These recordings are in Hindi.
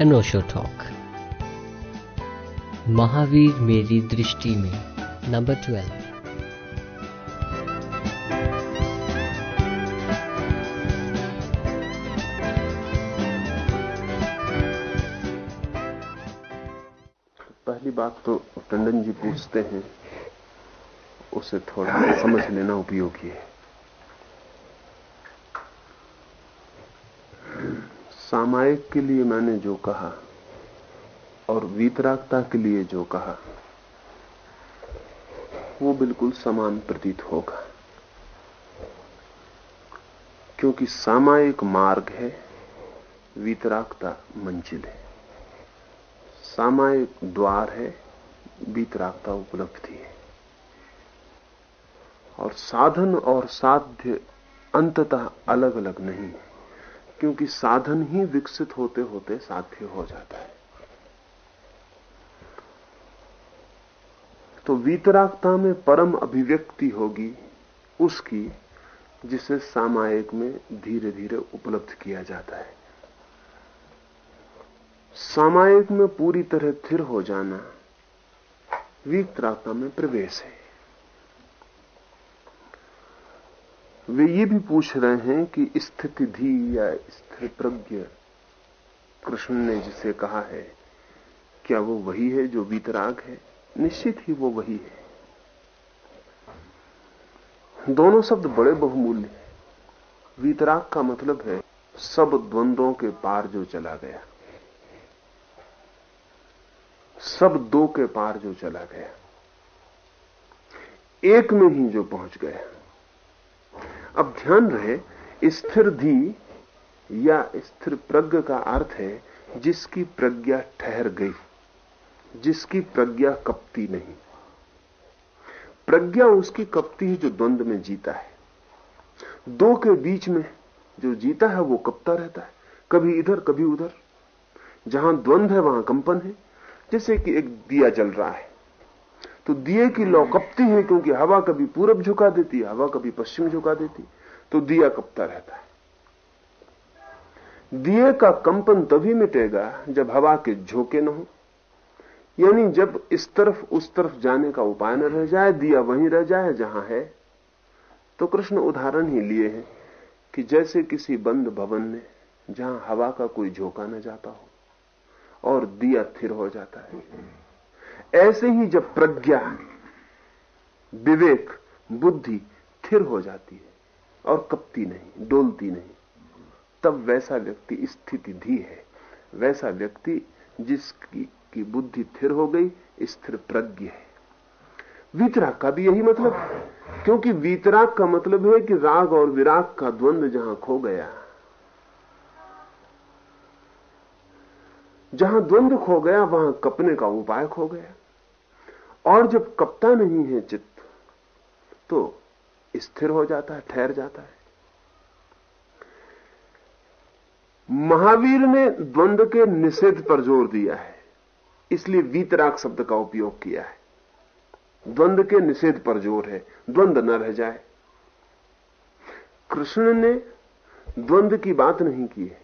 अनोशो टॉक। महावीर मेरी दृष्टि में, नंबर ट्वेल्व। पहली बात तो टंडन जी पूछते हैं, उसे थोड़ा समझ लेना उपयोगी है। सामायिक के लिए मैंने जो कहा और वीतरागता के लिए जो कहा, वो बिल्कुल समान प्रतीत होगा। क्योंकि सामायिक मार्ग है, वीतरागता मंजिल है। सामायिक द्वार है, वीतरागता उपलब्धि है। और साधन और साध्य अंततः अलग अलग नहीं है। क्योंकि साधन ही विकसित होते होते साध्य हो जाता है। तो वीतरागता में परम अभिव्यक्ति होगी उसकी, जिसे सामायिक में धीरे धीरे उपलब्ध किया जाता है। सामायिक में पूरी तरह स्थिर हो जाना वीतरागता में प्रवेश है। वे ये भी पूछ रहे हैं कि स्थिति धी या स्थिर प्रज्ञ कृष्ण ने जिसे कहा है, क्या वो वही है जो वीतराग है? निश्चित ही वो वही है। दोनों शब्द बड़े बहुमूल्य हैं। वीतराग का मतलब है, सब द्वंद्वों के पार जो चला गया। सब दो के पार जो चला गया। एक में ही जो पहुँच गया। अब ध्यान रहे, स्थिर धी या स्थिर प्रज्ञ का अर्थ है जिसकी प्रज्ञा ठहर गई, जिसकी प्रज्ञा कपती नहीं। प्रज्ञा उसकी कपती है जो द्वंद्व में जीता है। दो के बीच में जो जीता है, वो कपता रहता है, कभी इधर, कभी उधर। जहाँ द्वंद्व है, वहाँ कंपन है। जैसे कि एक दिया जल रहा है। तो दिए की लौ कपती है क्योंकि हवा कभी पूरब झुका देती है, हवा कभी पश्चिम झुका देती तो दिया कपता रहता है। दिए का कंपन तभी मिटेगा जब हवा के झोंके न हो। यानी जब इस तरफ़, उस तरफ़ जाने का उपाय न रह जाए, दिया वहीं रह जाए, जहाँ है। तो कृष्ण उदाहरण ही लिए हैं कि जैसे किसी बंद भवन में जहाँ हवा का कोई झोंका न जाता हो और दिया स्थिर हो जाता है। ऐसे ही जब प्रज्ञा, विवेक, बुद्धि स्थिर हो जाती है और कपती नहीं, डोलती नहीं, तब वैसा व्यक्ति स्थिति धी है। वैसा व्यक्ति जिसकी, की बुद्धि स्थिर हो गई, स्थिर प्रज्ञ है। वीतराग का भी यही मतलब क्योंकि वीतराग का मतलब है कि राग और विराग का द्वंद्व जहाँ खो गया, जहाँ द्वंद्व खो गया, वहाँ कपने का उपाय खो गया। और जब कपता नहीं है चित्त तो स्थिर हो जाता है, ठहर जाता है। महावीर ने द्वंद्व के निषेध पर ज़ोर दिया है, इसलिए वीतराग शब्द का उपयोग किया है। द्वंद्व के निषेध पर ज़ोर है द्वंद्व न रह जाए। कृष्ण ने द्वंद्व की बात नहीं की है,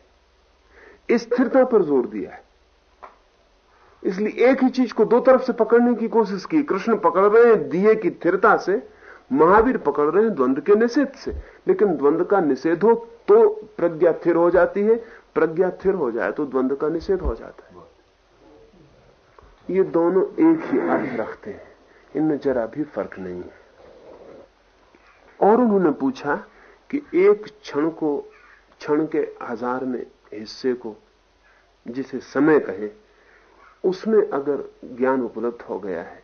स्थिरता पर ज़ोर दिया है। इसलिए एक ही चीज़ को दो तरफ़ से पकड़ने की कोशिश की। कृष्ण पकड़ रहे हैं दिए की स्थिरता से, महावीर पकड़ रहे हैं द्वंद्व के निषेध से। लेकिन द्वंद्व का निषेध हो तो प्रज्ञा थिर हो जाती है, प्रज्ञा थिर हो जाए तो द्वंद्व का निषेध हो जाता है। ये दोनों एक ही अर्थ रखते हैं। इनमें जरा भी फ़र्क नहीं है। और उन्होंने पूछा कि एक क्षण को, क्षण के हज़ार में हिस्से को जिसे समय कहे उसमें अगर ज्ञान उपलब्ध हो गया है,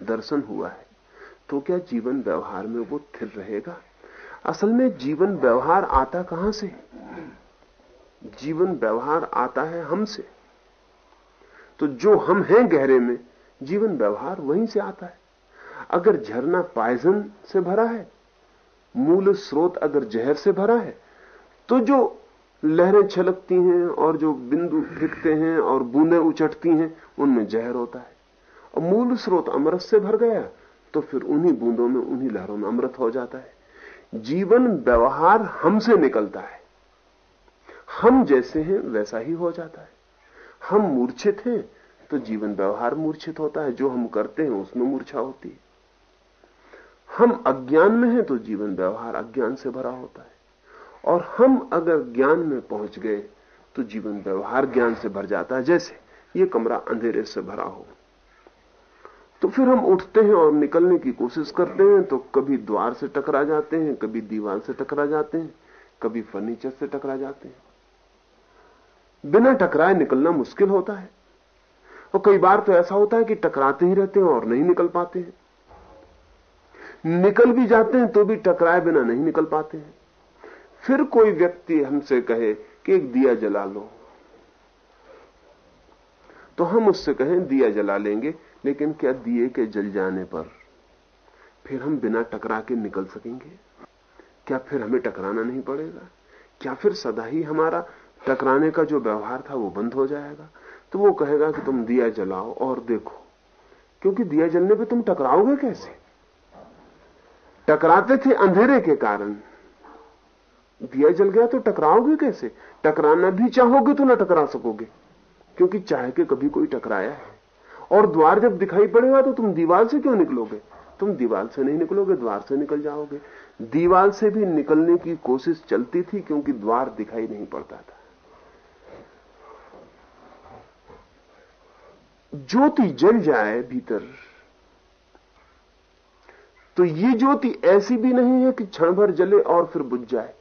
दर्शन हुआ है तो क्या जीवन व्यवहार में वो थिर रहेगा? असल में जीवन व्यवहार आता कहाँ से? जीवन व्यवहार आता है हमसे तो जो हम हैं गहरे में, जीवन व्यवहार वहीं से आता है। अगर झरना पायजन से भरा है, मूल स्रोत अगर जहर से भरा है तो जो लहरें छलकती हैं और जो बिंदु फिकते हैं और बूंदें उचटती हैं, उनमें जहर होता है। और मूल स्रोत अमृत से भर गया तो फिर उन्हीं बूंदों में, उन्हीं लहरों में अमृत हो जाता है। जीवन व्यवहार हमसे निकलता है। हम जैसे हैं, वैसा ही हो जाता है। हम मूर्छित हैं तो जीवन व्यवहार मूर्छित होता है। जो हम करते हैं, उसमें मूर्छा होती है। हम अज्ञान में हैं तो जीवन व्यवहार अज्ञान से भरा होता है। और हम अगर ज्ञान में पहुँच गए तो जीवन व्यवहार ज्ञान से भर जाता है। जैसे ये कमरा अंधेरे से भरा हो। तो फिर हम उठते हैं और निकलने की कोशिश करते हैं तो कभी द्वार से टकरा जाते हैं, कभी दीवार से टकरा जाते हैं, कभी फर्नीचर से टकरा जाते हैं। बिना टकराए निकलना मुश्किल होता है। और कई बार तो ऐसा होता है कि टकराते ही रहते हैं और नहीं निकल पाते हैं। निकल भी जाते हैं तो भी टकराए बिना नहीं निकल पाते हैं। फिर कोई व्यक्ति हमसे कहे कि एक दिया जला लो। तो हम उससे कहें, दिया जला लेंगे, लेकिन क्या दिए के जल जाने पर फिर हम बिना टकरा के निकल सकेंगे? क्या फिर हमें टकराना नहीं पड़ेगा? क्या फिर सदा ही हमारा टकराने का जो व्यवहार था वो बंद हो जाएगा? तो वो कहेगा कि तुम दिया जलाओ और देखो। क्योंकि दिया जलने पे तुम टकराओगे कैसे? टकराते थे अंधेरे के कारण। दिया जल गया तो टकराओगे कैसे? टकराना भी चाहोगे तो ना टकरा सकोगे, क्योंकि चाह के कभी कोई टकराया है। और द्वार जब दिखाई पड़ेगा तो तुम दीवार से क्यों निकलोगे? तुम दीवार से नहीं निकलोगे, द्वार से निकल जाओगे। दीवार से भी निकलने की कोशिश चलती थी, क्योंकि द्वार दिखाई नहीं पड़ता था। ज्योति जल जाए भीतर तो ये ज्योति ऐसी भी नहीं है कि क्षण भर जले और फिर बुझ जाए।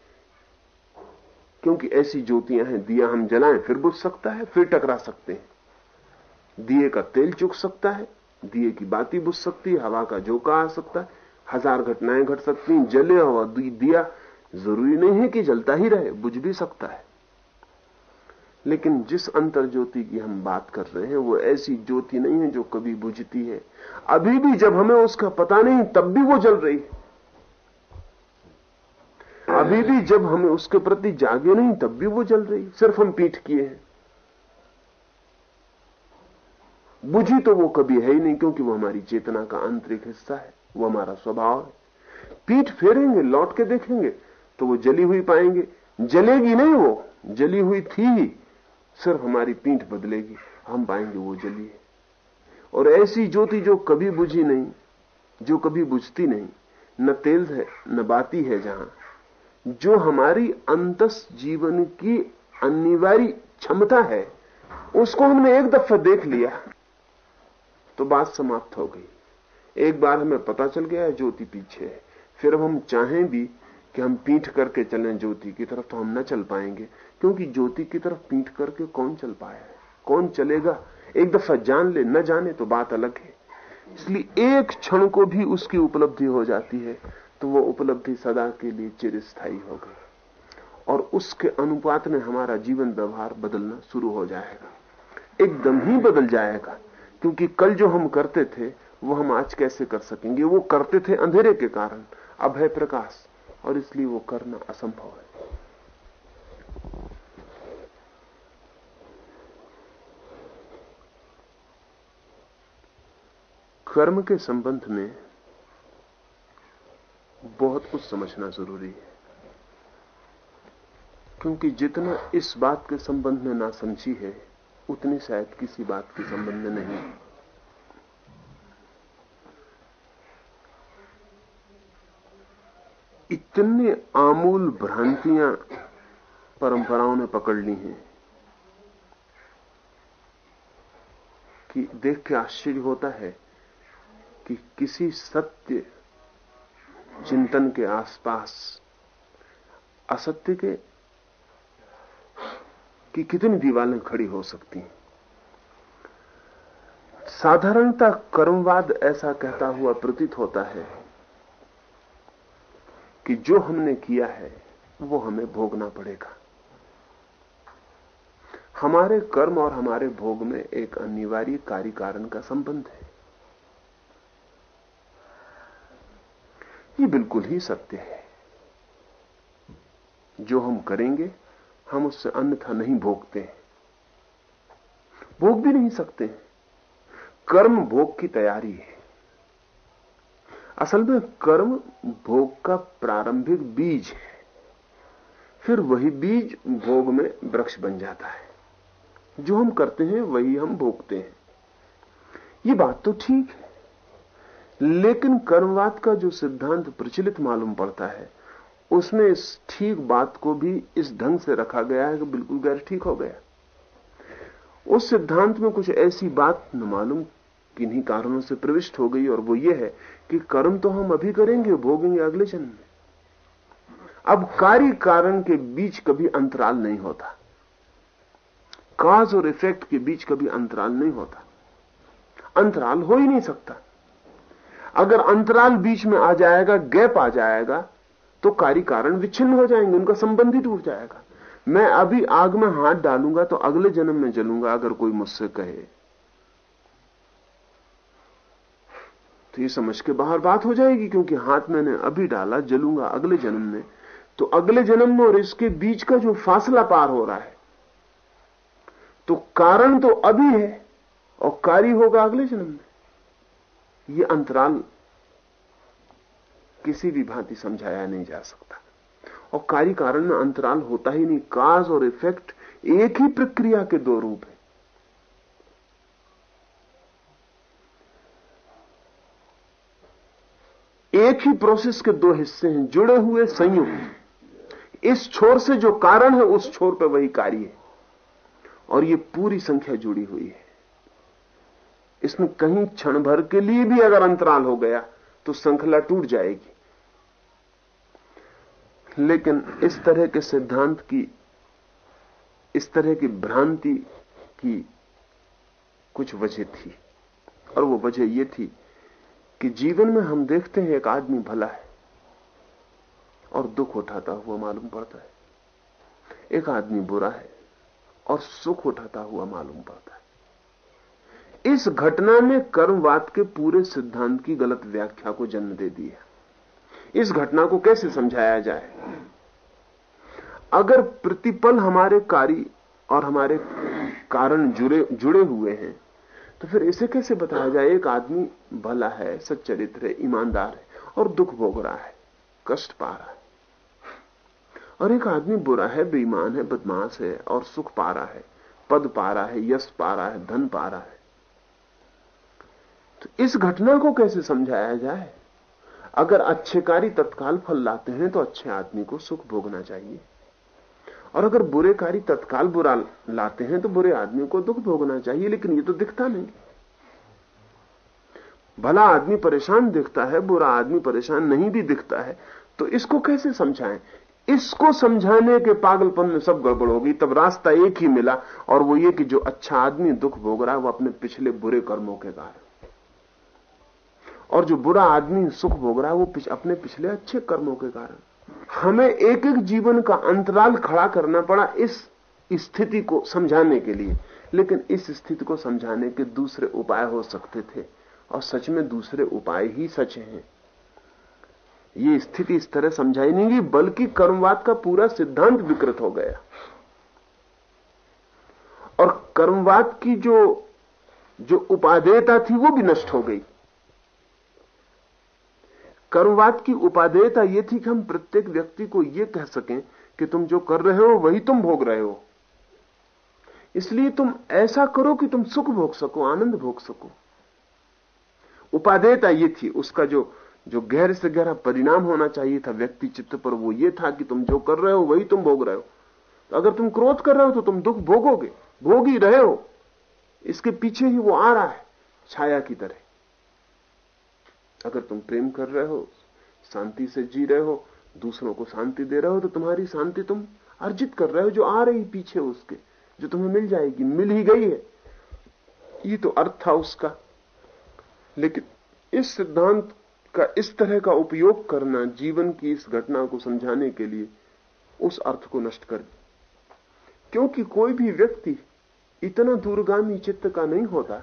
क्योंकि ऐसी ज्योतियाँ हैं, दिया हम जलाएँ, फिर बुझ सकता है, फिर टकरा सकते हैं। दिए का तेल चुक सकता है, दिए की बाती बुझ सकती है, हवा का झोंका आ सकता है, हज़ार घटनाएँ घट सकती हैं, जले हुआ दिया ज़रूरी नहीं है कि जलता ही रहे, बुझ भी सकता है। लेकिन जिस अंतर ज्योति की हम बात कर रहे हैं, वो ऐसी ज्योति नहीं है जो कभी बुझती है। अभी भी जब हमें उसका पता नहीं, तब भी वो जल रही है। अभी भी जब हमें उसके प्रति जागे नहीं, तब भी वो जल रही। सिर्फ़ हम पीठ किए हैं। बुझी तो वो कभी है ही नहीं, क्योंकि वो हमारी चेतना का आंतरिक हिस्सा है, वो हमारा स्वभाव है। पीठ फेरेंगे, लौट के देखेंगे तो वो जली हुई पाएँगे। जलेगी नहीं वो, जली हुई थी ही। सिर्फ़ हमारी पीठ बदलेगी, हम पाएँगे वो जली है। और ऐसी ज्योति जो कभी बुझी नहीं, जो कभी बुझती नहीं, न तेल है, न बाती है जहाँ। जो हमारी अंतस जीवन की अनिवार्य क्षमता है, उसको हमने एक दफ़ा देख लिया तो बात समाप्त हो गई। एक बार हमें पता चल गया है ज्योति पीछे है। फिर अब हम चाहें भी कि हम पीठ करके चलें ज्योति की तरफ़ तो हम न चल पाएँगे। क्योंकि ज्योति की तरफ़ पीठ करके कौन चल पाया कौन चलेगा? एक दफ़ा जान ले, न जाने तो बात अलग है। इसलिए एक क्षण को भी उसकी उपलब्धि हो जाती है। तो वो उपलब्धि सदा के लिए चिरस्थायी हो गई। और उसके अनुपात में हमारा जीवन व्यवहार बदलना शुरू हो जाएगा। एकदम ही बदल जाएगा, क्योंकि कल जो हम करते थे, वो हम आज कैसे कर सकेंगे? वो करते थे अंधेरे के कारण अब है प्रकाश, और इसलिए वो करना असंभव है। कर्म के संबंध में बहुत कुछ समझना ज़रूरी है। क्योंकि जितना इस बात के संबंध में ना समझी है, उतनी शायद किसी बात के संबंध में नहीं। इतने आमूल भ्रांतियाँ परंपराओं ने पकड़ ली हैं कि देख के आश्चर्य होता है कि किसी सत्य चिंतन के आसपास, असत्य के कि कितनी दीवारें खड़ी हो सकती हैं। साधारणता कर्मवाद ऐसा कहता हुआ प्रतीत होता है कि जो हमने किया है, वो हमें भोगना पड़ेगा। हमारे कर्म और हमारे भोग में एक अनिवार्य कार्य कारण का संबंध है। ये बिल्कुल ही सत्य है। जो हम करेंगे, हम उससे अन्यथा नहीं भोगते हैं। भोग भी नहीं सकते कर्म भोग की तैयारी है। असल में कर्म भोग का प्रारंभिक बीज है। फिर वही बीज भोग में वृक्ष बन जाता है। जो हम करते हैं, वही हम भोगते हैं। ये बात तो ठीक है। लेकिन कर्मवाद का जो सिद्धांत प्रचलित मालूम पड़ता है, उसमें इस ठीक बात को भी इस ढंग से रखा गया है कि बिल्कुल गैर ठीक हो गया। उस सिद्धांत में कुछ ऐसी बात न मालूम किन्हीं कारणों से प्रविष्ट हो गई, और वो ये है कि कर्म तो हम अभी करेंगे, भोगेंगे अगले जन्म में। अब कार्य कारण के बीच कभी अंतराल नहीं होता। काज और इफ़ेक्ट के बीच कभी अंतराल नहीं होता। अंतराल हो ही नहीं सकता। अगर अंतराल बीच में आ जाएगा, गैप आ जाएगा तो कार्य कारण विच्छिन्न हो जाएँगे, उनका संबंध ही टूट जाएगा। मैं अभी आग में हाथ डालूँगा तो अगले जन्म में जलूँगा, अगर कोई मुझसे कहे। तो ये समझ के बाहर बात हो जाएगी, क्योंकि हाथ मैंने अभी डाला, जलूँगा अगले जन्म में। तो अगले जन्म में और इसके बीच का जो फासला पार हो रहा है तो कारण तो अभी है, और कार्य होगा अगले जन्म में। ये अंतराल किसी भी भांति समझाया नहीं जा सकता। और कार्य कारण में अंतराल होता ही नहीं। काज और इफ़ेक्ट एक ही प्रक्रिया के दो रूप है। एक ही प्रोसेस के दो हिस्से हैं, जुड़े हुए संयुक्त इस छोर से जो कारण है, उस छोर पर वही कार्य है। और ये पूरी संख्या जुड़ी हुई है। इसमें कहीं क्षण भर के लिए भी अगर अंतराल हो गया तो श्रृंखला टूट जाएगी। लेकिन इस तरह के सिद्धांत की, इस तरह की भ्रांति की कुछ वजह थी। और वो वजह ये थी कि जीवन में हम देखते हैं एक आदमी भला है और दुख उठाता हुआ मालूम पड़ता है। एक आदमी बुरा है और सुख उठाता हुआ मालूम पड़ता है। इस घटना ने कर्मवाद के पूरे सिद्धांत की गलत व्याख्या को जन्म दे दिया इस घटना को कैसे समझाया जाए? अगर प्रतिपल हमारे कार्य और हमारे कारण जुड़े जुड़े हुए हैं तो फिर इसे कैसे बताया जाए? एक आदमी भला है, सच्चरित्र है, ईमानदार है और दुख भोग रहा है, कष्ट पा रहा है। और एक आदमी बुरा है, बेईमान है, बदमाश है और सुख पा रहा है, पद पा रहा है, यश पा रहा है, धन पा रहा है। तो इस घटना को कैसे समझाया जाए? अगर अच्छे कार्य तत्काल फल लाते हैं तो अच्छे आदमी को सुख भोगना चाहिए। और अगर बुरे कार्य तत्काल बुरा लाते हैं तो बुरे आदमी को दुख भोगना चाहिए, लेकिन ये तो दिखता नहीं। भला आदमी परेशान दिखता है, बुरा आदमी परेशान नहीं भी दिखता है तो इसको कैसे समझाएँ? इसको समझाने के पागलपन में सब गड़बड़ होगी तब रास्ता एक ही मिला, और वो ये कि जो अच्छा आदमी दुख भोग रहा है, वो अपने पिछले बुरे कर्मों के कारण। और जो बुरा आदमी सुख भोग रहा है वो पिछ, अपने पिछले अच्छे कर्मों के कारण। हमें एक एक जीवन का अंतराल खड़ा करना पड़ा इस स्थिति को समझाने के लिए। लेकिन इस स्थिति को समझाने के दूसरे उपाय हो सकते थे। और सच में दूसरे उपाय ही सच हैं। ये स्थिति इस तरह समझाई नहीं गई बल्कि कर्मवाद का पूरा सिद्धांत विकृत हो गया। और कर्मवाद की जो जो उपादेयता थी वो भी नष्ट हो गई। कर्मवाद की उपादेयता यह थी कि हम प्रत्येक व्यक्ति को यह कह सकें कि तुम जो कर रहे हो, वही तुम भोग रहे हो। इसलिए तुम ऐसा करो कि तुम सुख भोग सको, आनंद भोग सको। उपादेयता यह थी, उसका जो जो गहरे से गहरा परिणाम होना चाहिए था व्यक्ति चित्त पर, वो ये था कि तुम जो कर रहे हो, वही तुम भोग रहे हो। तो अगर तुम क्रोध कर रहे हो तो तुम दुख भोगोगे, भोग ही रहे हो। इसके पीछे ही वो आ रहा है, छाया की तरह। अगर तुम प्रेम कर रहे हो, शांति से जी रहे हो, दूसरों को शांति दे रहे हो तो तुम्हारी शांति तुम अर्जित कर रहे हो जो आ रही पीछे उसके, जो तुम्हें मिल जाएगी, मिल ही गई है। ये तो अर्थ था उसका। लेकिन इस सिद्धांत का इस तरह का उपयोग करना, जीवन की इस घटना को समझाने के लिए, उस अर्थ को नष्ट कर क्योंकि कोई भी व्यक्ति इतना दूरगामी चित्त का नहीं होता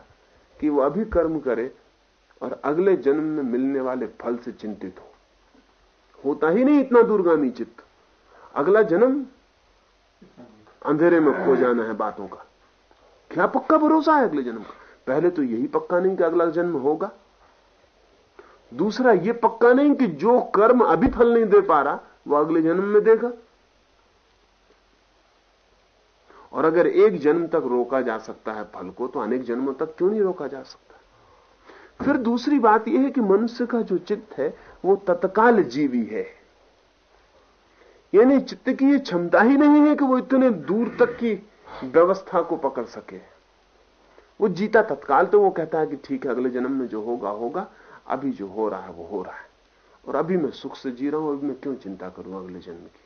कि वो अभी कर्म करे और अगले जन्म में मिलने वाले फल से चिंतित हो। होता ही नहीं इतना दूरगामी चित्त। अगला जन्म अंधेरे में खो जाना है बातों का। क्या पक्का भरोसा है अगले जन्म का? पहले तो यही पक्का नहीं कि अगला जन्म होगा। दूसरा यह पक्का नहीं कि जो कर्म अभी फल नहीं दे पा रहा, वो अगले जन्म में देगा। और अगर एक जन्म तक रोका जा सकता है फल को तो अनेक जन्मों तक क्यों नहीं रोका जा सकता? फिर दूसरी बात यह है कि मनुष्य का जो चित्त है, वो तत्काल जीवी है। यानी चित्त की ये क्षमता ही नहीं है कि वो इतने दूर तक की व्यवस्था को पकड़ सके। वो जीता तत्काल तो वो कहता है कि ठीक है, अगले जन्म में जो होगा होगा। अभी जो हो रहा है, वो हो रहा है। और अभी मैं सुख से जी रहा हूँ, अभी मैं क्यों चिंता करूँ अगले जन्म की?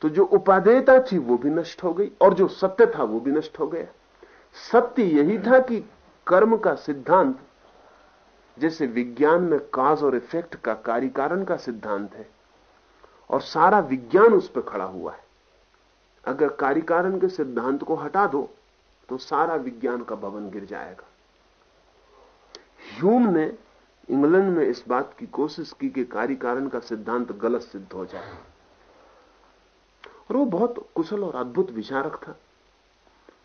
तो जो उपादेयता थी, वो भी नष्ट हो गई, और जो सत्य था, वो भी नष्ट हो गया। सत्य यही था कि कर्म का सिद्धांत, जैसे विज्ञान में काज और इफ़ेक्ट का कार्य कारण का सिद्धांत है, और सारा विज्ञान उस पर खड़ा हुआ है। अगर कार्य कारण के सिद्धांत को हटा दो तो सारा विज्ञान का भवन गिर जाएगा। ह्यूम ने इंग्लैंड में इस बात की कोशिश की कि कार्य कारण का सिद्धांत गलत सिद्ध हो जाए। और वो बहुत कुशल और अद्भुत विचारक था।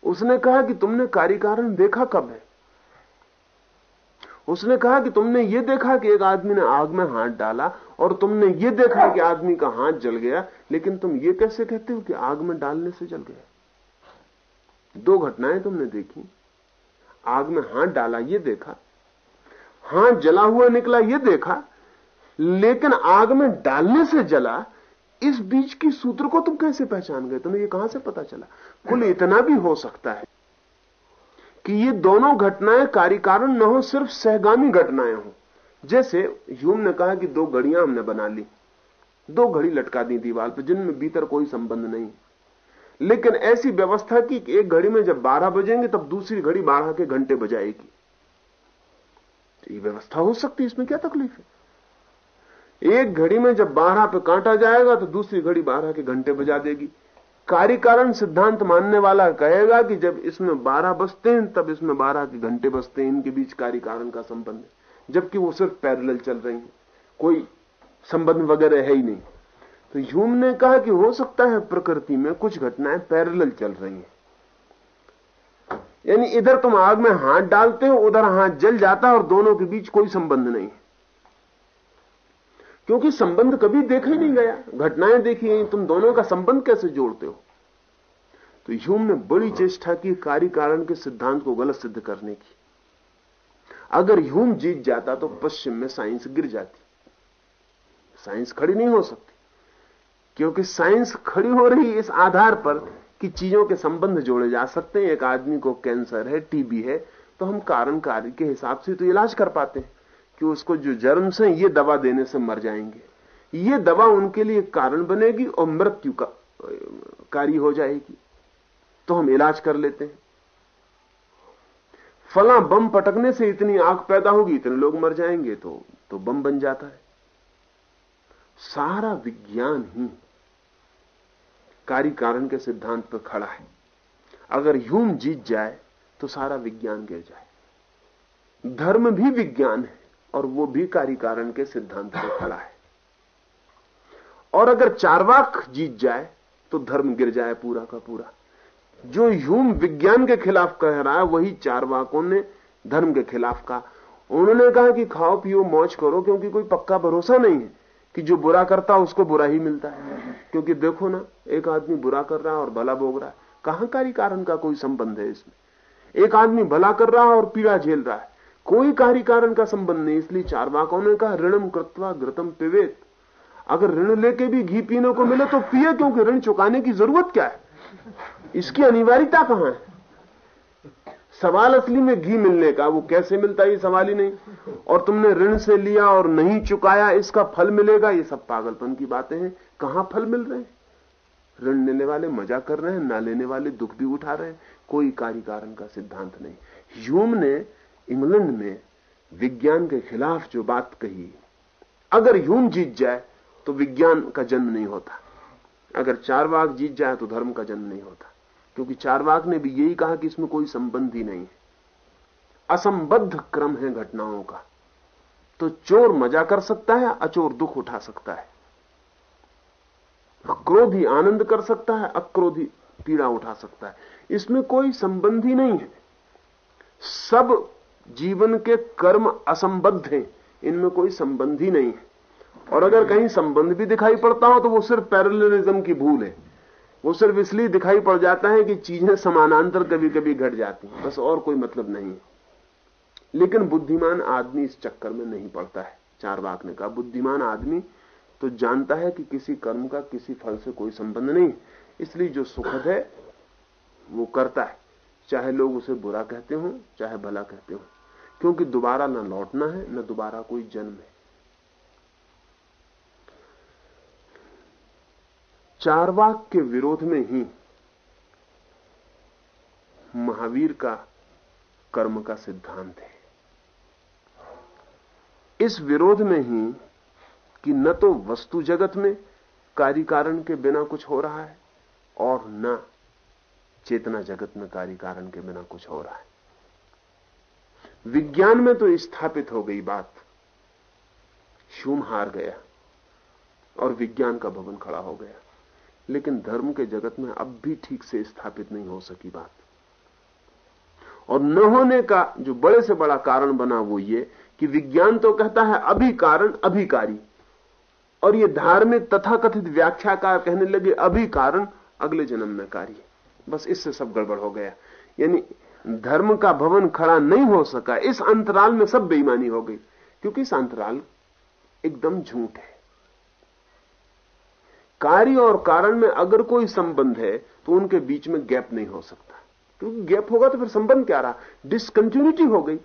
उसने कहा कि तुमने कार्य कारण देखा कब है? उसने कहा कि तुमने ये देखा कि एक आदमी ने आग में हाथ डाला और तुमने ये देखा कि आदमी का हाथ जल गया, लेकिन तुम ये कैसे कहते हो कि आग में डालने से जल गया? दो घटनाएँ तुमने देखी। आग में हाथ डाला, ये देखा। हाथ जला हुआ निकला, ये देखा। लेकिन आग में डालने से जला, इस बीच की सूत्र को तुम कैसे पहचान गए? तुम्हें ये कहाँ से पता चला? कुल इतना भी हो सकता है। कि ये दोनों घटनाएँ कार्य कारण न हो, सिर्फ़ सहगामी घटनाएँ हो। जैसे ह्यूम ने कहा कि दो घड़ियाँ हमने बना ली। दो घड़ी लटका दी दीवार पर जिनमें भीतर कोई संबंध नहीं। लेकिन ऐसी व्यवस्था की कि एक घड़ी में जब बारह बजेंगे, तब दूसरी घड़ी बारह के घंटे बजाएगी। तो ये व्यवस्था हो सकती है, इसमें क्या तकलीफ़ है? एक घड़ी में जब बारह पे कांटा जाएगा तो दूसरी घड़ी बारह के घंटे बजा देगी। कार्य कारण सिद्धांत मानने वाला कहेगा कि जब इसमें बारह बजते हैं, तब इसमें बारह के घंटे बजते हैं, इनके बीच कार्य कारण का संबंध है। जबकि वो सिर्फ़ पैरेलल चल रही है। कोई संबंध वगैरह है ही नहीं। तो ह्यूम ने कहा कि हो सकता है प्रकृति में कुछ घटनाएँ पैरेलल चल रही हैं। यानी इधर तुम आग में हाथ डालते हो, उधर हाथ जल जाता है और दोनों के बीच कोई संबंध नहीं क्योंकि संबंध कभी देखा ही नहीं गया। घटनाएँ देखी गई, तुम दोनों का संबंध कैसे जोड़ते हो? तो ह्यूम ने बड़ी चेष्टा की कार्य कारण के सिद्धांत को गलत सिद्ध करने की। अगर ह्यूम जीत जाता तो पश्चिम में साइंस गिर जाती। साइंस खड़ी नहीं हो सकती। क्योंकि साइंस खड़ी हो रही इस आधार पर कि चीज़ों के संबंध जोड़े जा सकते हैं। एक आदमी को कैंसर है, टीबी है तो हम कारण कार्य के हिसाब से तो इलाज कर पाते हैं। कि उसको जो जर्म से ये दवा देने से मर जाएँगे। ये दवा उनके लिए कारण बनेगी और मृत्यु का कार्य हो जाएगी। तो हम इलाज कर लेते हैं। फला बम पटकने से इतनी आग पैदा होगी, इतने लोग मर जाएँगे तो तो बम बन जाता है। सारा विज्ञान ही कार्य कारण के सिद्धांत पर खड़ा है। अगर ह्यूम जीत जाए तो सारा विज्ञान गिर जाए। धर्म भी विज्ञान है। और वो भी कार्य कारण के सिद्धांत पर खड़ा है। और अगर चारवाक जीत जाए तो धर्म गिर जाए पूरा का पूरा। जो ह्यूम विज्ञान के खिलाफ कह रहा है, वही चारवाकों ने धर्म के खिलाफ कहा। उन्होंने कहा कि खाओ, पियो, मौज करो, क्योंकि कोई पक्का भरोसा नहीं है कि जो बुरा करता उसको बुरा ही मिलता है। क्योंकि देखो ना, एक आदमी बुरा कर रहा है और भला भोग रहा है। कहाँ कार्य कारण का कोई संबंध है इसमें? एक आदमी भला कर रहा है और पीड़ा झेल रहा है। कोई कार्य कारण का संबंध नहीं, इसलिए चार वाकों ने कहा, ऋणम कृत्वा घृतम पिवेत अगर ऋण लेके भी घी पीने को मिले तो पिए, क्योंकि ऋण चुकाने की ज़रूरत क्या है? इसकी अनिवार्यता कहाँ है? सवाल असली में घी मिलने का, वो कैसे मिलता है, ये सवाल ही नहीं। और तुमने ऋण से लिया और नहीं चुकाया, इसका फल मिलेगा, ये सब पागलपन की बातें हैं। कहाँ फल मिल रहे हैं? ऋण लेने वाले मज़ा कर रहे हैं, ना लेने वाले दुख भी उठा रहे हैं। कोई कार्य कारण का सिद्धांत नहीं। ह्यूम ने इंग्लैंड में विज्ञान के खिलाफ जो बात कही, अगर ह्यूम जीत जाए तो विज्ञान का जन्म नहीं होता। अगर चारवाक जीत जाए तो धर्म का जन्म नहीं होता। क्योंकि चारवाक ने भी यही कहा कि इसमें कोई संबंध ही नहीं है। असंबद्ध क्रम है घटनाओं का। तो चोर मज़ा कर सकता है, अचोर दुख उठा सकता है। क्रोधी आनंद कर सकता है, अक्रोधी पीड़ा उठा सकता है। इसमें कोई संबंध ही नहीं है। सब जीवन के कर्म असंबद्ध हैं, इनमें कोई संबंध ही नहीं है। और अगर कहीं संबंध भी दिखाई पड़ता हो तो वो सिर्फ़ पैरलिज्म की भूल है। वो सिर्फ़ इसलिए दिखाई पड़ जाता है कि चीज़ें समानांतर कभी कभी घट जाती हैं। बस और कोई मतलब नहीं है। लेकिन बुद्धिमान आदमी इस चक्कर में नहीं पड़ता है। चार बाग ने कहा, बुद्धिमान आदमी तो जानता है कि किसी कर्म का किसी फल से कोई संबंध नहीं इसलिए जो सुखद है, वो करता है। चाहे लोग उसे बुरा कहते हो, चाहे भला कहते हो। क्योंकि दोबारा ना लौटना है, न दोबारा कोई जन्म है। चारवाक के विरोध में ही महावीर का कर्म का सिद्धांत है। इस विरोध में ही कि न तो वस्तु जगत में कार्य कारण के बिना कुछ हो रहा है और न चेतना जगत में कार्य कारण के बिना कुछ हो रहा है। विज्ञान में तो स्थापित हो गई बात। शूम हार गया और विज्ञान का भवन खड़ा हो गया। लेकिन धर्म के जगत में अब भी ठीक से स्थापित नहीं हो सकी बात। और न होने का जो बड़े से बड़ा कारण बना वो ये कि विज्ञान तो कहता है अभी कारण अभिकारी और ये धार्मिक तथाकथित व्याख्याकार कहने लगे, अभी कारण, अगले जन्म में कार्य बस इससे सब गड़बड़ हो गया। यानी धर्म का भवन खड़ा नहीं हो सका, इस अंतराल में सब बेईमानी हो गई। क्योंकि इस अंतराल एकदम झूठ है। कार्य और कारण में अगर कोई संबंध है तो उनके बीच में गैप नहीं हो सकता। क्योंकि गैप होगा तो फिर संबंध क्या रहा? डिसकंटिन्यूटी हो गई,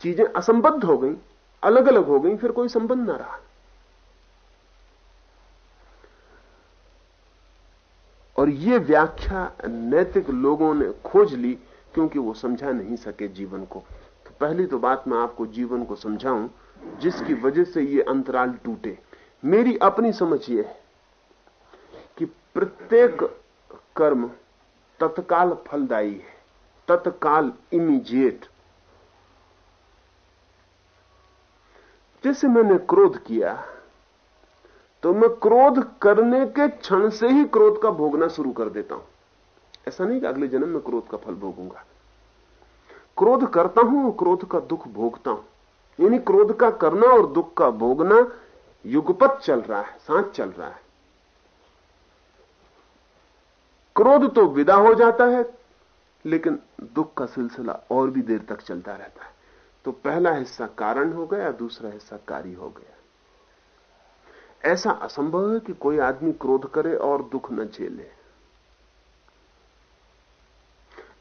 चीज़ें असंबद्ध हो गई अलग अलग हो गई, फिर कोई संबंध ना रहा। और ये व्याख्या नैतिक लोगों ने खोज ली क्योंकि वो समझा नहीं सके जीवन को। तो पहली तो बात मैं आपको जीवन को समझाऊं, जिसकी वजह से ये अंतराल टूटे। मेरी अपनी समझ ये है कि प्रत्येक कर्म तत्काल फलदायी है, तत्काल इमीजिएट जैसे मैंने क्रोध किया तो मैं क्रोध करने के क्षण से ही क्रोध का भोगना शुरू कर देता हूँ। ऐसा नहीं कि अगले जन्म में क्रोध का फल भोगूँगा। क्रोध करता हूँ, क्रोध का दुख भोगता हूँ। यानी क्रोध का करना और दुख का भोगना युगपत चल रहा है, साथ चल रहा है। क्रोध तो विदा हो जाता है, लेकिन दुख का सिलसिला और भी देर तक चलता रहता है। तो पहला हिस्सा कारण हो गया, दूसरा हिस्सा कार्य हो गया। ऐसा असंभव है कि कोई आदमी क्रोध करे और दुख न झेले।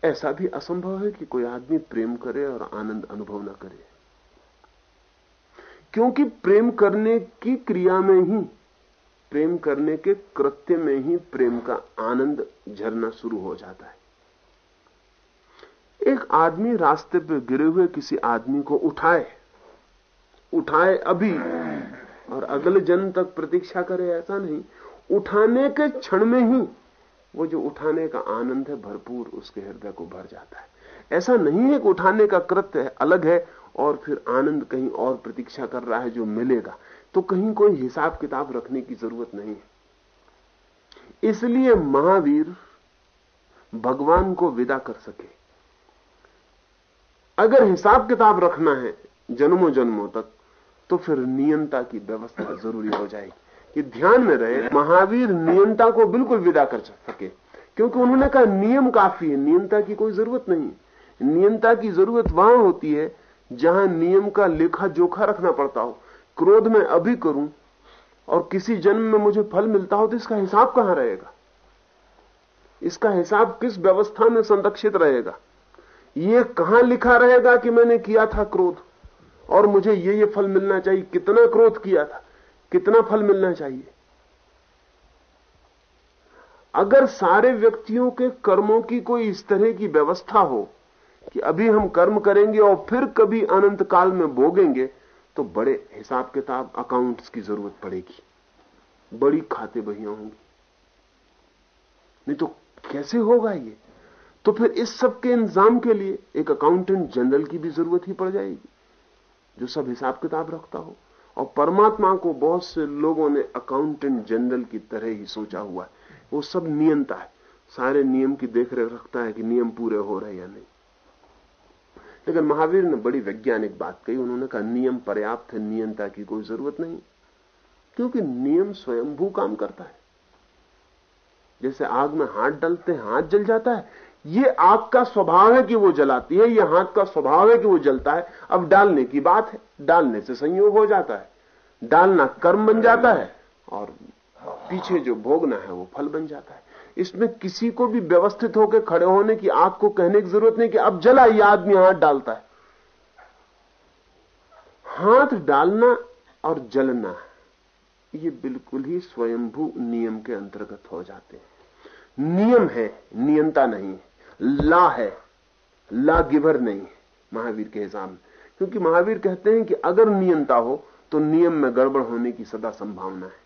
ऐसा भी असंभव है कि कोई आदमी प्रेम करे और आनंद अनुभव न करे? क्योंकि प्रेम करने की क्रिया में ही, प्रेम करने के कृत्य में ही प्रेम का आनंद झरना शुरू हो जाता है। एक आदमी रास्ते पे गिरे हुए किसी आदमी को उठाए उठाए अभी, और अगले जन्म तक प्रतीक्षा करे, ऐसा नहीं। उठाने के क्षण में ही वो जो उठाने का आनंद है, भरपूर उसके हृदय को भर जाता है। ऐसा नहीं है कि उठाने का कृत्य अलग है और फिर आनंद कहीं और प्रतीक्षा कर रहा है जो मिलेगा। तो कहीं कोई हिसाब किताब रखने की ज़रूरत नहीं है। इसलिए महावीर भगवान को विदा कर सके। अगर हिसाब किताब रखना है, जन्मों जन्मों तक तो फिर नियंता की व्यवस्था ज़रूरी हो जाएगी। कि ध्यान में रहे, महावीर नियंता को बिल्कुल विदा कर सके। क्योंकि उन्होंने कहा, नियम काफ़ी है नियंता की कोई ज़रूरत नहीं नियंता की ज़रूरत वहाँ होती है, जहाँ नियम का लेखा जोखा रखना पड़ता हो। क्रोध में अभी करूँ, और किसी जन्म में मुझे फल मिलता हो तो इसका हिसाब कहाँ रहेगा? इसका हिसाब किस व्यवस्था में संरक्षित रहेगा? ये कहाँ लिखा रहेगा कि मैंने किया था क्रोध, और मुझे ये ये फल मिलना चाहिए? कितना क्रोध किया था? कितना फल मिलना चाहिए? अगर सारे व्यक्तियों के कर्मों की कोई इस तरह की व्यवस्था हो कि अभी हम कर्म करेंगे और फिर कभी अनंत काल में भोगेंगे तो बड़े हिसाब किताब अकाउंट्स की ज़रूरत पड़ेगी। बड़ी खाते बहियाँ होंगी। नहीं तो कैसे होगा ये? तो फिर इस सब के इंतज़ाम के लिए एक अकाउंटेंट जनरल की भी ज़रूरत ही पड़ जाएगी, जो सब हिसाब किताब रखता हो। और परमात्मा को बहुत से लोगों ने अकाउंटेंट जनरल की तरह ही सोचा हुआ है। वो सब नियंता है। सारे नियम की देखरेख रखता है कि नियम पूरे हो रहे या नहीं। लेकिन महावीर ने बड़ी वैज्ञानिक बात कही। उन्होंने कहा, नियम पर्याप्त है, नियंता की कोई ज़रूरत नहीं। क्योंकि नियम स्वयंभू काम करता है। जैसे आग में हाथ डालते हैं, हाथ जल जाता है। ये आग का स्वभाव है कि वो जलाती है, ये हाथ का स्वभाव है कि वो जलता है। अब डालने की बात है, डालने से संयोग हो जाता है। डालना कर्म बन जाता है और पीछे जो भोगना है वो फल बन जाता है। इसमें किसी को भी व्यवस्थित होकर खड़े होने की आग को कहने की ज़रूरत नहीं कि अब जला, ये आदमी हाथ डालता है। हाथ डालना और जलना ये बिल्कुल ही स्वयंभू नियम के अंतर्गत हो जाते हैं। नियम है, नियंता नहीं ला है। ला गिवर नहीं है महावीर के हिसाब में। क्योंकि महावीर कहते हैं कि अगर नियंता हो तो नियम में गड़बड़ होने की सदा संभावना है।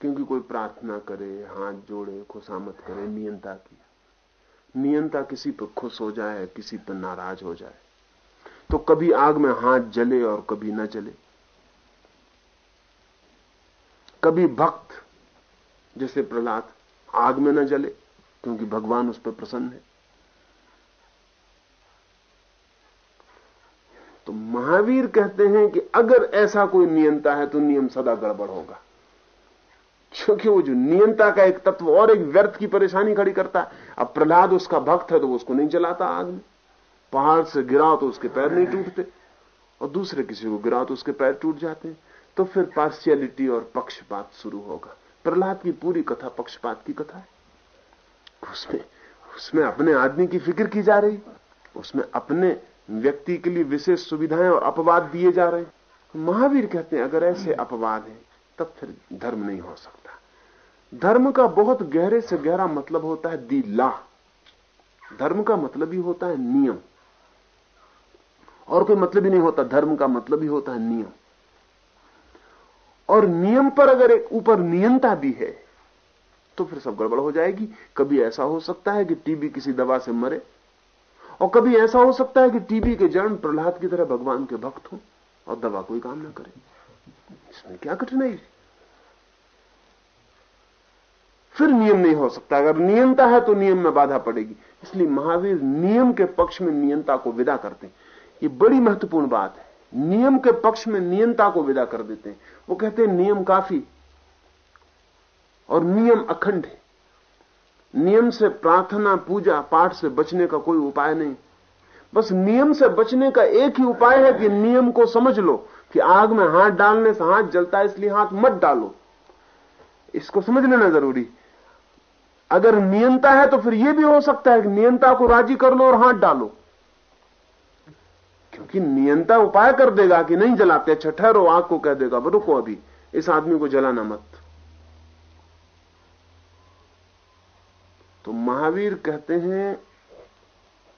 क्योंकि कोई प्रार्थना करे, हाथ जोड़े खुशामत करे, नियंता की। नियंता किसी पर खुश हो जाए, किसी पर नाराज़ हो जाए। तो कभी आग में हाथ जले और कभी न जले। कभी भक्त, जैसे प्रहलाद आग में न जले, क्योंकि भगवान उस पर प्रसन्न है। तो महावीर कहते हैं कि अगर ऐसा कोई नियंता है तो नियम सदा गड़बड़ होगा। क्योंकि वो जो नियंता का एक तत्व और एक व्यर्थ की परेशानी खड़ी करता है, अब प्रहलाद उसका भक्त है तो वो उसको नहीं जलाता आग में। पहाड़ से गिरा तो उसके पैर नहीं टूटते, और दूसरे किसी को गिरा तो उसके पैर टूट जाते हैं। तो फिर पार्शियलिटी और पक्षपात शुरू होगा। प्रहलाद की पूरी कथा, पक्षपात की कथा है। उसमें उसमें अपने आदमी की फ़िक्र की जा रही। उसमें अपने व्यक्ति के लिए विशेष सुविधाएँ और अपवाद दिए जा रहे। महावीर कहते हैं, अगर ऐसे अपवाद हैं, तब फिर धर्म नहीं हो सकता। धर्म का बहुत गहरे से गहरा मतलब होता है दी ला धर्म का मतलब ही होता है नियम। और कोई मतलब ही नहीं होता, धर्म का मतलब ही होता है नियम। और नियम पर अगर एक ऊपर नियंता भी है तो फिर सब गड़बड़ हो जाएगी। कभी ऐसा हो सकता है कि टीबी किसी दवा से मरे, और कभी ऐसा हो सकता है कि टीबी के जन्म प्रहलाद की तरह भगवान के भक्त हो, और दवा कोई काम ना करे। इसमें क्या कठिनाई? फिर नियम नहीं हो सकता। अगर नियंता है तो नियम में बाधा पड़ेगी। इसलिए महावीर नियम के पक्ष में नियंता को विदा करते हैं। ये बड़ी महत्वपूर्ण बात है। नियम के पक्ष में नियंता को विदा कर देते हैं। वो कहते हैं, नियम काफ़ी और नियम अखंड है। नियम से प्रार्थना, पूजा, पाठ से बचने का कोई उपाय नहीं। बस नियम से बचने का एक ही उपाय है कि नियम को समझ लो कि आग में हाथ डालने से हाथ जलता है, इसलिए हाथ मत डालो। इसको समझ लेना ज़रूरी। अगर नियंता है तो फिर यह भी हो सकता है कि नियंता को राज़ी कर लो और हाथ डालो। क्योंकि नियंता उपाय कर देगा कि नहीं जलाते अच्छा ठहरो आग को कह देगा रुको अभी, इस आदमी को जलाना मत. तो महावीर कहते हैं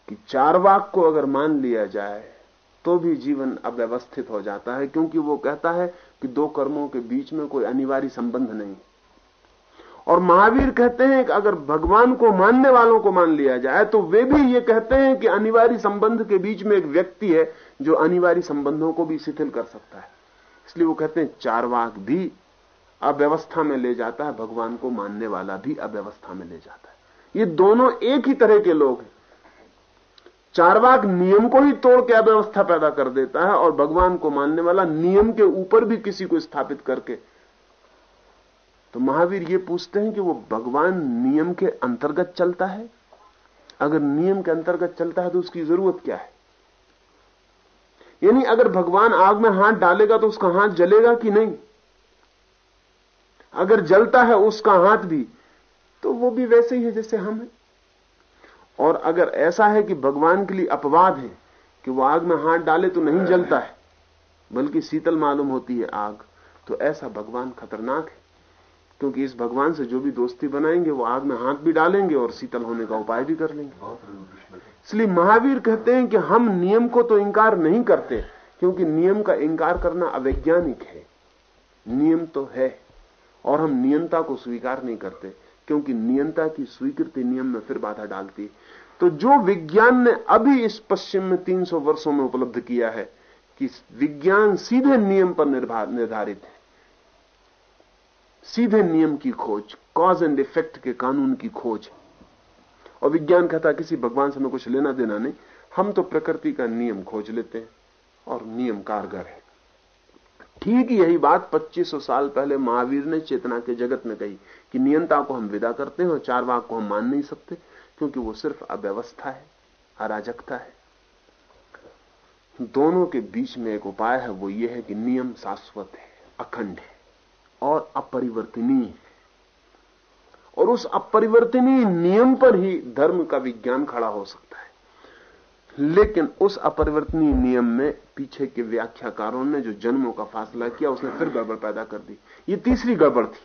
कि चार वाक को अगर मान लिया जाए तो भी जीवन अव्यवस्थित हो जाता है, क्योंकि वो कहता है कि दो कर्मों के बीच में कोई अनिवार्य संबंध नहीं। और महावीर कहते हैं कि अगर भगवान को मानने वालों को मान लिया जाए तो वे भी ये कहते हैं कि अनिवार्य संबंध के बीच में एक व्यक्ति है जो अनिवार्य संबंधों को भी शिथिल कर सकता है। इसलिए वो कहते हैं चार वाक भी अव्यवस्था में ले जाता है, भगवान को मानने वाला भी अव्यवस्था में ले जाता है। ये दोनों एक ही तरह के लोग हैं। चारवाक नियम को ही तोड़ के अव्यवस्था पैदा कर देता है और भगवान को मानने वाला नियम के ऊपर भी किसी को स्थापित करके तो महावीर ये पूछते हैं कि वो भगवान नियम के अंतर्गत चलता है? अगर नियम के अंतर्गत चलता है तो उसकी ज़रूरत क्या है? यानी अगर भगवान आग में हाथ डालेगा तो उसका हाथ जलेगा कि नहीं? अगर जलता है उसका हाथ भी तो वो भी वैसे ही है जैसे हम हैं। और अगर ऐसा है कि भगवान के लिए अपवाद है कि वो आग में हाथ डाले तो नहीं जलता है, बल्कि शीतल मालूम होती है आग तो ऐसा भगवान खतरनाक है। क्योंकि इस भगवान से जो भी दोस्ती बनाएँगे वो आग में हाथ भी डालेंगे और शीतल होने का उपाय भी कर लेंगे। इसलिए महावीर कहते हैं कि हम नियम को तो इंकार नहीं करते क्योंकि नियम का इंकार करना अवैज्ञानिक है। नियम तो है और हम नियंता को स्वीकार नहीं करते क्योंकि नियंता की स्वीकृति नियम में फिर बाधा डालती तो जो विज्ञान ने अभी इस पश्चिम में 300 वर्षों में उपलब्ध किया है कि विज्ञान सीधे नियम पर निर्धारित है। सीधे नियम की खोज कॉज एंड इफ़ेक्ट के कानून की खोज। और विज्ञान कहता किसी भगवान से हमें कुछ लेना देना नहीं। हम तो प्रकृति का नियम खोज लेते हैं, और नियम कारगर है। ठीक यही बात 2500 साल पहले महावीर ने चेतना के जगत में कही कि नियंता को हम विदा करते हैं और चार को हम मान नहीं सकते, क्योंकि वो सिर्फ़ अव्यवस्था है, अराजकता है। दोनों के बीच में एक उपाय है, वो ये है कि नियम शाश्वत है, अखंड है। और अपरिवर्तनीय है। और उस अपरिवर्तनीय नियम पर ही धर्म का विज्ञान खड़ा हो सकता है। लेकिन उस अपरिवर्तनीय नियम में पीछे के व्याख्याकारों ने जो जन्मों का फासला किया, उसने फिर गड़बड़ पैदा कर दी। ये तीसरी गड़बड़ थी।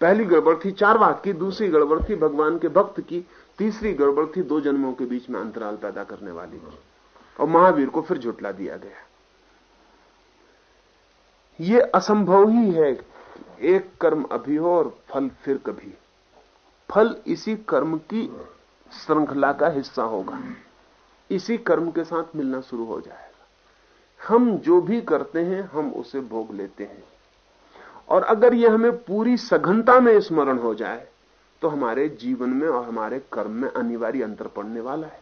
पहली गड़बड़ थी चार वाक की, दूसरी गड़बड़ थी भगवान के भक्त की, तीसरी गड़बड़ थी दो जन्मों के बीच में अंतराल पैदा करने वाली थी और महावीर को फिर झुटला दिया गया। ये असंभव ही है एक कर्म अभी हो और फल फिर कभी। फल इसी कर्म की श्रृंखला का हिस्सा होगा। इसी कर्म के साथ मिलना शुरू हो जाएगा। हम जो भी करते हैं, हम उसे भोग लेते हैं। और अगर यह हमें पूरी सघनता में स्मरण हो जाए तो हमारे जीवन में और हमारे कर्म में अनिवार्य अंतर पड़ने वाला है।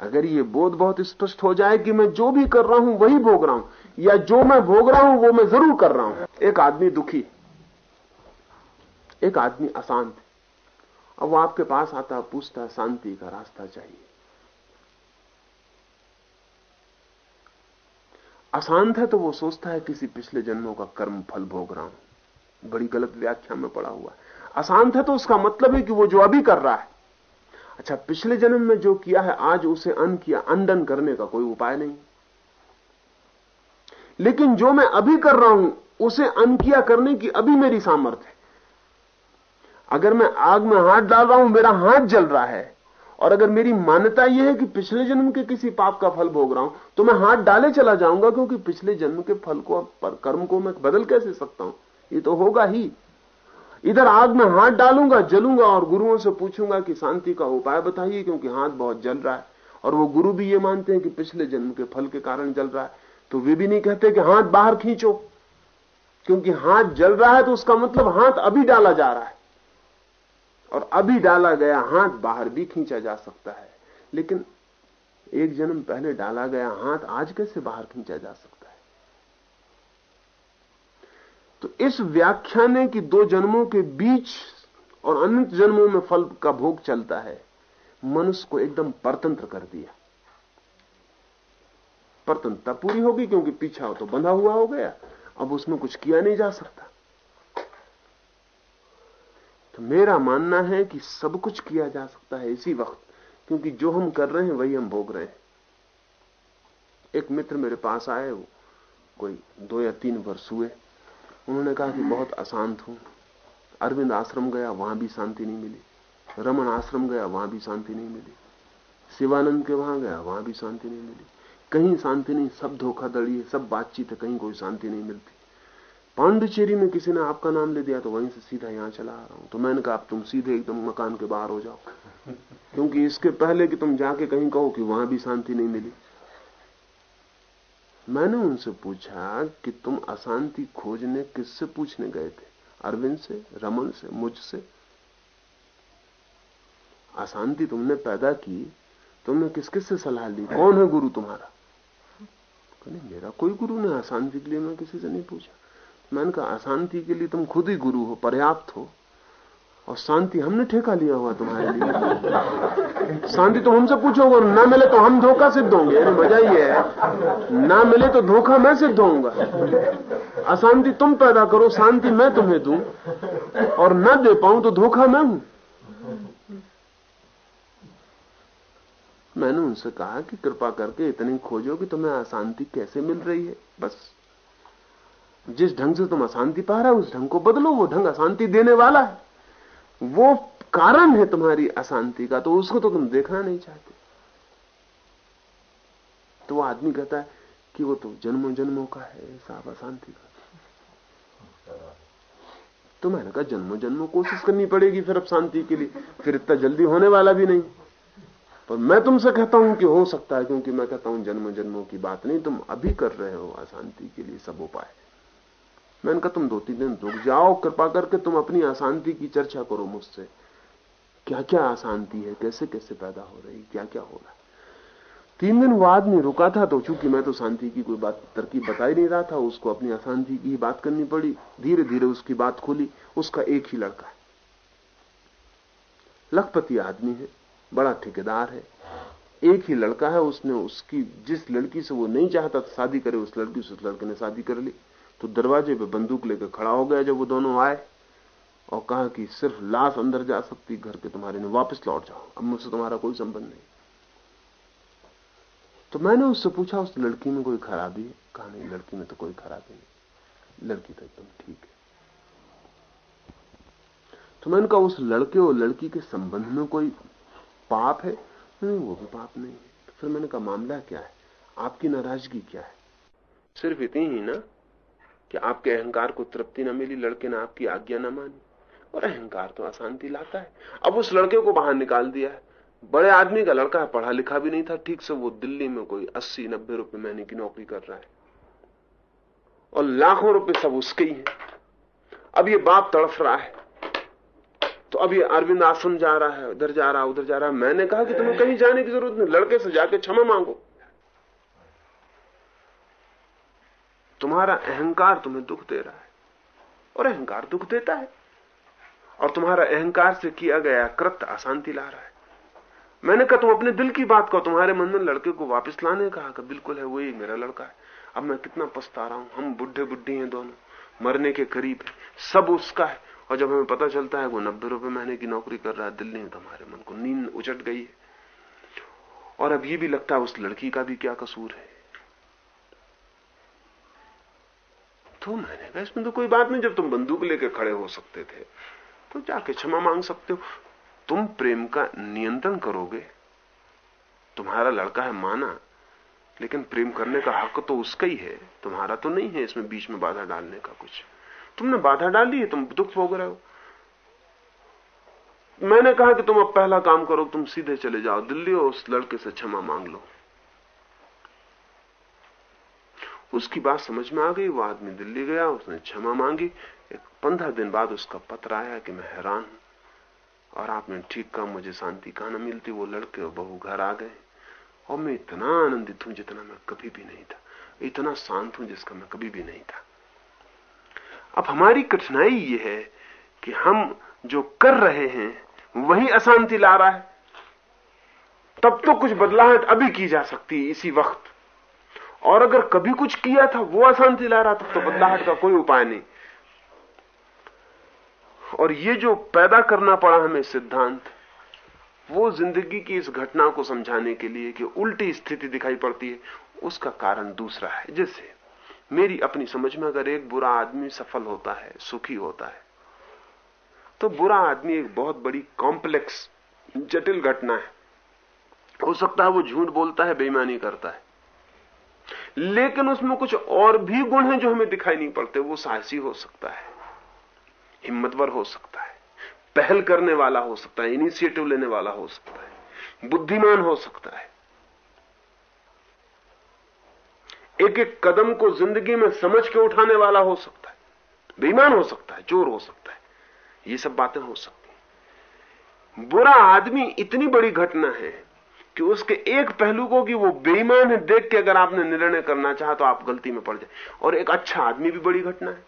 अगर ये बोध बहुत स्पष्ट हो जाए कि मैं जो भी कर रहा हूँ, वही भोग रहा हूँ या जो मैं भोग रहा हूँ, वो मैं ज़रूर कर रहा हूँ। एक आदमी दुखी, एक आदमी अशांत अब वो आपके पास आता, पूछता, शांति का रास्ता चाहिए। अशांत है तो वो सोचता है, किसी पिछले जन्मों का कर्म फल भोग रहा हूँ। बड़ी गलत व्याख्या में पड़ा हुआ अशांत है तो उसका मतलब है कि वो जो अभी कर रहा है। अच्छा पिछले जन्म में जो किया है, आज उसे अन किया, अंडन करने का कोई उपाय नहीं। लेकिन जो मैं अभी कर रहा हूँ, उसे अन किया करने की अभी मेरी सामर्थ्य है। अगर मैं आग में हाथ डाल रहा हूँ, मेरा हाथ जल रहा है, और अगर मेरी मान्यता यह है कि पिछले जन्म के किसी पाप का फल भोग रहा हूँ तो मैं हाथ डाले चला जाऊँगा, क्योंकि पिछले जन्म के फल को, पर कर्म को मैं बदल कैसे सकता हूँ? ये तो होगा ही। इधर आग में हाथ डालूँगा, जलूँगा, और गुरुओं से पूछूँगा कि शांति का उपाय बताइए, क्योंकि हाथ बहुत जल रहा है। और वो गुरु भी ये मानते हैं कि पिछले जन्म के फल के कारण जल रहा है। तो वे भी नहीं कहते कि हाथ बाहर खींचो, क्योंकि हाथ जल रहा है तो उसका मतलब हाथ अभी डाला जा रहा है। और अभी डाला गया हाथ बाहर भी खींचा जा सकता है, लेकिन एक जन्म पहले डाला गया हाथ आज कैसे बाहर खींचा जा सकता है? तो इस व्याख्याने की दो जन्मों के बीच और अनंत जन्मों में फल का भोग चलता है, मनुष्य को एकदम परतंत्र कर दिया। परतंत्रता पूरी होगी क्योंकि पीछा हो तो बंधा हुआ हो गया। अब उसमें कुछ किया नहीं जा सकता। तो मेरा मानना है कि सब कुछ किया जा सकता है इसी वक्त, क्योंकि जो हम कर रहे हैं, वही हम भोग रहे हैं। एक मित्र मेरे पास आए, वो कोई दो या तीन वर्ष हुए। उन्होंने कहा कि बहुत अशांत हूँ। अरविंद आश्रम गया, वहाँ भी शांति नहीं मिली। रमन आश्रम गया, वहाँ भी शांति नहीं मिली। शिवानंद के वहाँ गया, वहाँ भी शांति नहीं मिली। कहीं शांति नहीं सब धोखाधड़ी है सब बातचीत है कहीं कोई शांति नहीं मिलती। पांडुचेरी में किसी ने आपका नाम ले दिया तो वहीं से सीधा यहाँ चला आ रहा हूँ। तो मैंने कहा तुम सीधे एकदम मकान के बाहर हो जाओ। क्योंकि इसके पहले कि तुम जाके कहीं कहो कि वहाँ भी शांति नहीं मिली। मैंने उनसे पूछा कि तुम अशांति खोजने किससे पूछने गए थे? अरविंद से रमन से मुझसे अशांति तुमने पैदा की तुमने किस किस से सलाह ली? कौन है गुरु तुम्हारा? नहीं मेरा कोई गुरु नहीं अशांति के लिए, मैं किसी से नहीं पूछा। मैंने कहा अशांति के लिए तुम खुद ही गुरु हो, पर्याप्त हो। और शांति हमने ठेका लिया हुआ तुम्हारे लिए। शांति तो हमसे पूछोगे और ना मिले तो हम धोखा सिद्ध होंगे। अरे मज़ा ही है। ना मिले तो धोखा मैं सिद्ध होऊँगा। अशांति तुम पैदा करो, शांति मैं तुम्हें दूँ। और न दे पाऊँ तो धोखा मैं हूँ। मैंने उनसे कहा कि कृपा करके इतनी खोजो कि तुम्हें अशांति कैसे मिल रही है, बस। जिस ढंग से तुम अशांति पा रहे हो, उस ढंग को बदलो, वो ढंग अशांति देने वाला है। वो कारण है तुम्हारी अशांति का तो उसको तो तुम देखना नहीं चाहते। तो वो आदमी कहता है कि वो तो जन्मों जन्मों का है साहब अशांति का। तो मैंने कहा जन्मों जन्मों कोशिश करनी पड़ेगी फिर अब शांति के लिए, फिर इतना जल्दी होने वाला भी नहीं। पर मैं तुमसे कहता हूँ कि हो सकता है, क्योंकि मैं कहता हूँ जन्म जन्मों की बात नहीं, तुम अभी कर रहे हो अशांति के लिए सब उपाय। मैंने कहा, तुम दो तीन दिन रुक जाओ, कृपा करके तुम अपनी अशांति की चर्चा करो मुझसे। क्या क्या अशांति है? कैसे कैसे पैदा हो रही? क्या क्या हो रहा है? तीन दिन वो आदमी रुका था तो चूँकि मैं तो शांति की कोई बात, तरकीब बता ही नहीं रहा था, उसको अपनी अशांति की बात करनी पड़ी। धीरे धीरे उसकी बात खोली, उसका एक ही लड़का है। लखपति आदमी है। बड़ा ठेकेदार है। एक ही लड़का है, उसने उसकी, जिस लड़की से वो नहीं चाहता था शादी करे, उस लड़की से उस लड़के ने शादी कर ली। तो दरवाजे पे बंदूक लेकर खड़ा हो गया जब वो दोनों आए और कहा कि सिर्फ़ लाश अंदर जा सकती, घर के तुम्हारे ने वापस लौट जाओ, अब मुझसे तुम्हारा कोई संबंध नहीं। तो मैंने उससे पूछा, उस लड़की में कोई खराबी है? कहा, नहीं, लड़की में तो कोई खराबी नहीं। लड़की तो एकदम ठीक है। तो मैंने कहा, उस लड़के और लड़की के संबंध में कोई पाप है? नहीं वो भी पाप नहीं है। तो फिर मैंने कहा, मामला क्या है? आपकी नाराज़गी क्या है? सिर्फ़ इतनी ही ना कि आपके अहंकार को तृप्ति न मिली, लड़के ने आपकी आज्ञा न मानी। और अहंकार तो अशांति लाता है। अब उस लड़के को बाहर निकाल दिया है। बड़े आदमी का लड़का है, पढ़ा लिखा भी नहीं था, ठीक से वो दिल्ली में कोई अस्सी नब्बे रुपए महीने की नौकरी कर रहा है। और लाखों रुपए सब उसके ही हैं। अब ये बाप तड़फ रहा है। तो अब ये अरविंद आश्रम जा रहा है, उधर जा रहा है उधर जा रहा है। मैंने कहा कि तुम्हें कहीं जाने की ज़रूरत नहीं, लड़के से जाके क्षमा मांगो। तुम्हारा अहंकार तुम्हें दुख दे रहा है, और अहंकार दुख देता है। और तुम्हारा अहंकार से किया गया कृत्य अशांति ला रहा है। मैंने कहा, तुम अपने दिल की बात कहो, तुम्हारे मन में लड़के को वापस लाने कहा कि बिल्कुल है, वही मेरा लड़का है। अब मैं कितना पछता रहा हूँ, हम बुढ़े बुढ़ी हैं दोनों, मरने के करीब सब उसका है। और जब हमें पता चलता है वो नब्बे रुपए महीने की नौकरी कर रहा है दिल्ली में तो हमारे मन को। नींद उचट गई है। और अब ये भी लगता है उस लड़की का भी क्या कसूर है। तो मैंने कहा, इसमें तो कोई बात नहीं, जब तुम बंदूक लेकर खड़े हो सकते थे तो जाके क्षमा मांग सकते हो। तुम प्रेम का नियंत्रण करोगे। तुम्हारा लड़का है माना, लेकिन प्रेम करने का हक तो उसका ही है। तुम्हारा तो नहीं है इसमें बीच में बाधा डालने का कुछ। तुमने बाधा डाली है, तुम दुख भोग रहे हो। मैंने कहा कि तुम अब पहला काम करो, तुम सीधे चले जाओ, दिल्ली और उस लड़के से क्षमा मांग लो। उसकी बात समझ में आ गई, वो आदमी दिल्ली गया, उसने क्षमा मांगी। एक पंद्रह दिन बाद उसका पत्र आया कि मैं हैरान हूँ। और आपने ठीक कहा, मुझे शांति कहा न मिलती, वो लड़के और बहू घर आ गए। और मैं इतना आनंदित हूँ जितना मैं कभी भी नहीं था। इतना शांत हूँ जिसका मैं कभी भी नहीं था। अब हमारी कठिनाई ये है कि हम जो कर रहे हैं, वही अशांति ला रहा है। तब तो कुछ बदलाहट अभी की जा सकती है इसी वक्त। और अगर कभी कुछ किया था, वो अशांति ला रहा, तब तो बदलाहट का कोई उपाय नहीं। और ये जो पैदा करना पड़ा हमें सिद्धांत, वो ज़िंदगी की इस घटना को समझाने के लिए कि उल्टी स्थिति दिखाई पड़ती है, उसका कारण दूसरा है। जैसे मेरी अपनी समझ में अगर एक बुरा आदमी सफल होता है, सुखी होता है तो बुरा आदमी एक बहुत बड़ी कॉम्प्लेक्स जटिल घटना है। हो सकता है वो झूठ बोलता है, बेईमानी करता है। लेकिन उसमें कुछ और भी गुण हैं जो हमें दिखाई नहीं पड़ते, वो साहसी हो सकता है, हिम्मतवर हो सकता है, पहल करने वाला हो सकता है इनिशिएटिव लेने वाला हो सकता है, बुद्धिमान हो सकता है। एक एक कदम को ज़िंदगी में समझ के उठाने वाला हो सकता है। बेईमान हो सकता है, चोर हो सकता है। ये सब बातें हो सकती बुरा आदमी इतनी बड़ी घटना है कि उसके एक पहलू को कि वो बेईमान है, देख के अगर आपने निर्णय करना चाहा तो आप गलती में पड़ जाए। और एक अच्छा आदमी भी बड़ी घटना है।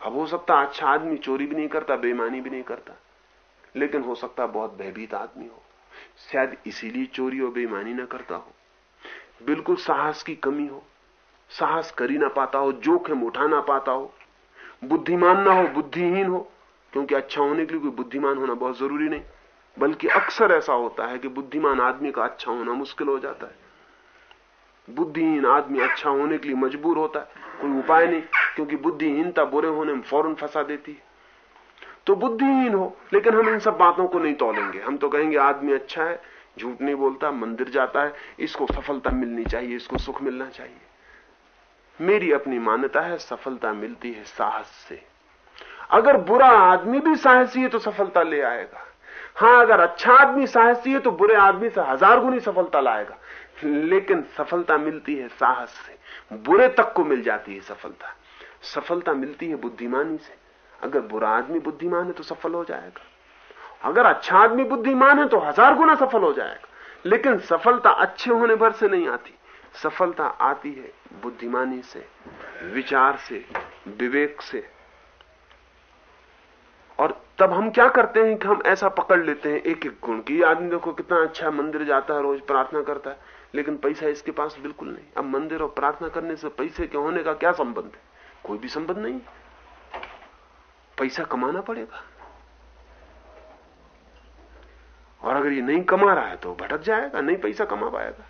अब हो सकता अच्छा आदमी चोरी भी नहीं करता, बेईमानी भी नहीं करता। लेकिन हो सकता बहुत भयभीत आदमी हो। शायद इसीलिए चोरी और बेईमानी ना करता हो। बिल्कुल साहस की कमी हो। साहस कर ही ना पाता हो जोखिम उठा ना पाता हो। बुद्धिमान ना हो, बुद्धिहीन हो। क्योंकि अच्छा होने के लिए कोई बुद्धिमान होना बहुत ज़रूरी नहीं। बल्कि अक्सर ऐसा होता है कि बुद्धिमान आदमी का अच्छा होना मुश्किल हो जाता है। बुद्धिहीन आदमी अच्छा होने के लिए मजबूर होता है, कोई उपाय नहीं, क्योंकि बुद्धिहीनता बुरे होने में फ़ौरन फंसा देती है। तो बुद्धिहीन हो, लेकिन हम इन सब बातों को नहीं तोलेंगे। हम तो कहेंगे, आदमी अच्छा है, झूठ नहीं बोलता, मंदिर जाता है, इसको सफलता मिलनी चाहिए, इसको सुख मिलना चाहिए। मेरी अपनी मान्यता है, सफलता मिलती है साहस से। अगर बुरा आदमी भी साहसी है तो सफलता ले आएगा। हाँ, अगर अच्छा आदमी साहसी है तो बुरे आदमी से हज़ार गुनी सफलता लाएगा। लेकिन सफलता मिलती है साहस से। बुरे तक को मिल जाती है सफलता। सफलता मिलती है बुद्धिमानी से। अगर बुरा आदमी बुद्धिमान है तो सफल हो जाएगा। अगर अच्छा आदमी बुद्धिमान है तो हज़ार गुना सफल हो जाएगा। लेकिन सफलता अच्छे होने भर से नहीं आती। सफलता आती है बुद्धिमानी से, विचार से, विवेक से। और तब हम क्या करते हैं कि हम ऐसा पकड़ लेते हैं एक एक गुण की आदमी देखो कितना अच्छा मंदिर जाता है, रोज प्रार्थना करता है, लेकिन पैसा इसके पास बिल्कुल नहीं। अब मंदिर और प्रार्थना करने से पैसे के होने का क्या संबंध है? कोई भी संबंध नहीं। पैसा कमाना पड़ेगा। और अगर ये नहीं कमा रहा है तो भटक जाएगा, नहीं पैसा कमा पाएगा।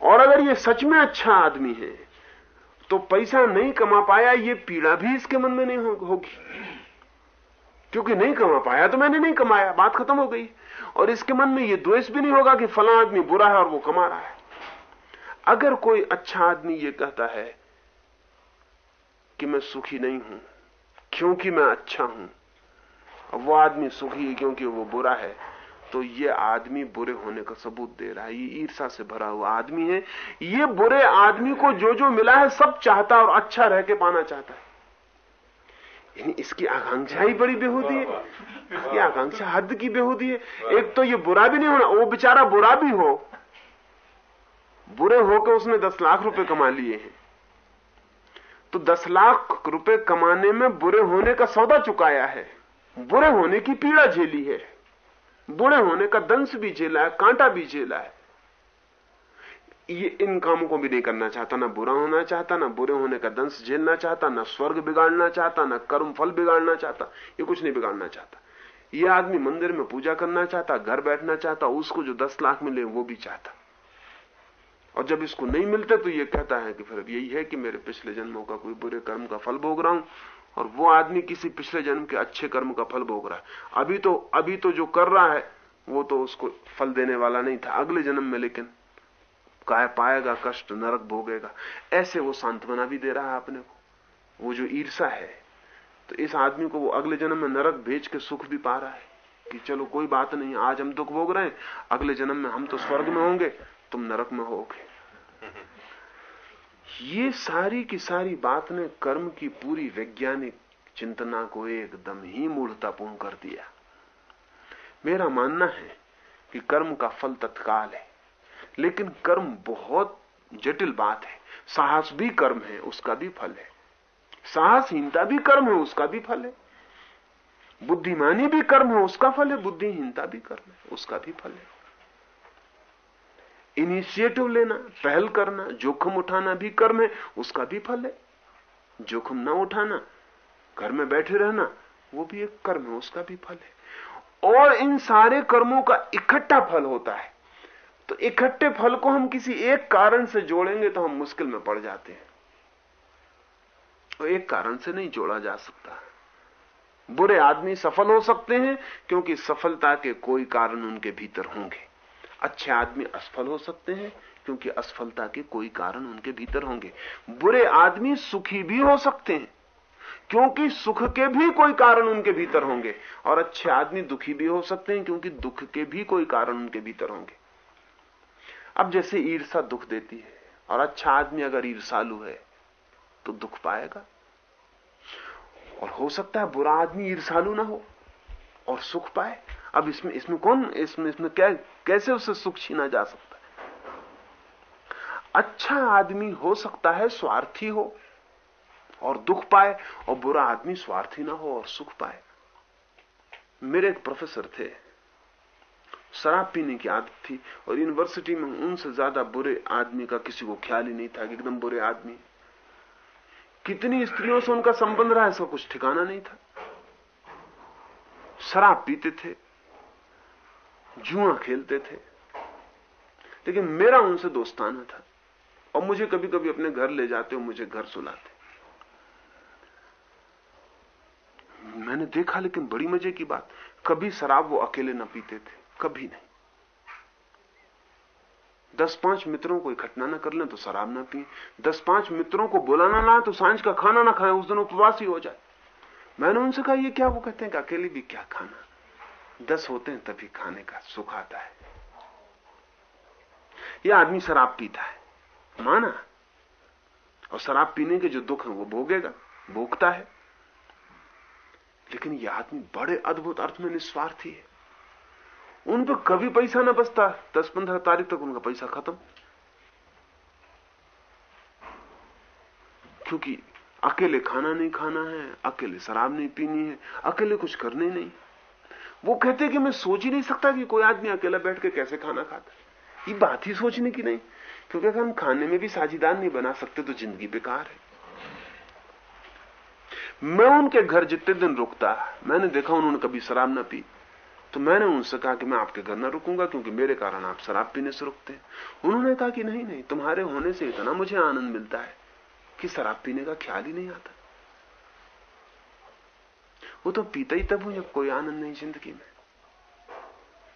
और अगर ये सच में अच्छा आदमी है तो पैसा नहीं कमा पाया, ये पीड़ा भी इसके मन में नहीं होगी। क्योंकि नहीं कमा पाया तो मैंने नहीं कमाया, बात खत्म हो गई। और इसके मन में ये द्वेष भी नहीं होगा कि फला आदमी बुरा है और वो कमा रहा है। अगर कोई अच्छा आदमी ये कहता है कि मैं सुखी नहीं हूँ, क्योंकि मैं अच्छा हूँ वो आदमी सुखी है क्योंकि वो बुरा है तो ये आदमी बुरे होने का सबूत दे रहा है, ये ईर्षा से भरा हुआ आदमी है। ये बुरे आदमी को जो जो मिला है, सब चाहता और अच्छा रह के पाना चाहता है। यानी इसकी आकांक्षा ही बड़ी बेहूदी है। इसकी आकांक्षा हद की बेहूदी है। एक तो ये बुरा भी नहीं होना, वो बेचारा बुरा भी हो। बुरे होकर उसने दस लाख रुपए कमा लिए हैं। तो दस लाख रुपए कमाने में बुरे होने का सौदा चुकाया है। बुरे होने की पीड़ा झेली है। बुरे होने का दंश भी झेला है, कांटा भी झेला है। ये इन कामों को भी नहीं करना चाहता, ना बुरा होना चाहता, ना बुरे होने का दंश झेलना चाहता, ना स्वर्ग बिगाड़ना चाहता, ना कर्म फल बिगाड़ना चाहता, ये कुछ नहीं बिगाड़ना चाहता। ये आदमी मंदिर में पूजा करना चाहता, घर बैठना चाहता, उसको जो दस लाख मिले वो भी चाहता। और जब इसको नहीं मिलते तो ये कहता है कि फिर यही है कि मेरे पिछले जन्मों का कोई बुरे कर्म का फल भोग रहा हूँ और वो आदमी किसी पिछले जन्म के अच्छे कर्म का फल भोग रहा है। अभी तो अभी तो जो कर रहा है, वो तो उसको फल देने वाला नहीं था अगले जन्म में, लेकिन काय पाएगा कष्ट, नरक भोगेगा। ऐसे वो सांत्वना भी दे रहा है अपने को। वो जो ईर्षा है तो इस आदमी को वो अगले जन्म में नरक भेज के सुख भी पा रहा है कि चलो कोई बात नहीं, आज हम दुख भोग रहे हैं, अगले जन्म में हम तो स्वर्ग में होंगे, तुम नरक में होगे। ये सारी की सारी बात ने कर्म की पूरी वैज्ञानिक चिंतना को एकदम ही मूढ़तापूर्ण कर दिया। मेरा मानना है कि कर्म का फल तत्काल है, लेकिन कर्म बहुत जटिल बात है। साहस भी कर्म है, उसका भी फल है। साहसहीनता भी कर्म है, उसका भी फल है। बुद्धिमानी भी कर्म है, उसका फल है। बुद्धिहीनता भी कर्म है, उसका भी फल है। इनिशिएटिव लेना, पहल करना, जोखिम उठाना भी कर्म है, उसका भी फल है। जोखिम ना उठाना, घर में बैठे रहना, वो भी एक कर्म है, उसका भी फल है। और इन सारे कर्मों का इकट्ठा फल होता है। तो इकट्ठे फल को हम किसी एक कारण से जोड़ेंगे तो हम मुश्किल में पड़ जाते हैं। और एक कारण से नहीं जोड़ा जा सकता। बुरे आदमी सफल हो सकते हैं, क्योंकि सफलता के कोई कारण उनके भीतर होंगे। अच्छे आदमी असफल हो सकते हैं, क्योंकि असफलता के कोई कारण उनके भीतर होंगे। बुरे आदमी सुखी भी हो सकते हैं, क्योंकि सुख के भी कोई कारण उनके भीतर होंगे, और अच्छे आदमी दुखी भी हो सकते हैं, क्योंकि दुख के भी कोई कारण उनके भीतर होंगे। अब जैसे ईर्षा दुख देती है, और अच्छा आदमी अगर ईर्षालु है तो दुख पाएगा। और हो सकता है बुरा आदमी ईर्षालु ना हो, और सुख पाए। अब इसमें इसमें कौन, इसमें इसमें क्या कैसे उसे सुख छीना जा सकता है? अच्छा आदमी हो सकता है स्वार्थी हो और दुख पाए और बुरा आदमी स्वार्थी ना हो और सुख पाए। मेरे एक प्रोफेसर थे, शराब पीने की आदत थी और यूनिवर्सिटी में उनसे ज़्यादा बुरे आदमी का किसी को ख्याल ही नहीं था, एकदम बुरे आदमी। कितनी स्त्रियों से उनका संबंध रहा इसका कुछ ठिकाना नहीं था। शराब पीते थे जुआ खेलते थे। लेकिन मेरा उनसे दोस्ताना था। और मुझे कभी कभी अपने घर ले जाते और मुझे घर सुलाते। मैंने देखा, लेकिन बड़ी मज़े की बात। कभी शराब वो अकेले न पीते थे, कभी नहीं। दस पाँच मित्रों को इकट्ठा ना कर लें तो शराब ना पिए। दस पाँच मित्रों को बुलाना ना तो साँझ का खाना ना खाएँ, उस दिन उपवास ही हो जाए। मैंने उनसे कहा, ये क्या? वो कहते हैं कि अकेले भी क्या खाना? दस होते हैं तभी खाने का सुख आता है। यह आदमी शराब पीता है। माना? और शराब पीने के जो दुख है, वो भोगेगा, भोगता है। लेकिन यह आदमी बड़े अद्भुत अर्थ में निस्वार्थी है। उन पर कभी पैसा ना बचता। दस पंद्रह तारीख तक उनका पैसा खत्म। क्योंकि अकेले खाना नहीं खाना है, अकेले शराब नहीं पीनी है, अकेले कुछ करने नहीं। वो कहते कि मैं सोच ही नहीं सकता कि कोई आदमी अकेला बैठ के कैसे खाना खाता। ये बात ही सोचने की नहीं, क्योंकि अगर हम खाने में भी साझीदार नहीं बना सकते तो ज़िंदगी बेकार है। मैं उनके घर जितने दिन रुकता, मैंने देखा उन्होंने कभी शराब ना पी तो मैंने उनसे कहा कि मैं आपके घर ना रुकूँगा, क्योंकि मेरे कारण आप शराब पीने से रुकते हैं। उन्होंने कहा कि नहीं नहीं, तुम्हारे होने से इतना मुझे आनंद मिलता है कि शराब पीने का ख्याल ही नहीं आता। वो तो पीता ही तब हूँ, जब कोई आनंद नहीं ज़िंदगी में।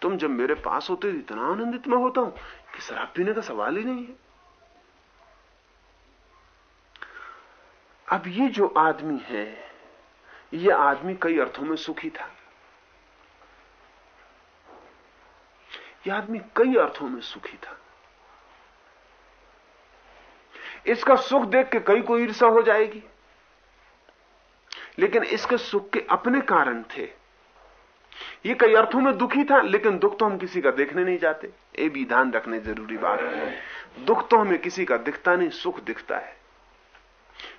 तुम जब मेरे पास होते हो, इतना आनंदित मैं होता हूँ कि शराब पीने का सवाल ही नहीं है। अब ये जो आदमी है, ये आदमी कई अर्थों में सुखी था। यह आदमी कई अर्थों में सुखी था। इसका सुख देख के कई को ईर्षा हो जाएगी। लेकिन इसके सुख के अपने कारण थे। ये कई अर्थों में दुखी था, लेकिन दुख तो हम किसी का देखने नहीं जाते। ये भी ध्यान रखने ज़रूरी बात है। दुख तो हमें किसी का दिखता नहीं, सुख दिखता है।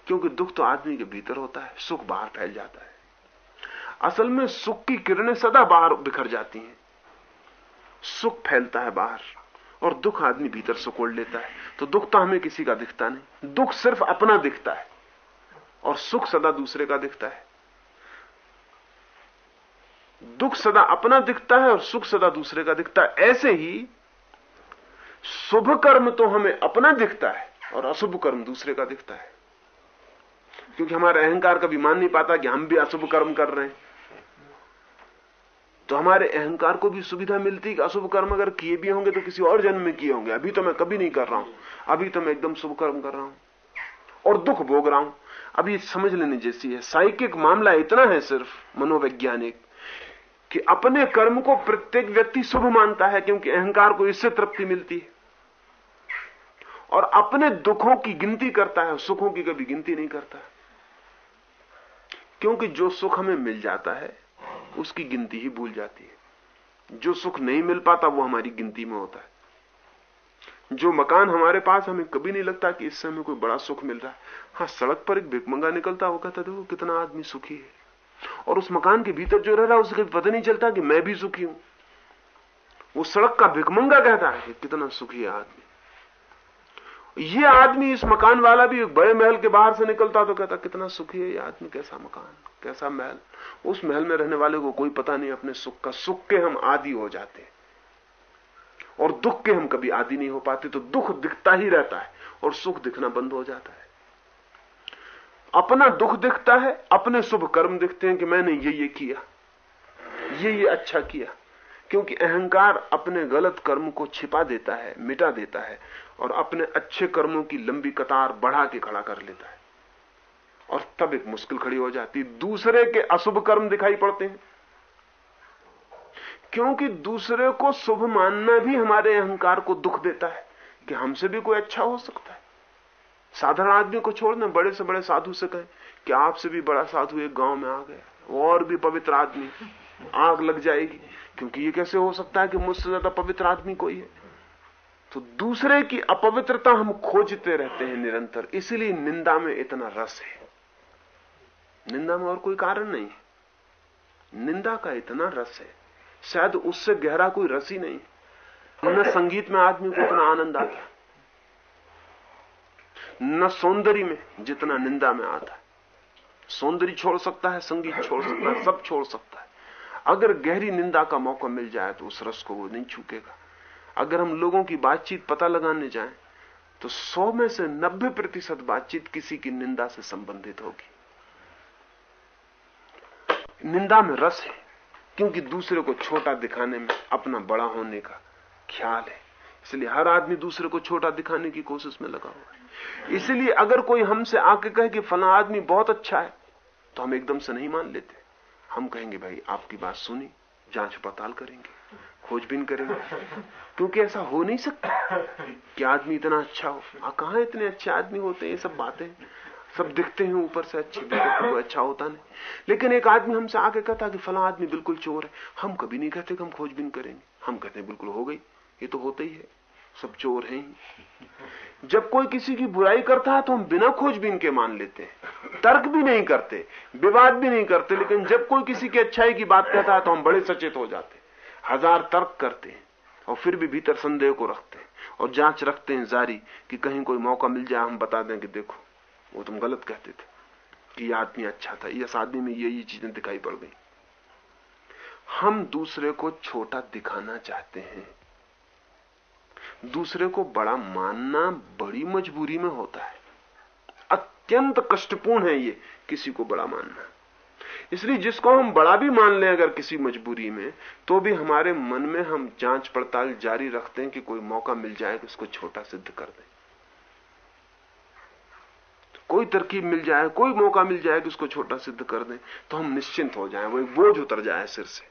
क्योंकि दुख तो आदमी के भीतर होता है, सुख बाहर फैल जाता है। असल में सुख की किरणें सदा बाहर बिखर जाती हैं। सुख फैलता है बाहर, और दुख आदमी भीतर सुकोड़ लेता है। तो दुख तो हमें किसी का दिखता नहीं। दुख सिर्फ़ अपना दिखता है। और सुख सदा दूसरे का दिखता है। दुख सदा अपना दिखता है और सुख सदा दूसरे का दिखता है। ऐसे ही शुभ कर्म तो हमें अपना दिखता है और अशुभ कर्म दूसरे का दिखता है। क्योंकि हमारे अहंकार कभी मान नहीं पाता कि हम भी अशुभ कर्म कर रहे हैं। तो हमारे अहंकार को भी सुविधा मिलती कि अशुभ कर्म अगर किए भी होंगे तो किसी और जन्म में किए होंगे। अभी तो मैं कभी नहीं कर रहा हूँ। अभी तो मैं एकदम शुभ कर्म कर रहा हूँ। और दुख भोग रहा हूँ। अब ये समझ लेने जैसी है। साइकिक मामला इतना है सिर्फ़ मनोवैज्ञानिक कि अपने कर्म को प्रत्येक व्यक्ति शुभ मानता है क्योंकि अहंकार को इससे तृप्ति मिलती है। और अपने दुखों की गिनती करता है, सुखों की कभी गिनती नहीं करता क्योंकि जो सुख हमें मिल जाता है, उसकी गिनती ही भूल जाती है। जो सुख नहीं मिल पाता, वो हमारी गिनती में होता है। जो मकान हमारे पास हमें कभी नहीं लगता कि इससे हमें कोई बड़ा सुख मिल रहा है। हाँ सड़क पर एक भिकमंगा निकलता वो कहता देखो कितना आदमी सुखी है। और उस मकान के भीतर जो रह रहा है उसे पता नहीं चलता कि मैं भी सुखी हूँ। वो सड़क का भिकमंगा कहता है कितना सुखी है आदमी। ये आदमी इस मकान वाला भी एक बड़े महल के बाहर से निकलता तो कहता, कितना सुखी है ये आदमी, कैसा मकान, कैसा महल। उस महल में रहने वाले को कोई पता नहीं, अपने सुख का, सुख के हम आदि हो जाते और दुख के हम कभी आदि नहीं हो पाते तो दुख दिखता ही रहता है और सुख दिखना बंद हो जाता है। अपना दुख दिखता है, अपने शुभ कर्म दिखते हैं कि मैंने ये ये किया, ये ये अच्छा किया, क्योंकि अहंकार अपने गलत कर्म को छिपा देता है, मिटा देता है और अपने अच्छे कर्मों की लंबी कतार बढ़ा के खड़ा कर लेता है। और तब एक मुश्किल खड़ी हो जाती दूसरे के अशुभ कर्म दिखाई पड़ते हैं। क्योंकि दूसरे को शुभ मानना भी हमारे अहंकार को दुख देता है कि हमसे भी कोई अच्छा हो सकता है। साधारण आदमी को छोड़ना बड़े से बड़े साधु से कहें कि आपसे भी बड़ा साधु एक गाँव में आ गया और भी पवित्र आदमी आग लग जाएगी, क्योंकि ये कैसे हो सकता है कि मुझसे ज़्यादा पवित्र आदमी कोई है? तो दूसरे की अपवित्रता हम खोजते रहते हैं निरंतर, इसलिए निंदा में इतना रस है। निंदा में और कोई कारण नहीं है। निंदा का इतना रस है शायद उससे गहरा कोई रस ही नहीं। न संगीत में आदमी को उतना आनंद आता न सौंदर्य में जितना निंदा में आता है। सौंदर्य छोड़ सकता है, संगीत छोड़ सकता है, सब छोड़ सकता है। अगर गहरी निंदा का मौका मिल जाए तो उस रस को वो नहीं छूकेगा। अगर हम लोगों की बातचीत पता लगाने जाएँ तो सौ में से नब्बे प्रतिशत बातचीत किसी की निंदा से संबंधित होगी। निंदा में रस है। क्योंकि दूसरे को छोटा दिखाने में अपना बड़ा होने का ख्याल है। इसलिए हर आदमी दूसरे को छोटा दिखाने की कोशिश में लगा हुआ है। इसलिए अगर कोई हमसे आके कहे कि फला आदमी बहुत अच्छा है तो हम एकदम से नहीं मान लेते। हम कहेंगे भाई आपकी बात सुनी जाँच पड़ताल करेंगे खोजबीन करेंगे। क्योंकि ऐसा हो नहीं सकता कि आदमी इतना अच्छा हो। आ, कहा इतने अच्छे आदमी होते हैं? ये सब बातें सब दिखते हैं ऊपर से, अच्छे कोई अच्छा होता नहीं। लेकिन एक आदमी हमसे आके कहता कि फला आदमी बिल्कुल चोर है। हम कभी नहीं कहते कि हम खोजबीन करेंगे। हम कहते हैं, बिल्कुल हो गई। ये तो होता ही है। सब चोर हैं ही। जब कोई किसी की बुराई करता है तो हम बिना खोजबीन के मान लेते हैं। तर्क भी नहीं करते, विवाद भी नहीं करते, लेकिन जब कोई किसी की अच्छाई की बात कहता है तो हम बड़े सचेत हो जाते हज़ार तर्क करते हैं और फिर भी भीतर संदेह को रखते हैं और जाँच रखते हैं जारी कि कहीं कोई मौका मिल जाए, हम बता दें कि देखो वो तुम गलत कहते थे कि यह आदमी अच्छा था। इस आदमी में ये ये चीज़ें दिखाई पड़ गई। हम दूसरे को छोटा दिखाना चाहते हैं। दूसरे को बड़ा मानना बड़ी मजबूरी में होता है। अत्यंत कष्टपूर्ण है ये किसी को बड़ा मानना। इसलिए जिसको हम बड़ा भी मान लें अगर किसी मजबूरी में तो भी हमारे मन में हम जाँच पड़ताल जारी रखते हैं कि कोई मौका मिल जाए कि उसको छोटा सिद्ध कर दें। कोई तरकीब मिल जाए, कोई मौका मिल जाए कि उसको छोटा सिद्ध कर दें तो हम निश्चिंत हो जाएँ, वो एक बोझ उतर जाए सिर से।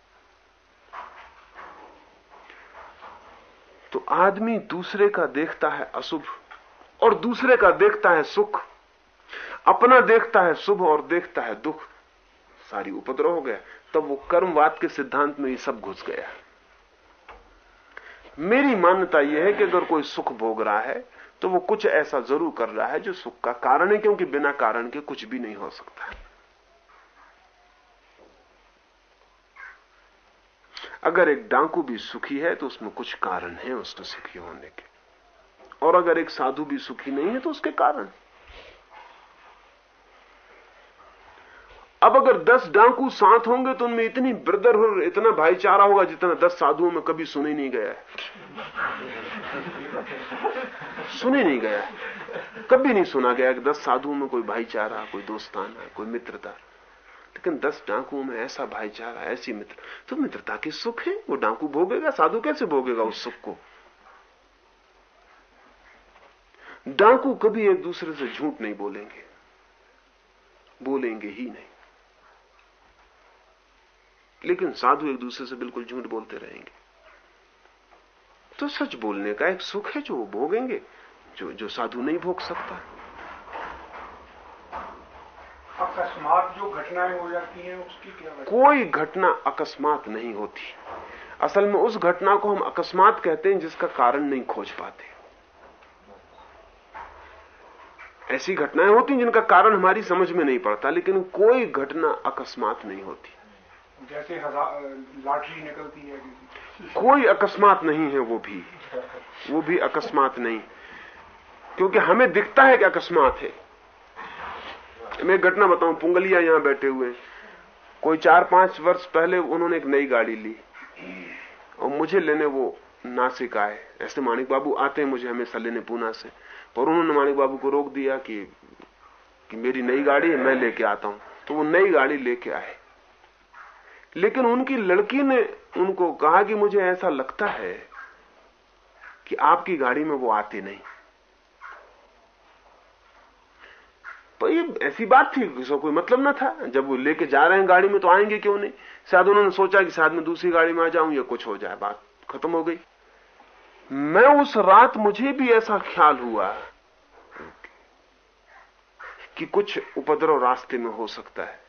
तो आदमी दूसरे का देखता है अशुभ और दूसरे का देखता है सुख। अपना देखता है शुभ और देखता है दुख। सारी उपद्रव हो गया, तब वो कर्मवाद के सिद्धांत में ये सब घुस गया। मेरी मान्यता यह है कि अगर कोई सुख भोग रहा है तो वो कुछ ऐसा ज़रूर कर रहा है जो सुख का कारण है, क्योंकि बिना कारण के कुछ भी नहीं हो सकता। अगर एक डांकू भी सुखी है तो उसमें कुछ कारण है उसके सुखी होने के। और अगर एक साधु भी सुखी नहीं है तो उसके कारण। अब अगर दस डांकू साथ होंगे तो उनमें इतनी ब्रदर और इतना भाईचारा होगा जितना दस साधुओं में कभी सुने नहीं गया है। सुने नहीं गया है। कभी नहीं सुना गया कि दस साधुओं में कोई भाईचारा, कोई दोस्ताना, कोई मित्रता। लेकिन दस डाकुओं में ऐसा भाईचारा, ऐसी मित्र तो मित्रता के सुख है। वो डाकू भोगेगा, साधु कैसे भोगेगा उस सुख को? डाकू कभी एक दूसरे से झूठ नहीं बोलेंगे। बोलेंगे ही नहीं। लेकिन साधु एक दूसरे से बिल्कुल झूठ बोलते रहेंगे। तो सच बोलने का एक सुख है जो वो भोगेंगे जो जो साधु नहीं भोग सकता। अकस्मात जो घटनाएँ हो जाती हैं उसकी क्या वजह? कोई घटना अकस्मात नहीं होती। असल में उस घटना को हम अकस्मात कहते हैं जिसका कारण नहीं खोज पाते। ऐसी घटनाएँ होती हैं जिनका कारण हमारी समझ में नहीं पड़ता लेकिन कोई घटना अकस्मात नहीं होती। जैसे लॉटरी निकलती है कोई अकस्मात नहीं है वो भी। वो भी अकस्मात नहीं। क्योंकि हमें दिखता है कि अकस्मात है। मैं घटना बताऊँ, पुंगलिया यहाँ बैठे हुए कोई चार पाँच वर्ष पहले उन्होंने एक नई गाड़ी ली। और मुझे लेने वो नासिक आए। ऐसे मानिक बाबू आते हैं मुझे हमेशा लेने पूना से। और उन्होंने मानिक बाबू को रोक दिया कि कि मेरी नई गाड़ी है, मैं लेके आता हूँ। तो वो नई गाड़ी लेके आए। लेकिन उनकी लड़की ने उनको कहा कि मुझे ऐसा लगता है कि आपकी गाड़ी में वो आते नहीं। तो ये ऐसी बात थी, इसका कोई मतलब ना था। जब वो लेके जा रहे हैं गाड़ी में तो आएँगे क्यों नहीं? शायद उन्होंने सोचा कि शायद मैं दूसरी गाड़ी में आ जाऊँ या कुछ हो जाए, बात खत्म हो गई। मैं उस रात, मुझे भी ऐसा ख्याल हुआ कि कुछ उपद्रव रास्ते में हो सकता है।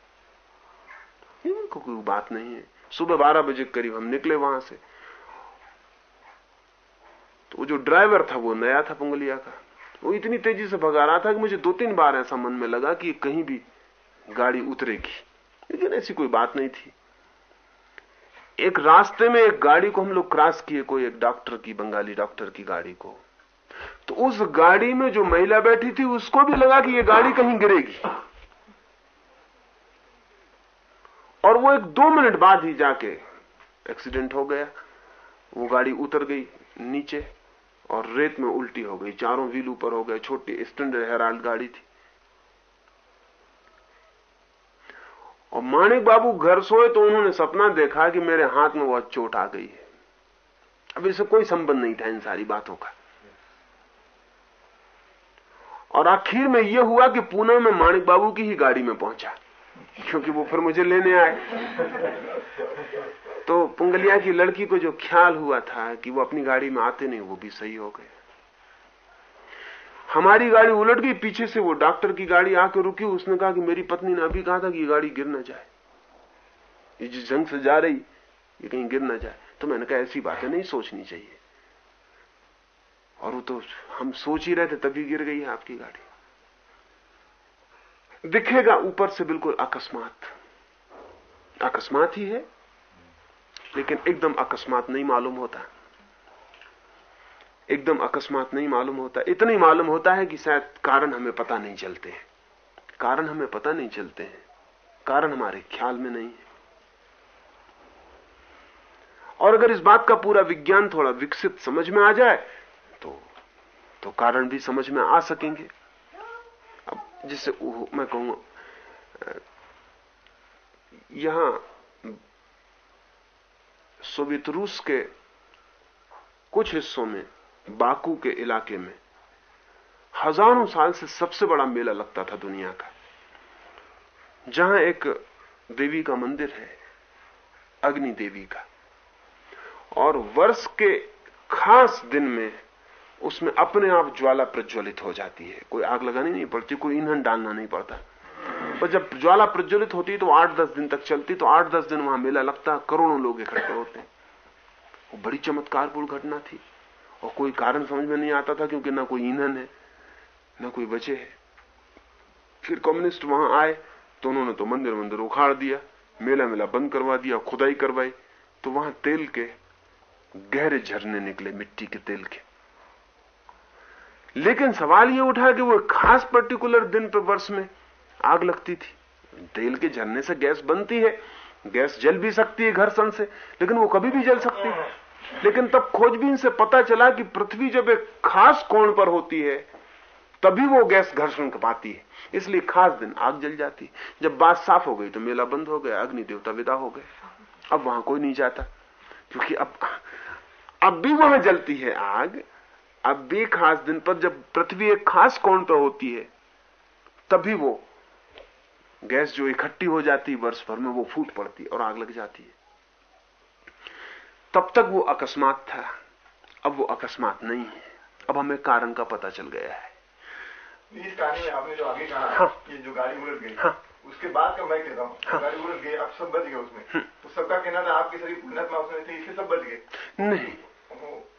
ये कोई बात नहीं है। सुबह बारह बजे करीब हम निकले वहाँ से। तो जो ड्राइवर था, वो नया था पुंगलिया का। वो इतनी तेज़ी से भगा रहा था कि मुझे दो तीन बार ऐसा मन में लगा कि कहीं भी गाड़ी उतरेगी। लेकिन ऐसी कोई बात नहीं थी। एक रास्ते में एक गाड़ी को हम लोग क्रॉस किए, कोई एक डॉक्टर की, बंगाली डॉक्टर की गाड़ी को। तो उस गाड़ी में जो महिला बैठी थी, उसको भी लगा कि ये गाड़ी कहीं गिरेगी और वो एक दो मिनट बाद ही जाके एक्सीडेंट हो गया। वो गाड़ी उतर गई नीचे और रेत में उल्टी हो गई। चारों व्हील ऊपर हो गए। छोटी स्टैंडर्ड हेराल्ड गाड़ी थी। और माणिक बाबू घर सोए तो उन्होंने सपना देखा कि मेरे हाथ में बहुत चोट आ गई है। अब इससे कोई संबंध नहीं था इन सारी बातों का। और आखिर में यह हुआ कि पूना में माणिक बाबू की ही गाड़ी में पहुँचा। क्योंकि वो फिर मुझे लेने आए। तो पुंगलिया की लड़की को जो ख्याल हुआ था कि वो अपनी गाड़ी में आते नहीं, वो भी सही हो गए। हमारी गाड़ी उलट गई, पीछे से वो डॉक्टर की गाड़ी आके रुकी। उसने कहा कि मेरी पत्नी ने अभी कहा था कि ये गाड़ी गिर ना जाए। ये जिस जंग से जा रही, ये कहीं गिर ना जाए। तो मैंने कहा, ऐसी बातें नहीं सोचनी चाहिए। और वो तो हम सोच ही रहे थे, तभी गिर गई है आपकी गाड़ी। दिखेगा ऊपर से बिल्कुल अकस्मात। अकस्मात ही है, लेकिन एकदम अकस्मात नहीं मालूम होता। एकदम अकस्मात नहीं मालूम होता। इतना मालूम होता है कि शायद कारण हमें पता नहीं चलते हैं। कारण हमें पता नहीं चलते हैं। कारण हमारे ख्याल में नहीं है। और अगर इस बात का पूरा विज्ञान थोड़ा विकसित समझ में आ जाए तो तो कारण भी समझ में आ सकेंगे। जिससे मैं कहूँगा यहाँ सोवियत रूस के कुछ हिस्सों में, बाकू के इलाके में, हज़ारों साल से सबसे बड़ा मेला लगता था दुनिया का, जहाँ एक देवी का मंदिर है, अग्नि देवी का। और वर्ष के खास दिन में उसमें अपने आप ज्वाला प्रज्वलित हो जाती है। कोई आग लगानी नहीं पड़ती, कोई ईंधन डालना नहीं पड़ता। और जब ज्वाला प्रज्वलित होती तो आठ दस दिन तक चलती तो आठ दस दिन वहाँ मेला लगता करोड़ों लोग इकट्ठे होते वो बड़ी चमत्कारपूर्ण घटना थी। और कोई कारण समझ में नहीं आता था क्योंकि ना कोई ईंधन है, ना कोई बचे है। फिर कम्युनिस्ट वहाँ आए तो उन्होंने तो मंदिर मंदिर उखाड़ दिया, मेला मेला बंद करवा दिया, खुदाई करवाई। तो वहाँ तेल के गहरे झरने निकले, मिट्टी के तेल के। लेकिन सवाल ये उठा कि वो खास पर्टिकुलर दिन पर वर्ष में आग लगती थी। तेल के झरने से गैस बनती है, गैस जल भी सकती है घर सन से, लेकिन वो कभी भी जल सकती है। लेकिन तब खोजबीन से पता चला कि पृथ्वी जब एक खास कोण पर होती है, तभी वो गैस घर्षण पाती है। इसलिए खास दिन आग जल जाती जब बात साफ़ हो गई तो मेला बंद हो गया, अग्नि देवता विदा हो गए। अब वहाँ कोई नहीं जाता, क्योंकि अब अब भी वहाँ जलती है आग अब भी खास दिन पर जब पृथ्वी एक खास कोण पर होती है तभी वो गैस जो इकट्ठी हो जाती वर्ष भर में वो फूट पड़ती और आग लग जाती है तब तक वो अकस्मात था अब वो अकस्मात नहीं है अब हमें कारण का पता चल गया है इस कहानी में आपने जो आगे कहा हाँ। कि जो गाड़ी उलट गई हाँ। उसके बाद का मैं कहता हूँ हाँ। गाड़ी उलट गई आप सब बच गए उसमें हम्म। तो सबका कहना था आपकी सारी पुण्यात्मा उसमें थी इसलिए सब बच गए नहीं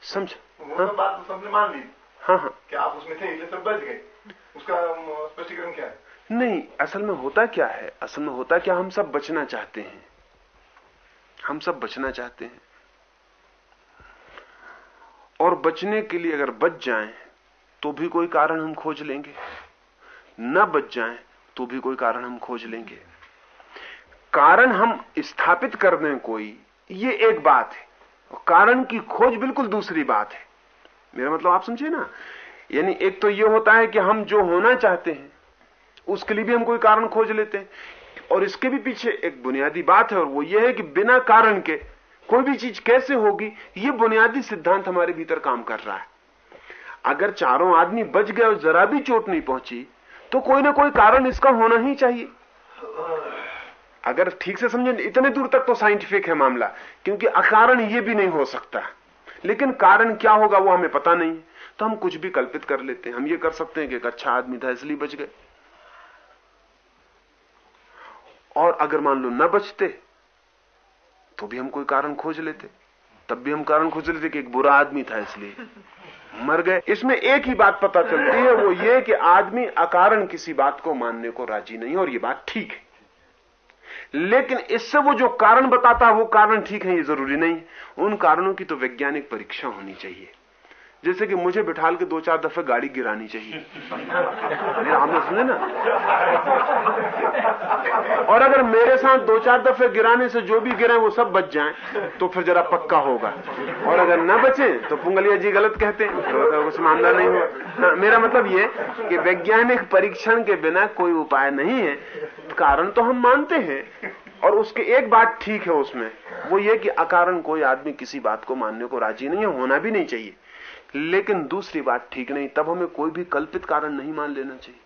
समझ। वो हाँ। बात तो सबने मान ली। हाँ हाँ। कि आप उसमें थे इसलिए सब बच गए। उसका स्पष्टीकरण क्या है? नहीं असल में होता क्या है? असल में होता क्या हम सब बचना चाहते हैं। हम सब बचना चाहते हैं। और बचने के लिए अगर बच जाएँ तो भी कोई कारण हम खोज लेंगे। न बच जाएँ तो भी कोई कारण हम खोज लेंगे। कारण हम स्थापित कर दें कोई ये एक बात है। कारण की खोज बिल्कुल दूसरी बात है। मेरा मतलब आप समझे ना? यानी एक तो ये होता है कि हम जो होना चाहते हैं, उसके लिए भी हम कोई कारण खोज लेते हैं। और इसके भी पीछे एक बुनियादी बात है, और वो ये है कि बिना कारण के कोई भी चीज़ कैसे होगी, ये बुनियादी सिद्धांत हमारे भीतर काम कर रहा है। अगर चारों आदमी बच गए और जरा भी चोट नहीं पहुँची तो कोई ना कोई कारण इसका होना ही चाहिए। अगर ठीक से समझे, इतने दूर तक तो साइंटिफिक है मामला, क्योंकि अकारण ये भी नहीं हो सकता। लेकिन कारण क्या होगा वो हमें पता नहीं। तो हम कुछ भी कल्पित कर लेते हैं। हम ये कर सकते हैं कि एक अच्छा आदमी था, इसलिए बच गए। और अगर मान लो न बचते तो भी हम कोई कारण खोज लेते। तब भी हम कारण खोज लेते कि एक बुरा आदमी था, इसलिए मर गए। इसमें एक ही बात पता चलती है, वो ये कि आदमी अकारण किसी बात को मानने को राज़ी नहीं, और ये बात ठीक है। लेकिन इससे वो जो कारण बताता है, वो कारण ठीक है, ये ज़रूरी नहीं। उन कारणों की तो वैज्ञानिक परीक्षा होनी चाहिए। जैसे कि मुझे बिठाल के दो चार दफे गाड़ी गिरानी चाहिए। आपने सुने ना? और अगर मेरे साथ दो चार दफे गिराने से जो भी गिरे वो सब बच जाए तो फिर जरा पक्का होगा। और अगर न बचे तो पुंगलिया जी गलत कहते हैं। फिर कुछ मामला नहीं हुआ। हाँ, मेरा मतलब ये कि वैज्ञानिक परीक्षण के बिना कोई उपाय नहीं है। कारण तो हम मानते हैं और उसके एक बात ठीक है उसमें। वो ये कि अकारण कोई आदमी किसी बात को मानने को राज़ी नहीं है होना भी नहीं चाहिए। लेकिन दूसरी बात ठीक नहीं, तब हमें कोई भी कल्पित कारण नहीं मान लेना चाहिए।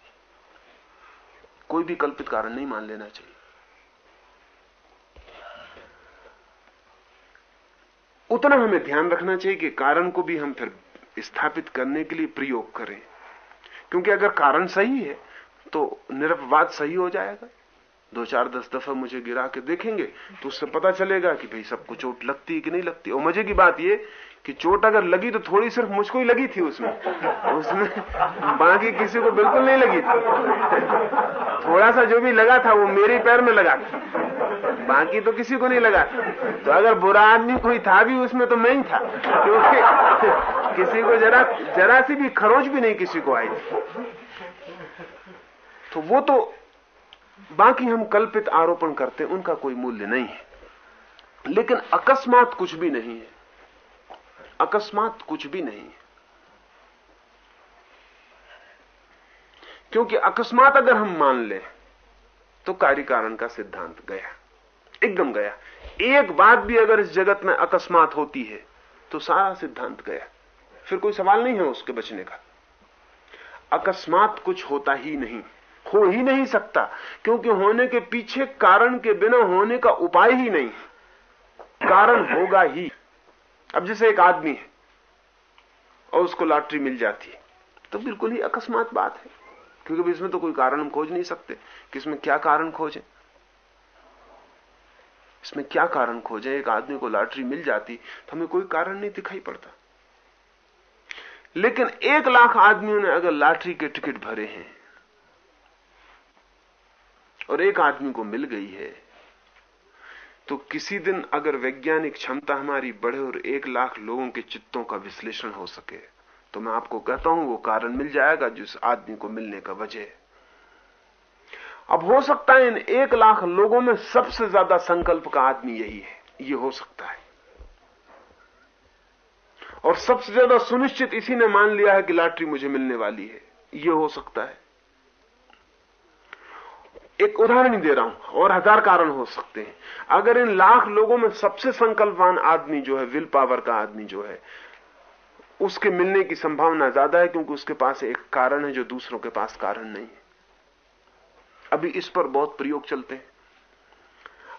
कोई भी कल्पित कारण नहीं मान लेना चाहिए। उतना हमें ध्यान रखना चाहिए कि कारण को भी हम फिर स्थापित करने के लिए प्रयोग करें। क्योंकि अगर कारण सही है तो निरपवाद सही हो जाएगा। दो चार दस दफ़ा मुझे गिरा के देखेंगे तो उससे पता चलेगा कि भाई सबको चोट लगती है कि नहीं लगती। और मज़े की बात ये कि चोट अगर लगी तो थोड़ी सिर्फ़ मुझको ही लगी थी उसमें। उसमें बाकी किसी को बिल्कुल नहीं लगी थी। थोड़ा सा जो भी लगा था वो मेरे पैर में लगा था। बाकी तो किसी को नहीं लगा तो अगर बुरा आदमी कोई था भी उसमें तो मैं ही था। क्योंकि किसी को जरा जरा सी भी खरोच भी नहीं किसी को आई। तो वो तो बाकी हम कल्पित आरोपण करते उनका कोई मूल्य नहीं है। लेकिन अकस्मात कुछ भी नहीं है। अकस्मात कुछ भी नहीं है। क्योंकि अकस्मात अगर हम मान लें तो कार्य कारण का सिद्धांत गया। एकदम गया। एक बात भी अगर इस जगत में अकस्मात होती है तो सारा सिद्धांत गया। फिर कोई सवाल नहीं है उसके बचने का। अकस्मात कुछ होता ही नहीं। हो ही नहीं सकता, क्योंकि होने के पीछे कारण के बिना होने का उपाय ही नहीं कारण होगा ही। अब जैसे एक आदमी है, और उसको लॉटरी मिल जाती है तो बिल्कुल ही अकस्मात बात है, क्योंकि इसमें तो कोई कारण हम खोज नहीं सकते कि इसमें क्या कारण खोजें। इसमें क्या कारण खोजें? एक आदमी को लॉटरी मिल जाती तो हमें कोई कारण नहीं दिखाई पड़ता। लेकिन एक लाख आदमियों ने अगर लॉटरी के टिकट भरे हैं और एक आदमी को मिल गई है। तो किसी दिन अगर वैज्ञानिक क्षमता हमारी बढ़े और एक लाख लोगों के चित्तों का विश्लेषण हो सके तो मैं आपको कहता हूँ वो कारण मिल जाएगा जिस आदमी को मिलने का वजह अब हो सकता है इन एक लाख लोगों में सबसे ज़्यादा संकल्प का आदमी यही है। ये हो सकता है। और सबसे ज़्यादा सुनिश्चित इसी ने मान लिया है कि लॉटरी मुझे मिलने वाली है। ये हो सकता है। एक उदाहरण दे रहा हूँ, और हज़ार कारण हो सकते हैं। अगर इन लाख लोगों में सबसे संकल्पवान आदमी जो है, विल पावर का आदमी जो है, उसके मिलने की संभावना ज़्यादा है क्योंकि उसके पास एक कारण है जो दूसरों के पास कारण नहीं है। अभी इस पर बहुत प्रयोग चलते हैं।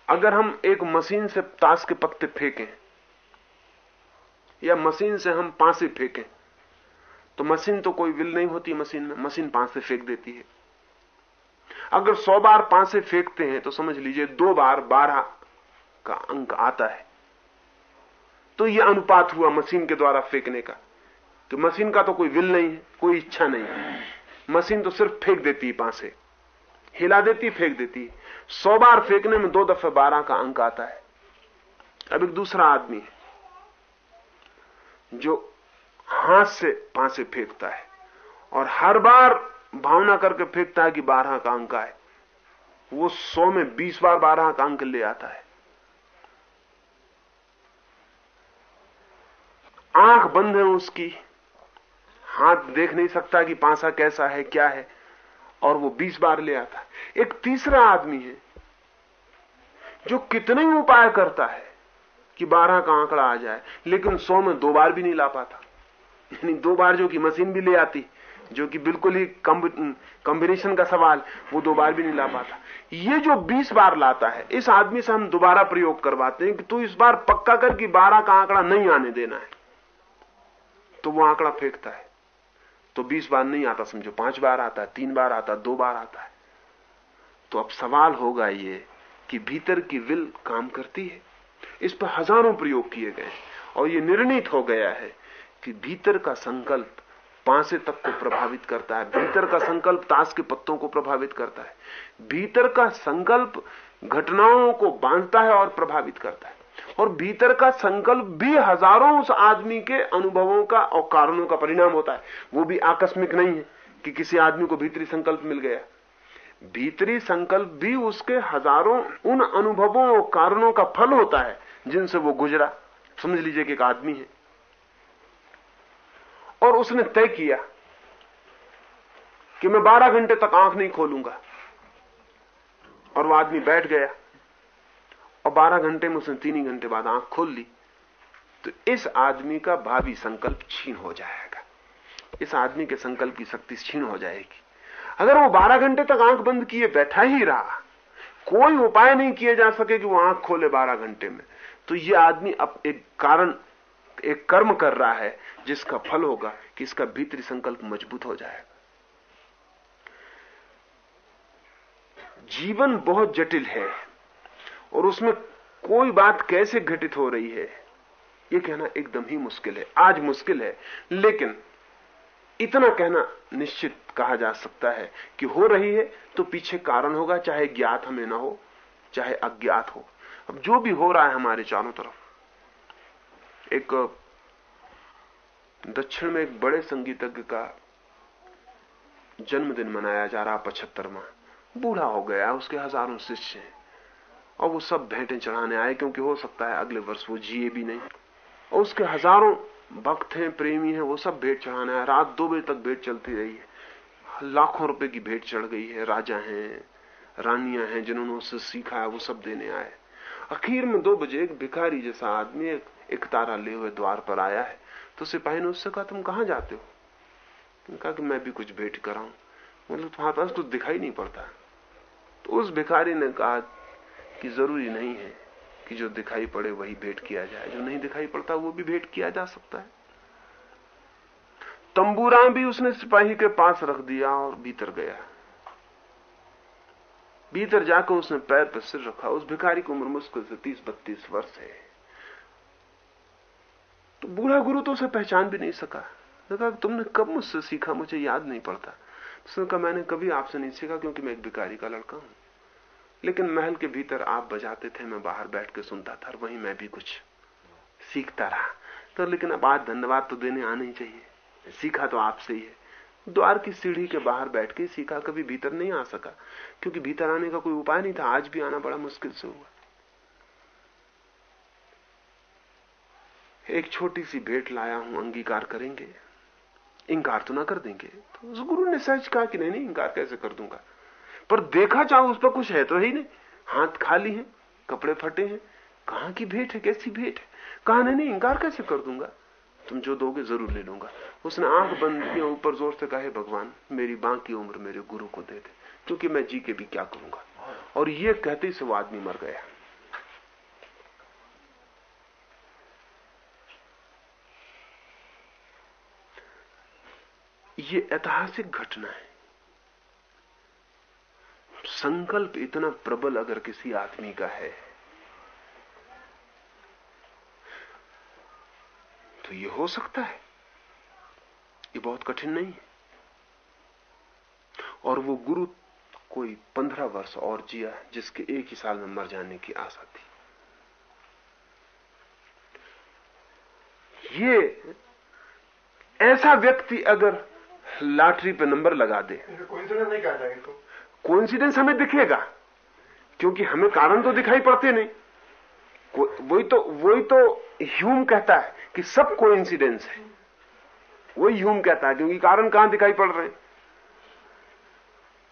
अगर हम एक मशीन से ताश के पत्ते फेंकें, या मशीन से हम पांसे फेंकें तो मशीन तो कोई विल नहीं होती मशीन में, मशीन पांसे फेंक देती है। अगर सौ बार पांसे फेंकते हैं तो समझ लीजिए दो बार बारह का अंक आता है। तो यह अनुपात हुआ मशीन के द्वारा फेंकने का। तो मशीन का तो कोई विल नहीं है, कोई इच्छा नहीं है। मशीन तो सिर्फ़ फेंक देती है पांसे हिला देती, फेंक देती सौ बार फेंकने में दो दफे बारह का अंक आता है। अब एक दूसरा आदमी है, जो हाथ से पांसे फेंकता है। और हर बार भावना करके फेंकता है कि बारह का अंक आए। वो सौ में बीस बार बारह का अंक ले आता है। आँख बंद है उसकी। हाथ देख नहीं सकता कि पांसा कैसा है, क्या है, और वो बीस बार ले आता है। एक तीसरा आदमी है, जो कितने ही उपाय करता है कि बारह का आंकड़ा आ जाए, लेकिन सौ में दो बार भी नहीं ला पाता। यानी दो बार जो कि मशीन भी ले आती जो कि बिल्कुल ही कॉम्बिनेशन का सवाल, वो दो बार भी नहीं ला पाता। ये जो बीस बार लाता है, इस आदमी से हम दोबारा प्रयोग करवाते हैं कि तू इस बार पक्का कर कि बारह का आंकड़ा नहीं आने देना है। तो वो आंकड़ा फेंकता है। तो बीस बार नहीं आता, समझो, पाँच बार आता है, तीन बार आता है, दो बार आता है। तो अब सवाल होगा ये कि भीतर की विल काम करती है? इस पर हज़ारों प्रयोग किए गए और ये निर्णित हो गया है कि भीतर का संकल्प पांसे तक को प्रभावित करता है, भीतर का संकल्प ताश के पत्तों को प्रभावित करता है। भीतर का संकल्प घटनाओं को बांधता है और प्रभावित करता है। और भीतर का संकल्प भी हज़ारों उस आदमी के अनुभवों का और कारणों का परिणाम होता है। वो भी आकस्मिक नहीं है कि किसी आदमी को भीतरी संकल्प मिल गया। भीतरी संकल्प भी उसके हज़ारों उन अनुभवों और कारणों का फल होता है जिनसे वो गुजरा। समझ लीजिए कि एक आदमी है। और उसने तय किया कि मैं 12 घंटे तक आँख नहीं खोलूँगा। और वो आदमी बैठ गया और 12 घंटे में उसने तीन ही घंटे बाद आँख खोल ली। तो इस आदमी का भावी संकल्प छीन हो जाएगा। इस आदमी के संकल्प की शक्ति छीन हो जाएगी। अगर वो 12 घंटे तक आँख बंद किए बैठा ही रहा, कोई उपाय नहीं किए जा सके कि वो आँख खोले 12 घंटे में। तो ये आदमी अब एक कारण एक कर्म कर रहा है जिसका फल होगा कि इसका भीतरी संकल्प मज़बूत हो जाएगा जीवन बहुत जटिल है और उसमें कोई बात कैसे घटित हो रही है यह कहना एकदम ही मुश्किल है। आज मुश्किल है, लेकिन इतना कहना निश्चित कहा जा सकता है कि हो रही है तो पीछे कारण होगा, चाहे ज्ञात हमें ना हो, चाहे अज्ञात हो। अब जो भी हो रहा है हमारे चारों तरफ़ एक दक्षिण में एक बड़े संगीतज्ञ का जन्मदिन मनाया जा रहा पचहत्तरवा। बूढ़ा हो गया उसके हज़ारों शिष्य हैं। और वो सब भेंटें चढ़ाने आए क्योंकि हो सकता है अगले वर्ष वो जिए भी नहीं। और उसके हज़ारों भक्त हैं प्रेमी हैं वो सब भेंट चढ़ाने आए। रात दो बजे तक भेंट चलती रही है। लाखों रुपए की भेंट चढ़ गई है। राजा हैं रानियाँ हैं जिन्होंने उससे सीखा है वो सब देने आए। आखिर में दो बजे एक भिखारी जैसा आदमी एक, एक तारा ले हुए द्वार पर आया है। तो सिपाही ने उससे कहा, तुम कहाँ जाते हो? कहा कि, मैं भी कुछ भेंट कराऊं। मतलब तुम्हारे पास कुछ दिखाई नहीं पड़ता। तो उस भिखारी ने कहा कि, ज़रूरी नहीं है कि जो दिखाई पड़े वही भेंट किया जाए। जो नहीं दिखाई पड़ता, वो भी भेंट किया जा सकता है। तंबूरा भी उसने सिपाही के पास रख दिया और भीतर गया। भीतर जाकर उसने पैर पर सिर रखा। उस भिखारी की उम्र मुश्किल से तीस बत्तीस वर्ष है। तो बूढ़ा गुरु तो उसे पहचान भी नहीं सका। कहा तुमने कब मुझसे सीखा? मुझे याद नहीं पड़ता। उसने कहा, मैंने कभी आपसे नहीं सीखा क्योंकि मैं एक भिखारी का लड़का हूँ। लेकिन महल के भीतर आप बजाते थे, मैं बाहर बैठ के सुनता था वहीं मैं भी कुछ सीखता रहा। तो लेकिन अब आज धन्यवाद तो देने आना ही चाहिए। सीखा तो आपसे ही है। द्वार की सीढ़ी के बाहर बैठ के सीखा, कभी भीतर नहीं आ सका। क्योंकि भीतर आने का कोई उपाय नहीं था, आज भी आना बड़ा मुश्किल से हुआ। एक छोटी सी भेंट लाया हूँ, अंगीकार करेंगे। इंकार तो ना कर देंगे। तो उस गुरु ने सच कहा कि नहीं नहीं इंकार कैसे कर दूँगा? पर देखा चाहो उस पर कुछ है तो ही नहीं। हाथ खाली है, कपड़े फटे हैं। कहाँ की भेंट है, कैसी भेंट है? कहा, नहीं नहीं इंकार कैसे कर दूँगा? तुम जो दोगे, ज़रूर ले लूँगा। उसने आँख बंद किया ऊपर ज़ोर से कहा, भगवान, मेरी बाकी उम्र मेरे गुरु को दे दे, क्योंकि मैं जी के भी क्या करूँगा? और ये कहते से वो आदमी मर गया। ये ऐतिहासिक घटना है। संकल्प इतना प्रबल अगर किसी आदमी का है तो ये हो सकता है। ये बहुत कठिन नहीं है। और वो गुरु कोई पंद्रह वर्ष और जिया जिसके एक ही साल में मर जाने की आशा थी। ये ऐसा व्यक्ति अगर लॉटरी पे नंबर लगा दे। कोइंसिडेंस हमें दिखेगा क्योंकि हमें कारण तो दिखाई पड़ते नहीं। वही तो वही तो ह्यूम कहता है कि सब कोइंसिडेंस है। वही ह्यूम कहता है क्योंकि कारण कहाँ दिखाई पड़ रहे हैं?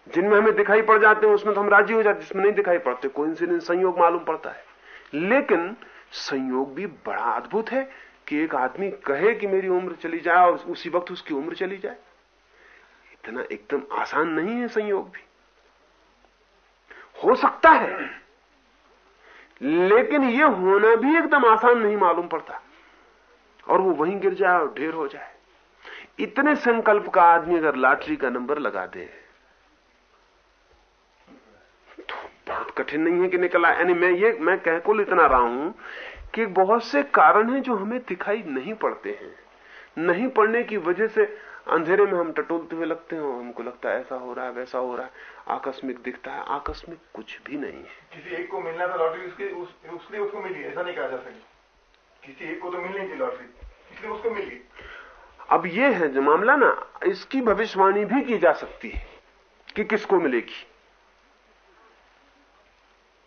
जिनमें हमें दिखाई पड़ जाते हैं उसमें तो हम राज़ी हो जाते जिसमें नहीं दिखाई पड़ते। कोइंसिडेंस संयोग मालूम पड़ता है। लेकिन संयोग भी बड़ा अद्भुत है कि एक आदमी कहे कि मेरी उम्र चली जाए और उसी वक्त उसकी उम्र चली जाए। इतना एकदम आसान नहीं है संयोग भी। हो सकता है, लेकिन यह होना भी एकदम आसान नहीं मालूम पड़ता। और वो वहीं गिर जाए और ढेर हो जाए। इतने संकल्प का आदमी अगर लॉटरी का नंबर लगा दे तो बहुत कठिन नहीं है कि निकला यानी मैं ये, मैं कह कुल इतना रहा हूँ कि बहुत से कारण हैं जो हमें दिखाई नहीं पड़ते हैं। नहीं पड़ने की वजह से अंधेरे में हम टटोलते हुए लगते हैं हमको लगता है ऐसा हो रहा है वैसा हो रहा है। आकस्मिक दिखता है। आकस्मिक कुछ भी नहीं है। किसी एक को मिलना था लॉटरी उसके उस, उसलिए उसको मिली ऐसा नहीं कहा जा सके किसी एक को तो मिलनी थी लॉटरी। इसलिए उसको मिल। अब ये है जो मामला ना इसकी भविष्यवाणी भी की जा सकती है कि किसको मिलेगी।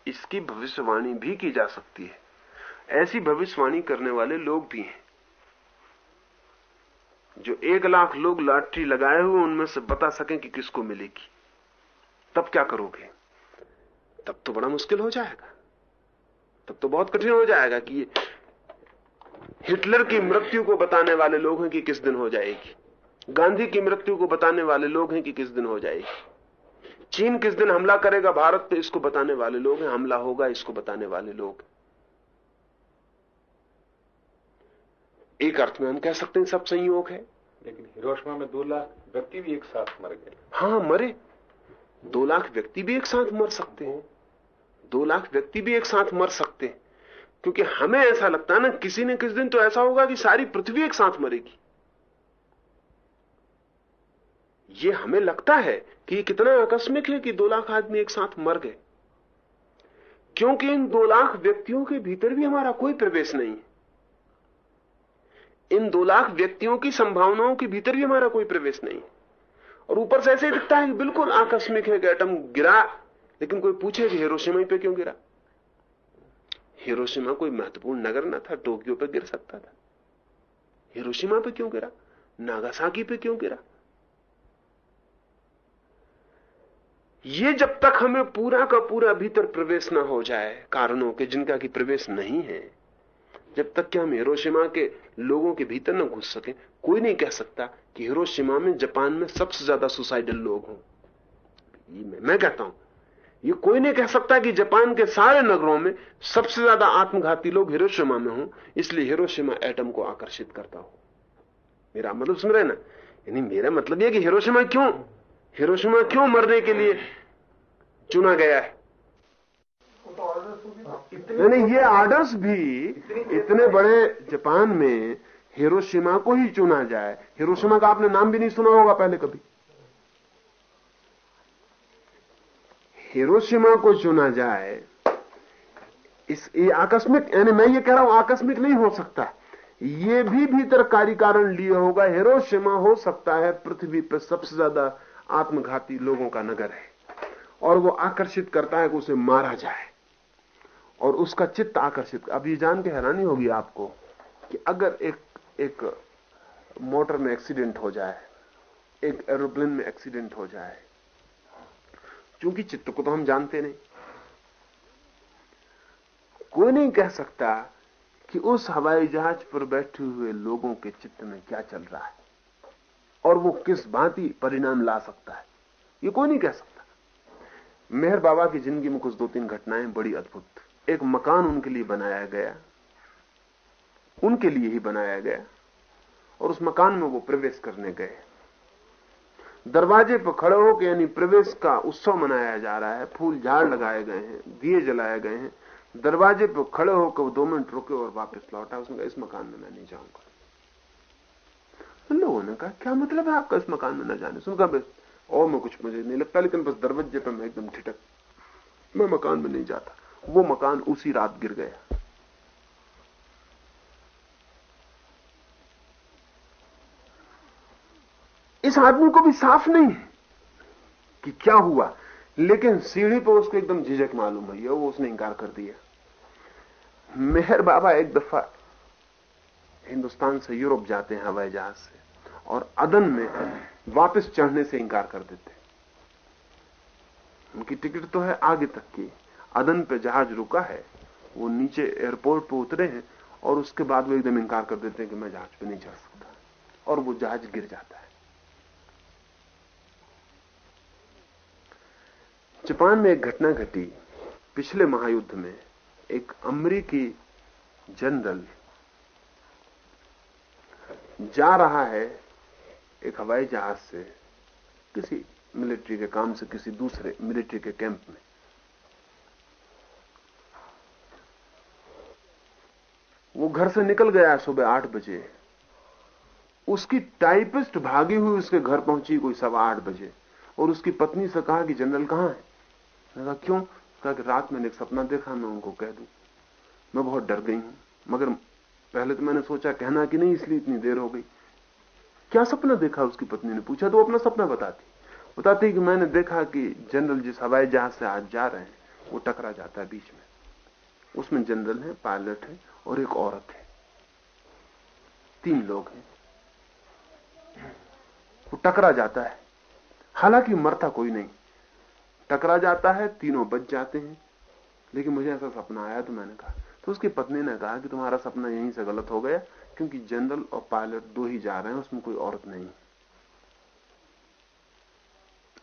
इसकी भविष्यवाणी भी की जा सकती है। ऐसी भविष्यवाणी करने वाले लोग भी हैं। जो एक लाख लोग लॉटरी लगाए हुए उनमें से बता सकें कि किसको मिलेगी। तब क्या करोगे? तब तो बड़ा मुश्किल हो जाएगा। तब तो बहुत कठिन हो जाएगा कि हिटलर की मृत्यु को बताने वाले लोग हैं कि किस दिन हो जाएगी। गांधी की मृत्यु को बताने वाले लोग हैं कि किस दिन हो जाएगी। चीन किस दिन हमला करेगा? भारत पे इसको बताने वाले लोग हैं, हमला होगा इसको बताने वाले लोग। एक अर्थ में हम कह सकते हैं सब संयोग है। लेकिन हिरोशिमा में दो लाख व्यक्ति भी एक साथ मर गए। हाँ मरे। दो लाख व्यक्ति भी एक साथ मर सकते हैं। दो लाख व्यक्ति भी एक साथ मर सकते हैं। क्योंकि हमें ऐसा लगता है ना किसी ने किस दिन तो ऐसा होगा कि सारी पृथ्वी एक साथ मरेगी। ये हमें लगता है कि कितना आकस्मिक है कि दो लाख आदमी एक साथ मर गए। क्योंकि इन दो लाख व्यक्तियों के भीतर भी हमारा कोई प्रवेश नहीं है। इन दो लाख व्यक्तियों की संभावनाओं के भीतर भी हमारा कोई प्रवेश नहीं। है और ऊपर से ऐसे दिखता है कि बिल्कुल आकस्मिक है कि एटम गिरा, लेकिन कोई पूछे कि हिरोशिमा पे क्यों गिरा? हिरोशिमा कोई महत्वपूर्ण नगर ना था, टोक्यो पे गिर सकता था। हिरोशिमा पे क्यों गिरा? नागासाकी पे क्यों गिरा? ये जब तक हमें पूरा का पूरा भीतर प्रवेश ना हो जाए, कारणों के जिनका की प्रवेश नहीं है, जब तक कि हम हिरोशिमा के लोगों के भीतर न घुस सके। कोई नहीं कह सकता कि हिरोशिमा में जापान में सबसे ज़्यादा सुसाइडल लोग हों। मैं, मैं कहता हूँ ये कोई नहीं कह सकता कि जापान के सारे नगरों में सबसे ज़्यादा आत्मघाती लोग हिरोशिमा में हों इसलिए हिरोशिमा एटम को आकर्षित करता हो। मेरा मतलब सुन रहे ना? यानी मेरा मतलब यह कि हिरोशिमा क्यों? हिरोशिमा क्यों मरने के लिए चुना गया है? नहीं ये आर्डर्स भी इतने बड़े जापान में हिरोशिमा को ही चुना जाए। हिरोशिमा का आपने नाम भी नहीं सुना होगा पहले कभी। हिरोशिमा को चुना जाए इस ये आकस्मिक यानी मैं ये कह रहा हूँ आकस्मिक नहीं हो सकता। ये भी भीतर कार्य कारण लिए होगा हिरोशिमा हो सकता है पृथ्वी पर सबसे ज़्यादा आत्मघाती लोगों का नगर है। और वो आकर्षित करता है कि उसे मारा जाए। और उसका चित्त आकर्षित। अब ये जान के हैरानी होगी आपको कि अगर एक एक मोटर में एक्सीडेंट हो जाए, एक एरोप्लेन में एक्सीडेंट हो जाए क्योंकि चित्त को तो हम जानते नहीं। कोई नहीं कह सकता कि उस हवाई जहाज़ पर बैठे हुए लोगों के चित्त में क्या चल रहा है और वो किस भांति परिणाम ला सकता है। ये कोई नहीं कह सकता। मेहर बाबा की ज़िंदगी में कुछ दो तीन घटनाएँ बड़ी अद्भुत एक मकान उनके लिए बनाया गया। उनके लिए ही बनाया गया। और उस मकान में वो प्रवेश करने गए। दरवाजे पर खड़े होकर यानी प्रवेश का उत्सव मनाया जा रहा है। फूल झाड़ लगाए गए हैं, दिए जलाए गए हैं। दरवाजे पर खड़े होकर वो दो मिनट रुके और वापस लौटा। उसने कहा, इस मकान में मैं नहीं जाऊँगा। उन लोगों ने कहा, क्या मतलब है आपका इस मकान में न जाने? सुनकर बस, और मैं कुछ मुझे नहीं लगता, लेकिन बस दरवाजे पर मैं एकदम ठिटक मैं मकान में नहीं जाता। वो मकान उसी रात गिर गया। इस आदमी को भी साफ़ नहीं है कि क्या हुआ, लेकिन सीढ़ी पर उसको एकदम झिझक मालूम हुई वो उसने इंकार कर दिया। मेहर बाबा एक दफ़ा हिंदुस्तान से यूरोप जाते हैं हवाई जहाज़ से और अदन में वापस चढ़ने से इंकार कर देते उनकी टिकट तो है आगे तक की। अदन पे जहाज़ रुका है, वो नीचे एयरपोर्ट पे उतरे हैं और उसके बाद वो एकदम इंकार कर देते हैं कि मैं जहाज़ पे नहीं चढ़ सकता। और वो जहाज़ गिर जाता है। जापान में एक घटना घटी। पिछले महायुद्ध में एक अमरीकी जनरल जा रहा है एक हवाई जहाज़ से किसी मिलिट्री के काम से किसी दूसरे मिलिट्री के कैंप में। वो घर से निकल गया सुबह आठ बजे। उसकी टाइपिस्ट भागी हुई उसके घर पहुँची कोई सवा आठ बजे। और उसकी पत्नी से कहा कि, जनरल कहाँ है? कहा, क्यों? कहा कि, रात मैंने एक सपना देखा, मैं उनको कह दू। मैं बहुत डर गई हूँ। मगर पहले तो मैंने सोचा, कहना कि नहीं, इसलिए इतनी देर हो गई। क्या सपना देखा उसकी पत्नी ने? पूछा तो अपना सपना बताती। बताती कि मैंने देखा कि जनरल जिस हवाई जहाज़ से आज जा रहे हैं, वो टकरा जाता है बीच में। उसमें जनरल है, पायलट है और एक औरत है। तीन लोग हैं। वो टकरा जाता है। हालाँकि मरता कोई नहीं। टकरा जाता है, तीनों बच जाते हैं। लेकिन मुझे ऐसा सपना आया तो मैंने कहा तो उसकी पत्नी ने कहा कि तुम्हारा सपना यहीं से गलत हो गया, क्योंकि जनरल और पायलट दो ही जा रहे हैं, उसमें कोई औरत नहीं।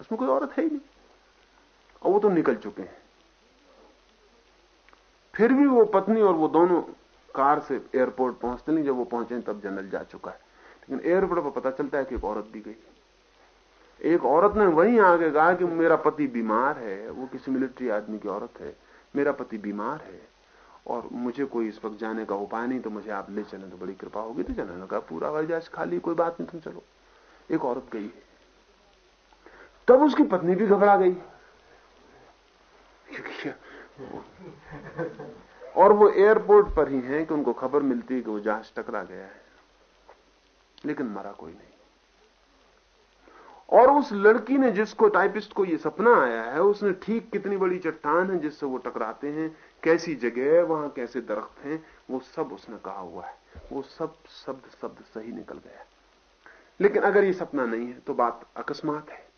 उसमें कोई औरत है ही नहीं। और वो तो निकल चुके हैं। फिर भी वो पत्नी और वो दोनों कार से एयरपोर्ट पहुँचते नहीं, जब वो पहुँचे तब जनरल जा चुका है। लेकिन एयरपोर्ट पर पता चलता है कि एक औरत भी गई। एक औरत ने वहीं आगे कहा कि मेरा पति बीमार है, वो किसी मिलिट्री आदमी की औरत है। मेरा पति बीमार है और मुझे कोई इस वक्त जाने का उपाय नहीं तो मुझे आप ले चले तो बड़ी कृपा होगी। तो जाने लगा पूरा हवाई जहाज़ खाली, कोई बात नहीं, तुम चलो। एक औरत गई। तब उसकी पत्नी भी घबरा गई। और वो एयरपोर्ट पर ही हैं कि उनको खबर मिलती है कि वो जहाज़ टकरा गया है। लेकिन मरा कोई नहीं। और उस लड़की ने जिसको टाइपिस्ट को ये सपना आया है, उसने ठीक कितनी बड़ी चट्टान है जिससे वो टकराते हैं, कैसी जगह है, वहाँ कैसे दरख्त हैं, वो सब उसने कहा हुआ है। वो सब शब्द शब्द सही निकल गया। लेकिन अगर ये सपना नहीं है तो बात अकस्मात है।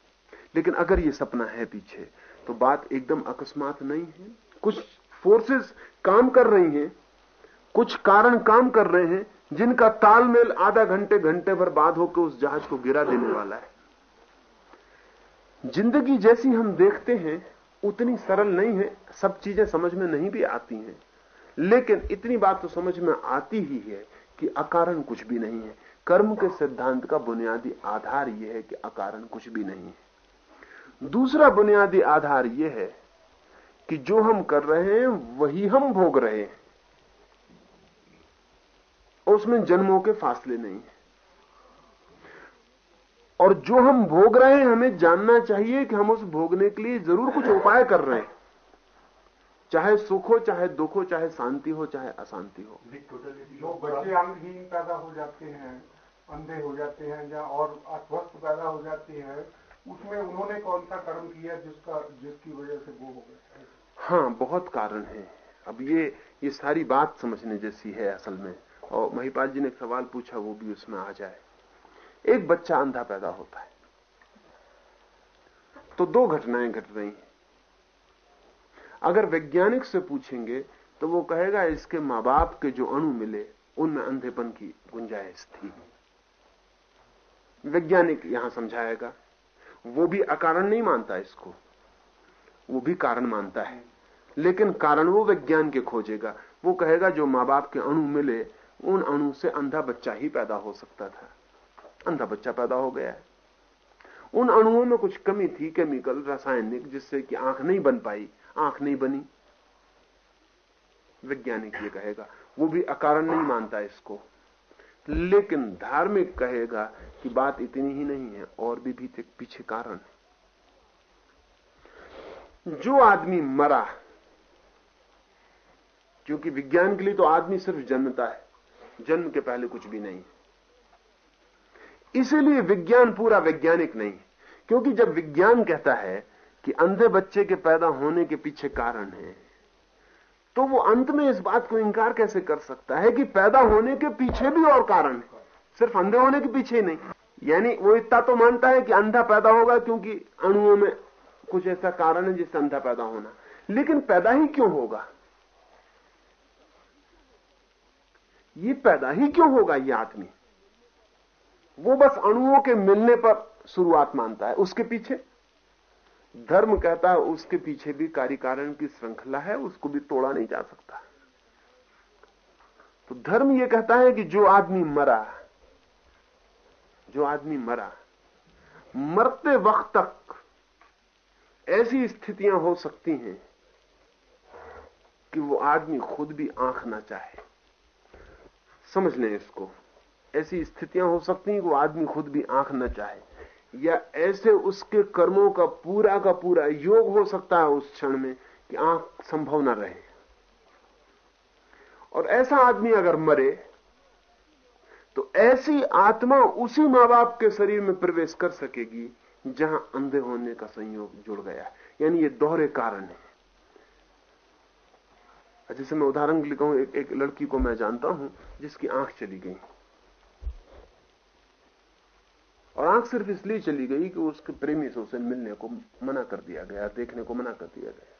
लेकिन अगर ये सपना है पीछे तो बात एकदम अकस्मात नहीं है। कुछ फोर्सेस काम कर रही हैं, कुछ कारण काम कर रहे हैं, जिनका तालमेल आधा घंटे घंटे भर बाद होकर उस जहाज़ को गिरा देने वाला है। ज़िंदगी जैसी हम देखते हैं, उतनी सरल नहीं है, सब चीज़ें समझ में नहीं भी आती हैं। लेकिन इतनी बात तो समझ में आती ही है कि अकारण कुछ भी नहीं है। कर्म के सिद्धांत का बुनियादी आधार यह है कि अकारण कुछ भी नहीं है। दूसरा बुनियादी आधार यह है कि जो हम कर रहे हैं, वही हम भोग रहे हैं। और उसमें जन्मों के फासले नहीं है। और जो हम भोग रहे हैं, हमें जानना चाहिए कि हम उस भोगने के लिए ज़रूर कुछ उपाय कर रहे हैं। चाहे सुख हो, चाहे दुख हो, चाहे शांति हो, चाहे अशांति हो। जो बच्चे अंगहीन पैदा हो जाते हैं, अंधे हो जाते हैं, या और अस्वस्थ पैदा हो जाते हैं। उसमें उन्होंने कौन सा कर्म किया जिसका, जिसकी वजह से वो हो गए? हाँ बहुत कारण है। अब ये ये सारी बात समझने जैसी है असल में। और महिपाल जी ने एक सवाल पूछा, वो भी उसमें आ जाए। एक बच्चा अंधा पैदा होता है। तो दो घटनाएँ घट रही हैं। अगर वैज्ञानिक से पूछेंगे तो वो कहेगा, इसके माँ बाप के जो अणु मिले, उनमें अंधेपन की गुंजाइश थी। वैज्ञानिक यहाँ समझाएगा, वो भी अकारण नहीं मानता इसको। वो भी कारण मानता है। लेकिन कारण वो विज्ञान के खोजेगा। वो कहेगा, जो माँ बाप के अणु मिले, उन अणु से अंधा बच्चा ही पैदा हो सकता था। अंधा बच्चा पैदा हो गया है। उन अणुओं में कुछ कमी थी, केमिकल, रासायनिक, जिससे कि आँख नहीं बन पाई। आँख नहीं बनी। वैज्ञानिक ये कहेगा, वो भी अकारण नहीं मानता इसको। लेकिन धार्मिक कहेगा कि बात इतनी ही नहीं है, और भी भी पीछे कारण है। जो आदमी मरा क्योंकि विज्ञान के लिए तो आदमी सिर्फ़ जन्मता है, जन्म के पहले कुछ भी नहीं इसीलिए विज्ञान पूरा वैज्ञानिक नहीं क्योंकि जब विज्ञान कहता है कि अंधे बच्चे के पैदा होने के पीछे कारण है तो वो अंत में इस बात को इंकार कैसे कर सकता है कि पैदा होने के पीछे भी और कारण है? सिर्फ़ अंधे होने के पीछे ही नहीं। यानी वो इतना तो मानता है कि अंधा पैदा होगा क्योंकि अणुओं में कुछ ऐसा कारण है जिससे अंधा पैदा होना। लेकिन पैदा ही क्यों होगा? ये पैदा ही क्यों होगा ये आदमी? वो बस अणुओं के मिलने पर शुरुआत मानता है, उसके पीछे। धर्म कहता है, उसके पीछे भी कार्य कारण की श्रृंखला है, उसको भी तोड़ा नहीं जा सकता। तो धर्म यह कहता है कि जो आदमी मरा, जो आदमी मरा, मरते वक्त तक ऐसी स्थितियाँ हो सकती हैं कि वो आदमी खुद भी आँख ना चाहे। समझ लें इसको। ऐसी स्थितियाँ हो सकती हैं कि वो आदमी खुद भी आँख ना चाहे। या ऐसे उसके कर्मों का पूरा का पूरा योग हो सकता है उस क्षण में कि आँख संभव न रहे। और ऐसा आदमी अगर मरे तो ऐसी आत्मा उसी माँ बाप के शरीर में प्रवेश कर सकेगी जहाँ अंधे होने का संयोग जुड़ गया है। यानी ये दोहरे कारण है। जैसे मैं उदाहरण के कहूँ एक, एक लड़की को मैं जानता हूँ जिसकी आँख चली गई। और आँख सिर्फ़ इसलिए चली गई कि उसके प्रेमी से उसे मिलने को मना कर दिया गया देखने को मना कर दिया गया।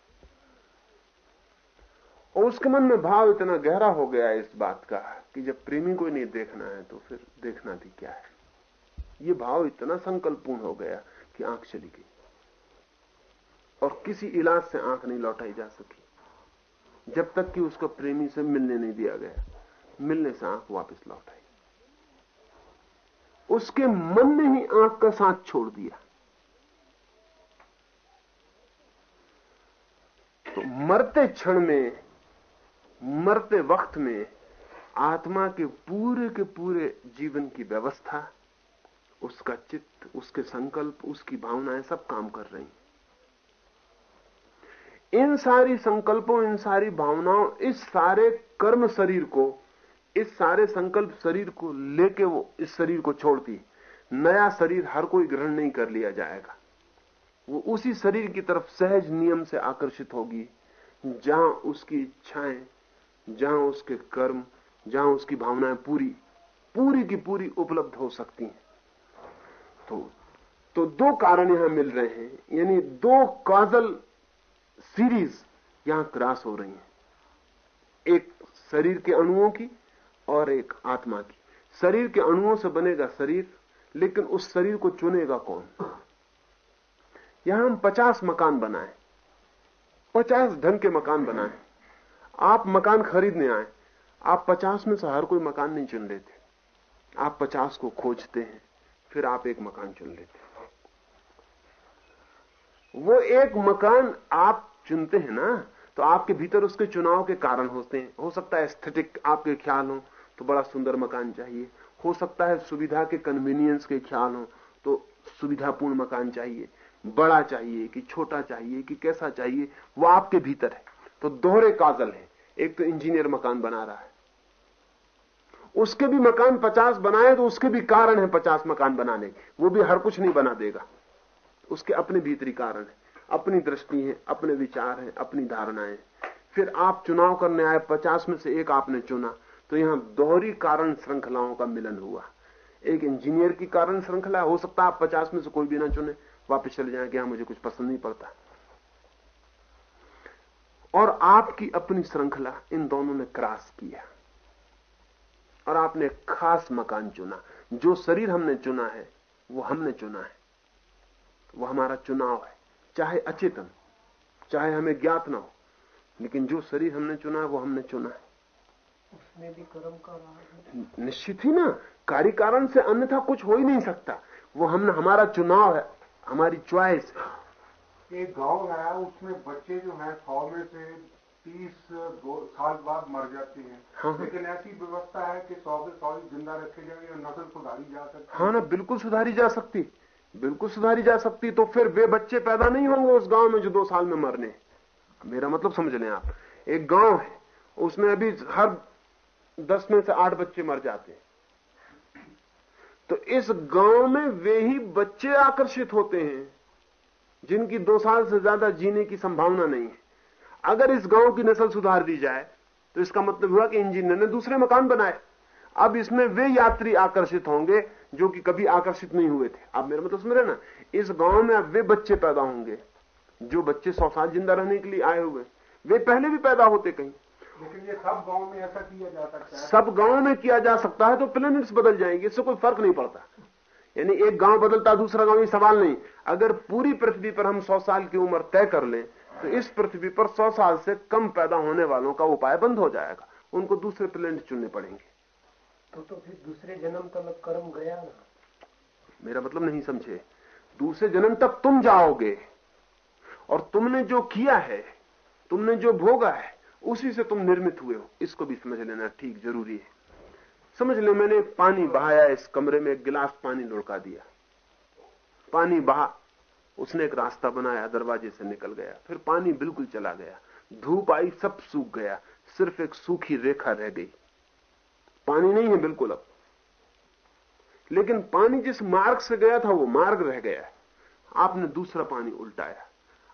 और उसके मन में भाव इतना गहरा हो गया इस बात का कि जब प्रेमी को नहीं देखना है तो फिर देखना भी क्या है? ये भाव इतना संकल्पपूर्ण हो गया कि आँख चली गई। और किसी इलाज से आँख नहीं लौटाई जा सकी। जब तक कि उसको प्रेमी से मिलने नहीं दिया गया, मिलने से आँख वापस लौट आई। उसके मन ने ही आँख का साथ छोड़ दिया। तो मरते क्षण में, मरते वक्त में आत्मा के पूरे के पूरे जीवन की व्यवस्था उसका चित्त, उसके संकल्प, उसकी भावनाएँ सब काम कर रही इन सारी संकल्पों, इन सारी भावनाओं, इस सारे कर्म शरीर को, इस सारे संकल्प शरीर को लेके वो इस शरीर को छोड़ती नया शरीर हर कोई ग्रहण नहीं कर लिया जाएगा। वो उसी शरीर की तरफ़ सहज नियम से आकर्षित होगी, जहाँ उसकी इच्छाएँ, जहाँ उसके कर्म, जहाँ उसकी भावनाएँ पूरी पूरी की पूरी उपलब्ध हो सकती हैं। तो तो दो कारण यहाँ मिल रहे हैं। यानी दो काजल सीरीज़ यहाँ क्रॉस हो रही है। एक शरीर के अणुओं की और एक आत्मा की। शरीर के अणुओं से बनेगा शरीर, लेकिन उस शरीर को चुनेगा कौन? यहाँ हम पचास मकान बनाए। पचास ढंग के मकान बनाए। आप मकान खरीदने आए। आप पचास में से हर कोई मकान नहीं चुन लेते। आप पचास को खोजते हैं। फिर आप एक मकान चुन लेते वो एक मकान आप चुनते हैं ना तो आपके भीतर उसके चुनाव के कारण होते हैं। हो सकता है एस्थेटिक आपके ख्याल हो तो बड़ा सुंदर मकान चाहिए। हो सकता है सुविधा के कन्वीनियंस के ख्याल हो तो सुविधापूर्ण मकान चाहिए। बड़ा चाहिए कि छोटा चाहिए कि कैसा चाहिए, वो आपके भीतर है। तो दोहरे काजल है। एक तो इंजीनियर मकान बना रहा है। उसके भी मकान पचास बनाए तो उसके भी कारण है पचास मकान बनाने के। वो भी हर कुछ नहीं बना देगा। उसके अपने भीतरी कारण है, अपनी दृष्टि है, अपने विचार है, अपनी धारणाएँ फिर आप चुनाव करने आए पचास में से एक आपने चुना तो यहाँ दोहरी कारण श्रृंखलाओं का मिलन हुआ। एक इंजीनियर की कारण श्रृंखला, हो सकता है आप पचास में से कोई भी ना चुने, वापस चले जाए कि हाँ मुझे कुछ पसंद नहीं पड़ता। और आपकी अपनी श्रृंखला इन दोनों ने क्रॉस किया। और आपने खास मकान चुना। जो शरीर हमने चुना है वो हमने चुना है। वो हमारा चुनाव है चाहे अचेतन चाहे हमें ज्ञात ना हो। लेकिन जो शरीर हमने चुना है वो हमने चुना है। उसमें भी कर्म का निश्चित ही ना कार्य कारण से अन्यथा कुछ हो ही नहीं सकता। वो हमने हमारा चुनाव है हमारी च्वाइस एक गाँव है उसमें बच्चे जो है सौ में से तीस दो साल बाद मर जाते हैं। हाँ, हाँ। लेकिन ऐसी व्यवस्था है कि सौ के सौ ही ज़िंदा रखे जाएँगे और नस्ल सुधारी जा सकती। हाँ ना बिल्कुल सुधारी जा सकती। बिल्कुल सुधारी जा सकती तो फिर वे बच्चे पैदा नहीं होंगे उस गाँव में जो दो साल में मरने मेरा मतलब समझ लें आप एक गाँव है उसमें अभी हर दस में से आठ बच्चे मर जाते हैं। तो इस गाँव में वे ही बच्चे आकर्षित होते हैं जिनकी दो साल से ज़्यादा जीने की संभावना नहीं है। अगर इस गाँव की नस्ल सुधार दी जाए तो इसका मतलब हुआ कि इंजीनियर ने दूसरे मकान बनाए। अब इसमें वे यात्री आकर्षित होंगे जो कि कभी आकर्षित नहीं हुए थे। आप मेरा मतलब समझ ना? इस गाँव में अब वे बच्चे पैदा होंगे जो बच्चे सौ साल ज़िंदा रहने के लिए आए हुए वे पहले भी पैदा होते कहीं। लेकिन ये सब गाँव में ऐसा किया जा सकता है। सब गाँव में किया जा सकता है तो प्लेनेट्स बदल जाएँगे इससे कोई फ़र्क नहीं पड़ता। यानी एक गाँव बदलता दूसरा गाँव ये सवाल नहीं। अगर पूरी पृथ्वी पर हम सौ साल की उम्र तय कर लें तो इस पृथ्वी पर सौ साल से कम पैदा होने वालों का उपाय बंद हो जाएगा। उनको दूसरे प्लेनेट चुनने पड़ेंगे। तो तो फिर दूसरे जन्म तक कर्म गया ना? मेरा मतलब नहीं समझे। दूसरे जन्म तक तुम जाओगे। और तुमने जो किया है तुमने जो भोगा है उसी से तुम निर्मित हुए हो। इसको भी समझ लेना ठीक ज़रूरी है। समझ लो मैंने पानी बहाया इस कमरे में एक गिलास पानी लुढ़का दिया। पानी बहा उसने एक रास्ता बनाया, दरवाजे से निकल गया। फिर पानी बिल्कुल चला गया। धूप आई, सब सूख गया। सिर्फ़ एक सूखी रेखा रह गई। पानी नहीं है बिल्कुल अब। लेकिन पानी जिस मार्ग से गया था, वो मार्ग रह गया है। आपने दूसरा पानी उल्टाया।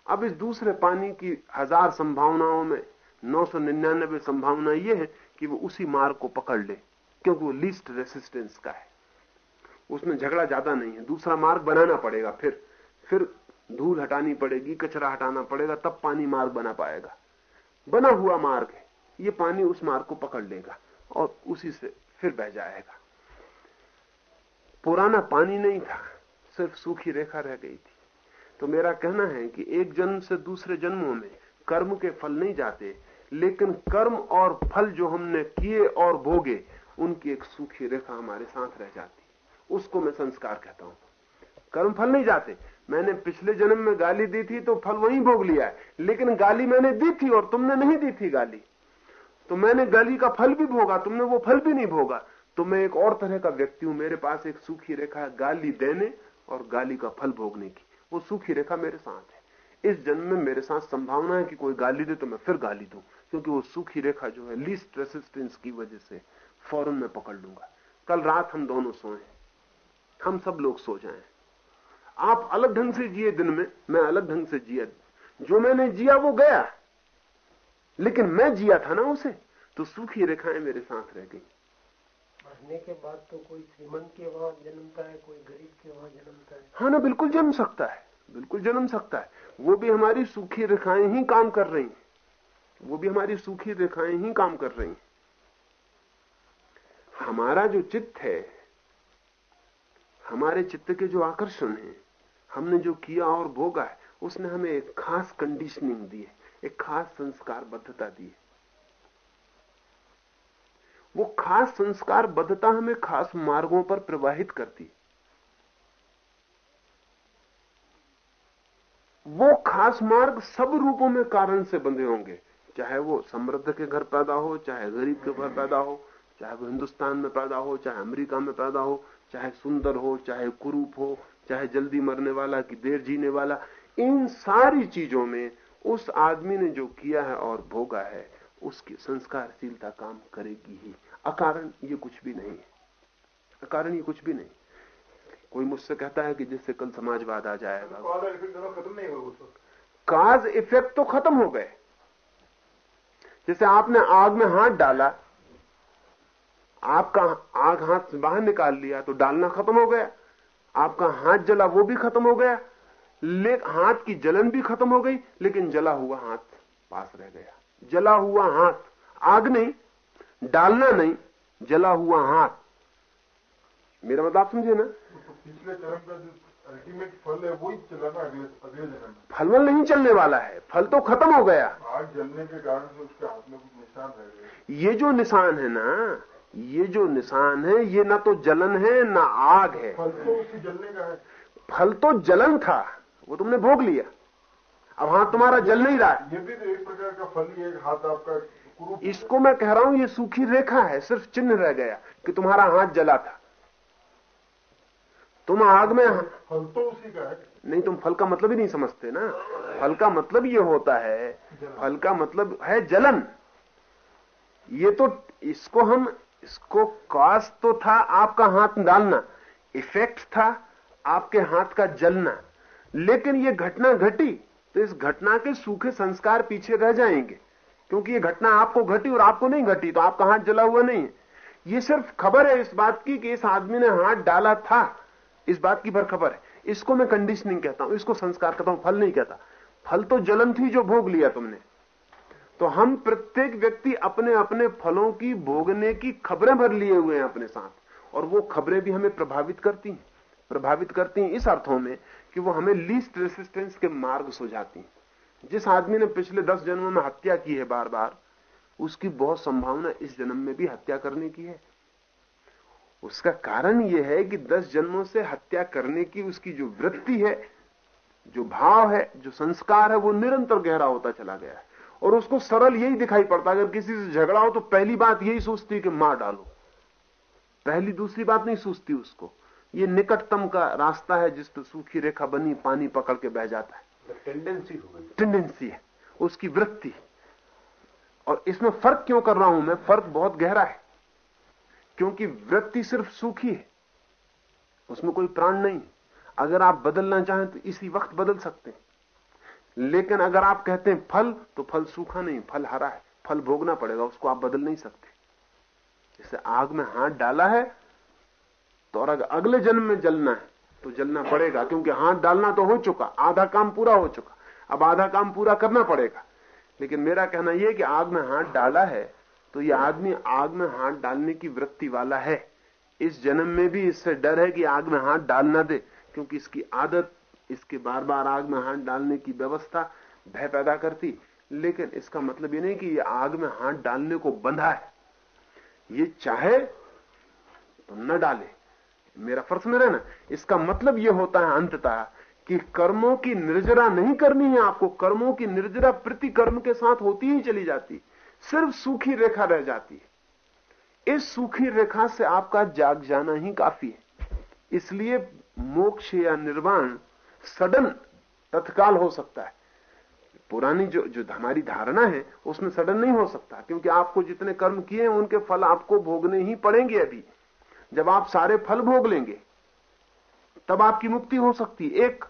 अब इस दूसरे पानी की हज़ार संभावनाओं में, नौ सौ निन्यानबे संभावना यह है कि वो उसी मार्ग को पकड़ ले, क्योंकि वो लीस्ट रेसिस्टेंस का है। उसमें झगड़ा ज़्यादा नहीं है। दूसरा मार्ग बनाना पड़ेगा फिर। फिर धूल हटानी पड़ेगी, कचरा हटाना पड़ेगा, तब पानी मार्ग बना पाएगा। बना हुआ मार्ग है, ये पानी उस मार्ग को पकड़ लेगा और उसी से फिर बह जाएगा। पुराना पानी नहीं था, सिर्फ़ सूखी रेखा रह गई थी। तो मेरा कहना है कि एक जन्म से दूसरे जन्मों में कर्म के फल नहीं जाते, लेकिन कर्म और फल जो हमने किए और भोगे, उनकी एक सूखी रेखा हमारे साथ रह जाती। उसको मैं संस्कार कहता हूँ। कर्म फल नहीं जाते मैंने पिछले जन्म में गाली दी थी तो फल वहीं भोग लिया है। लेकिन गाली मैंने दी थी और तुमने नहीं दी थी गाली। तो मैंने गाली का फल भी भोगा, तुमने वो फल भी नहीं भोगा। तो मैं एक और तरह का व्यक्ति हूँ, मेरे पास एक सूखी रेखा है गाली देने और गाली का फल भोगने की। वो सूखी रेखा मेरे साथ है। इस जन्म में मेरे साथ संभावना है कि कोई गाली दे तो मैं फिर गाली दू, क्योंकि वो सूखी रेखा जो है लीस्ट रेसिस्टेंस की वजह से फ़ौरन मैं पकड़ लूँगा। कल रात हम दोनों सोए। हम सब लोग सो जाएँ। आप अलग ढंग से जिए दिन में मैं अलग ढंग से जिया जो मैंने जिया वो गया। लेकिन मैं जिया था ना उसे तो सूखी रेखाएँ मेरे साथ रह गई। मरने के बाद तो कोई श्रीमंत के वहाँ जन्मता है कोई गरीब के वहाँ जन्मता है। हाँ ना बिल्कुल जन्म सकता है बिल्कुल जन्म सकता है। वो भी हमारी सूखी रेखाएँ ही काम कर रही हैं। वो भी हमारी सूखी रेखाएँ ही काम कर रही हैं। हमारा जो चित्त है हमारे चित्त के जो आकर्षण है हमने जो किया और भोगा है, उसने हमें एक खास कंडीशनिंग दी है, एक खास संस्कार बद्धता दी है। वो खास संस्कार बद्धता हमें खास मार्गों पर प्रवाहित करती वो खास मार्ग सब रूपों में कारण से बंधे होंगे, चाहे वो समृद्ध के घर पैदा हो, चाहे गरीब के घर पैदा हो, चाहे वो हिंदुस्तान में पैदा हो, चाहे अमेरिका में पैदा हो, चाहे सुंदर हो, चाहे कुरूप हो चाहे जल्दी मरने वाला कि देर जीने वाला इन सारी चीज़ों में उस आदमी ने जो किया है और भोगा है उसकी संस्कारशीलता काम करेगी ही। अकारण ये कुछ भी नहीं है। अकारण ये कुछ भी नहीं। कोई मुझसे कहता है कि जिससे कल समाजवाद आ जाएगा। खत्म नहीं हुआ काज इफ़ेक्ट तो खत्म हो गए। जैसे आपने आग में हाथ डाला आपका आग हाथ से बाहर निकाल लिया तो डालना खत्म हो गया। आपका हाथ जला वो भी खत्म हो गया। ले हाथ की जलन भी खत्म हो गई लेकिन जला हुआ हाथ पास रह गया। जला हुआ हाथ आग नहीं डालना नहीं जला हुआ हाथ। मेरा मतलब आप समझे ना? पिछले चरण का जो अल्टीमेट फल है वही चलाना अगले अगले जन्म में। फलवल नहीं चलने वाला है फल तो खत्म हो गया। आग जलने के कारण उसके हाथ में कुछ निशान रह गए। ये जो निशान है ना ये जो निशान है ये ना तो जलन है ना आग है। फल तो उसी जलने का है। फल तो जलन था वो तुमने भोग लिया। अब हाथ तुम्हारा जल नहीं रहा है। ये भी तो एक प्रकार का फल ही है हाथ आपका इसको मैं कह रहा हूँ ये सूखी रेखा है सिर्फ़ चिन्ह रह गया कि तुम्हारा हाथ जला था। तुम आग में फल तो उसी का है। नहीं तुम फल का मतलब ही नहीं समझते ना। फल का मतलब ये होता है फल का मतलब है जलन। ये तो इसको हम इसको कॉज तो था आपका हाथ डालना, इफ़ेक्ट था आपके हाथ का जलना। लेकिन ये घटना घटी तो इस घटना के सूखे संस्कार पीछे रह जाएँगे, क्योंकि ये घटना आपको घटी और आपको नहीं घटी तो आपका हाथ जला हुआ नहीं है। ये सिर्फ़ खबर है इस बात की कि इस आदमी ने हाथ डाला था। इस बात की भर खबर है। इसको मैं कंडीशनिंग कहता हूँ, इसको संस्कार कहता हूँ, फल नहीं कहता। फल तो जलन थी जो भोग लिया तुमने। तो हम प्रत्येक व्यक्ति अपने अपने फलों की भोगने की खबरें भर लिए हुए हैं अपने साथ। और वो खबरें भी हमें प्रभावित करती हैं। प्रभावित करती हैं इस अर्थों में कि वो हमें लीस्ट रेसिस्टेंस के मार्ग सुझाती हैं। जिस आदमी ने पिछले दस जन्मों में हत्या की है बार बार उसकी बहुत संभावना इस जन्म में भी हत्या करने की है। उसका कारण यह है कि दस जन्मों से हत्या करने की उसकी जो वृत्ति है, जो भाव है, जो संस्कार है, वो निरंतर गहरा होता चला गया है। और उसको सरल यही दिखाई पड़ता अगर किसी से झगड़ा हो तो पहली बात यही सोचती कि मार डालो। पहली दूसरी बात नहीं सोचती उसको। ये निकटतम का रास्ता है जिस पर सूखी रेखा बनी पानी पकड़ के बह जाता है। टेंडेंसी हो गई। टेंडेंसी है। उसकी वृत्ति। और इसमें फ़र्क क्यों कर रहा हूँ मैं? फ़र्क बहुत गहरा है। क्योंकि वृत्ति सिर्फ़ सूखी है। उसमें कोई प्राण नहीं। अगर आप बदलना चाहें तो इसी वक्त बदल सकते हैं। लेकिन अगर आप कहते हैं फल तो फल सूखा नहीं, फल हरा है। फल भोगना पड़ेगा, उसको आप बदल नहीं सकते। जैसे आग में हाथ डाला है तो और अगर अगले जन्म में जलना है तो जलना पड़ेगा, क्योंकि हाथ डालना तो हो चुका, आधा काम पूरा हो चुका। अब आधा काम पूरा करना पड़ेगा। लेकिन मेरा कहना यह कि आग में हाथ डाला है तो यह आदमी आग में हाथ डालने की वृत्ति वाला है। इस जन्म में भी इससे डर है कि आग में हाथ डालना दे, क्योंकि इसकी आदत इसके बार बार आग में हाथ डालने की व्यवस्था भय पैदा करती, लेकिन इसका मतलब ये नहीं कि ये आग में हाथ डालने को बंधा है। ये चाहे तो न डाले। मेरा फ़र्ज़ में रहना इसका मतलब यह होता है अंततः कि कर्मों की निर्जरा नहीं करनी है आपको, कर्मों की निर्जरा प्रति कर्म के साथ होती ही चली जाती। सिर्फ़ सूखी रेखा रह जाती है। इस सूखी रेखा से आपका जाग जाना ही काफ़ी है। इसलिए मोक्ष या निर्वाण सडन तत्काल हो सकता है। पुरानी जो जो हमारी धारणा है, उसमें सडन नहीं हो सकता, क्योंकि आपको जितने कर्म किए हैं, उनके फल आपको भोगने ही पड़ेंगे अभी। जब आप सारे फल भोग लेंगे, तब आपकी मुक्ति हो सकती एक।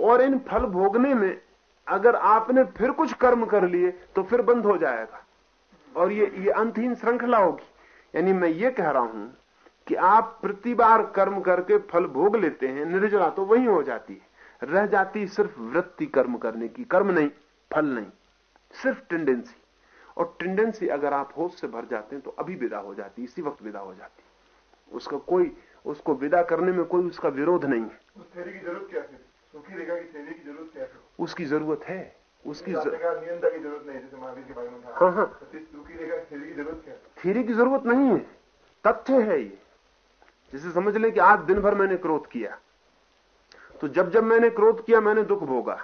और इन फल भोगने में अगर आपने फिर कुछ कर्म कर लिए तो फिर बंद हो जाएगा। और ये ये अंतहीन श्रृंखला होगी। यानी मैं ये कह रहा हूँ कि आप प्रति बार कर्म करके फल भोग लेते हैं, निर्जला तो वही हो जाती है। रह जाती सिर्फ़ वृत्ति कर्म करने की कर्म नहीं फल नहीं सिर्फ़ टेंडेंसी और टेंडेंसी अगर आप होश से भर जाते हैं तो अभी विदा हो जाती इसी वक्त विदा हो जाती उसका कोई उसको विदा करने में कोई उसका विरोध नहीं है। उस थेरी की ज़रूरत क्या है सुखी रेखा की थेरी की ज़रूरत क्या है उसकी ज़रूरत है उसकी नियंत्रण की ज़रूरत नहीं हाँ हाँ तो सुखी रेखा की थेरी की ज़रूरत क्या है? थीरी की ज़रूरत नहीं है तथ्य है ये। जिसे समझ लें कि आज दिन भर मैंने क्रोध किया। तो जब जब मैंने क्रोध किया, मैंने दुख भोगा।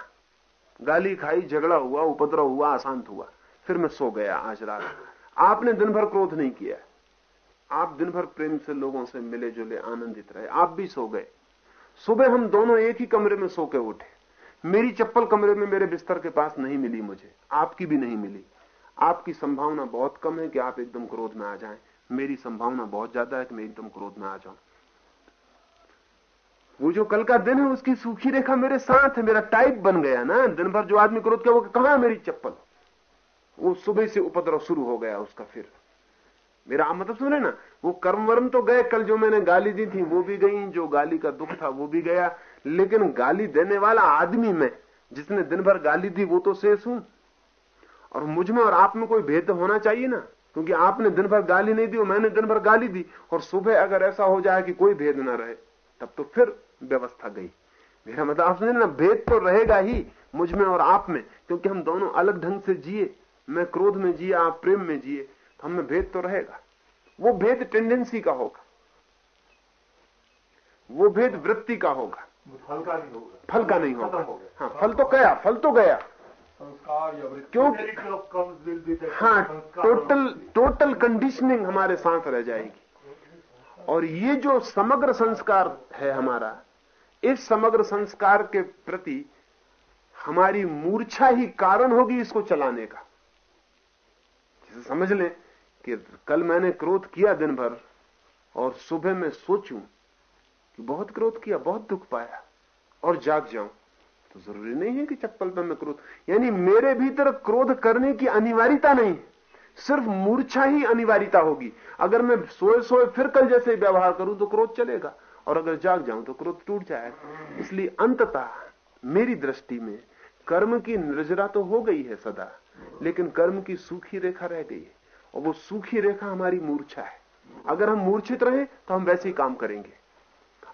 गाली खाई, झगड़ा हुआ, उपद्रव हुआ, अशांत हुआ। फिर मैं सो गया आज रात। आपने दिन भर क्रोध नहीं किया। आप दिन भर प्रेम से लोगों से मिले जुले आनंदित रहे। आप भी सो गए। सुबह हम दोनों एक ही कमरे में सो के उठे। मेरी चप्पल कमरे में मेरे बिस्तर के पास नहीं मिली मुझे। आपकी भी नहीं मिली। आपकी संभावना बहुत कम है कि आप एकदम क्रोध में आ जाएँ। मेरी संभावना बहुत ज़्यादा है कि मैं एकदम क्रोध में आ जाऊँ। वो जो कल का दिन है, उसकी सूखी रेखा मेरे साथ है, मेरा टाइप बन गया ना। दिन भर जो आदमी क्रोध किया, वो कहा मेरी चप्पल? वो सुबह से उपद्रव शुरू हो गया उसका फिर। मेरा मतलब सुने ना, वो कर्म वर्म तो गए कल जो मैंने गाली दी थी, वो भी गई, जो गाली का दुख था, वो भी गया। लेकिन गाली देने वाला आदमी मैं, जिसने दिन भर गाली दी, वो तो शेष हूँ। और मुझमें और आप में कोई भेद होना चाहिए ना, क्योंकि आपने दिन भर गाली नहीं दी और मैंने दिन भर गाली दी। और सुबह अगर ऐसा हो जाए कि कोई भेद ना रहे, तब तो फिर व्यवस्था गई। मेरा मतलब आप सुने ना भेद तो रहेगा ही मुझमें और आप में क्योंकि हम दोनों अलग ढंग से जिए। मैं क्रोध में जिए आप प्रेम में जिए तो हमें भेद तो रहेगा। वो भेद टेंडेंसी का होगा। वो भेद वृत्ति का होगा। फल का नहीं होगा। फल का नहीं होगा। हो हाँ फल तो गया फल तो गया। संस्कार या वृत्ति। क्यों? Theory of comes will be the हाँ टोटल टोटल कंडीशनिंग हमारे साथ रह जाएगी। और ये जो समग्र संस्कार है हमारा, इस समग्र संस्कार के प्रति हमारी मूर्छा ही कारण होगी इसको चलाने का। जैसे समझ लें कि कल मैंने क्रोध किया दिन भर और सुबह मैं सोचूं कि बहुत क्रोध किया, बहुत दुख पाया और जाग जाऊँ तो ज़रूरी नहीं है कि चप्पल पर मैं क्रोध, यानी मेरे भीतर क्रोध करने की अनिवार्यता नहीं है। सिर्फ़ मूर्छा ही अनिवार्यता होगी। अगर मैं सोए सोए फिर कल जैसे व्यवहार करूँ तो क्रोध चलेगा, और अगर जाग जाऊँ तो क्रोध टूट जाएगा। इसलिए अंततः मेरी दृष्टि में कर्म की निर्जरा तो हो गई है सदा, लेकिन कर्म की सूखी रेखा रह गई है, और वो सूखी रेखा हमारी मूर्छा है। अगर हम मूर्छित रहे तो हम वैसे ही काम करेंगे।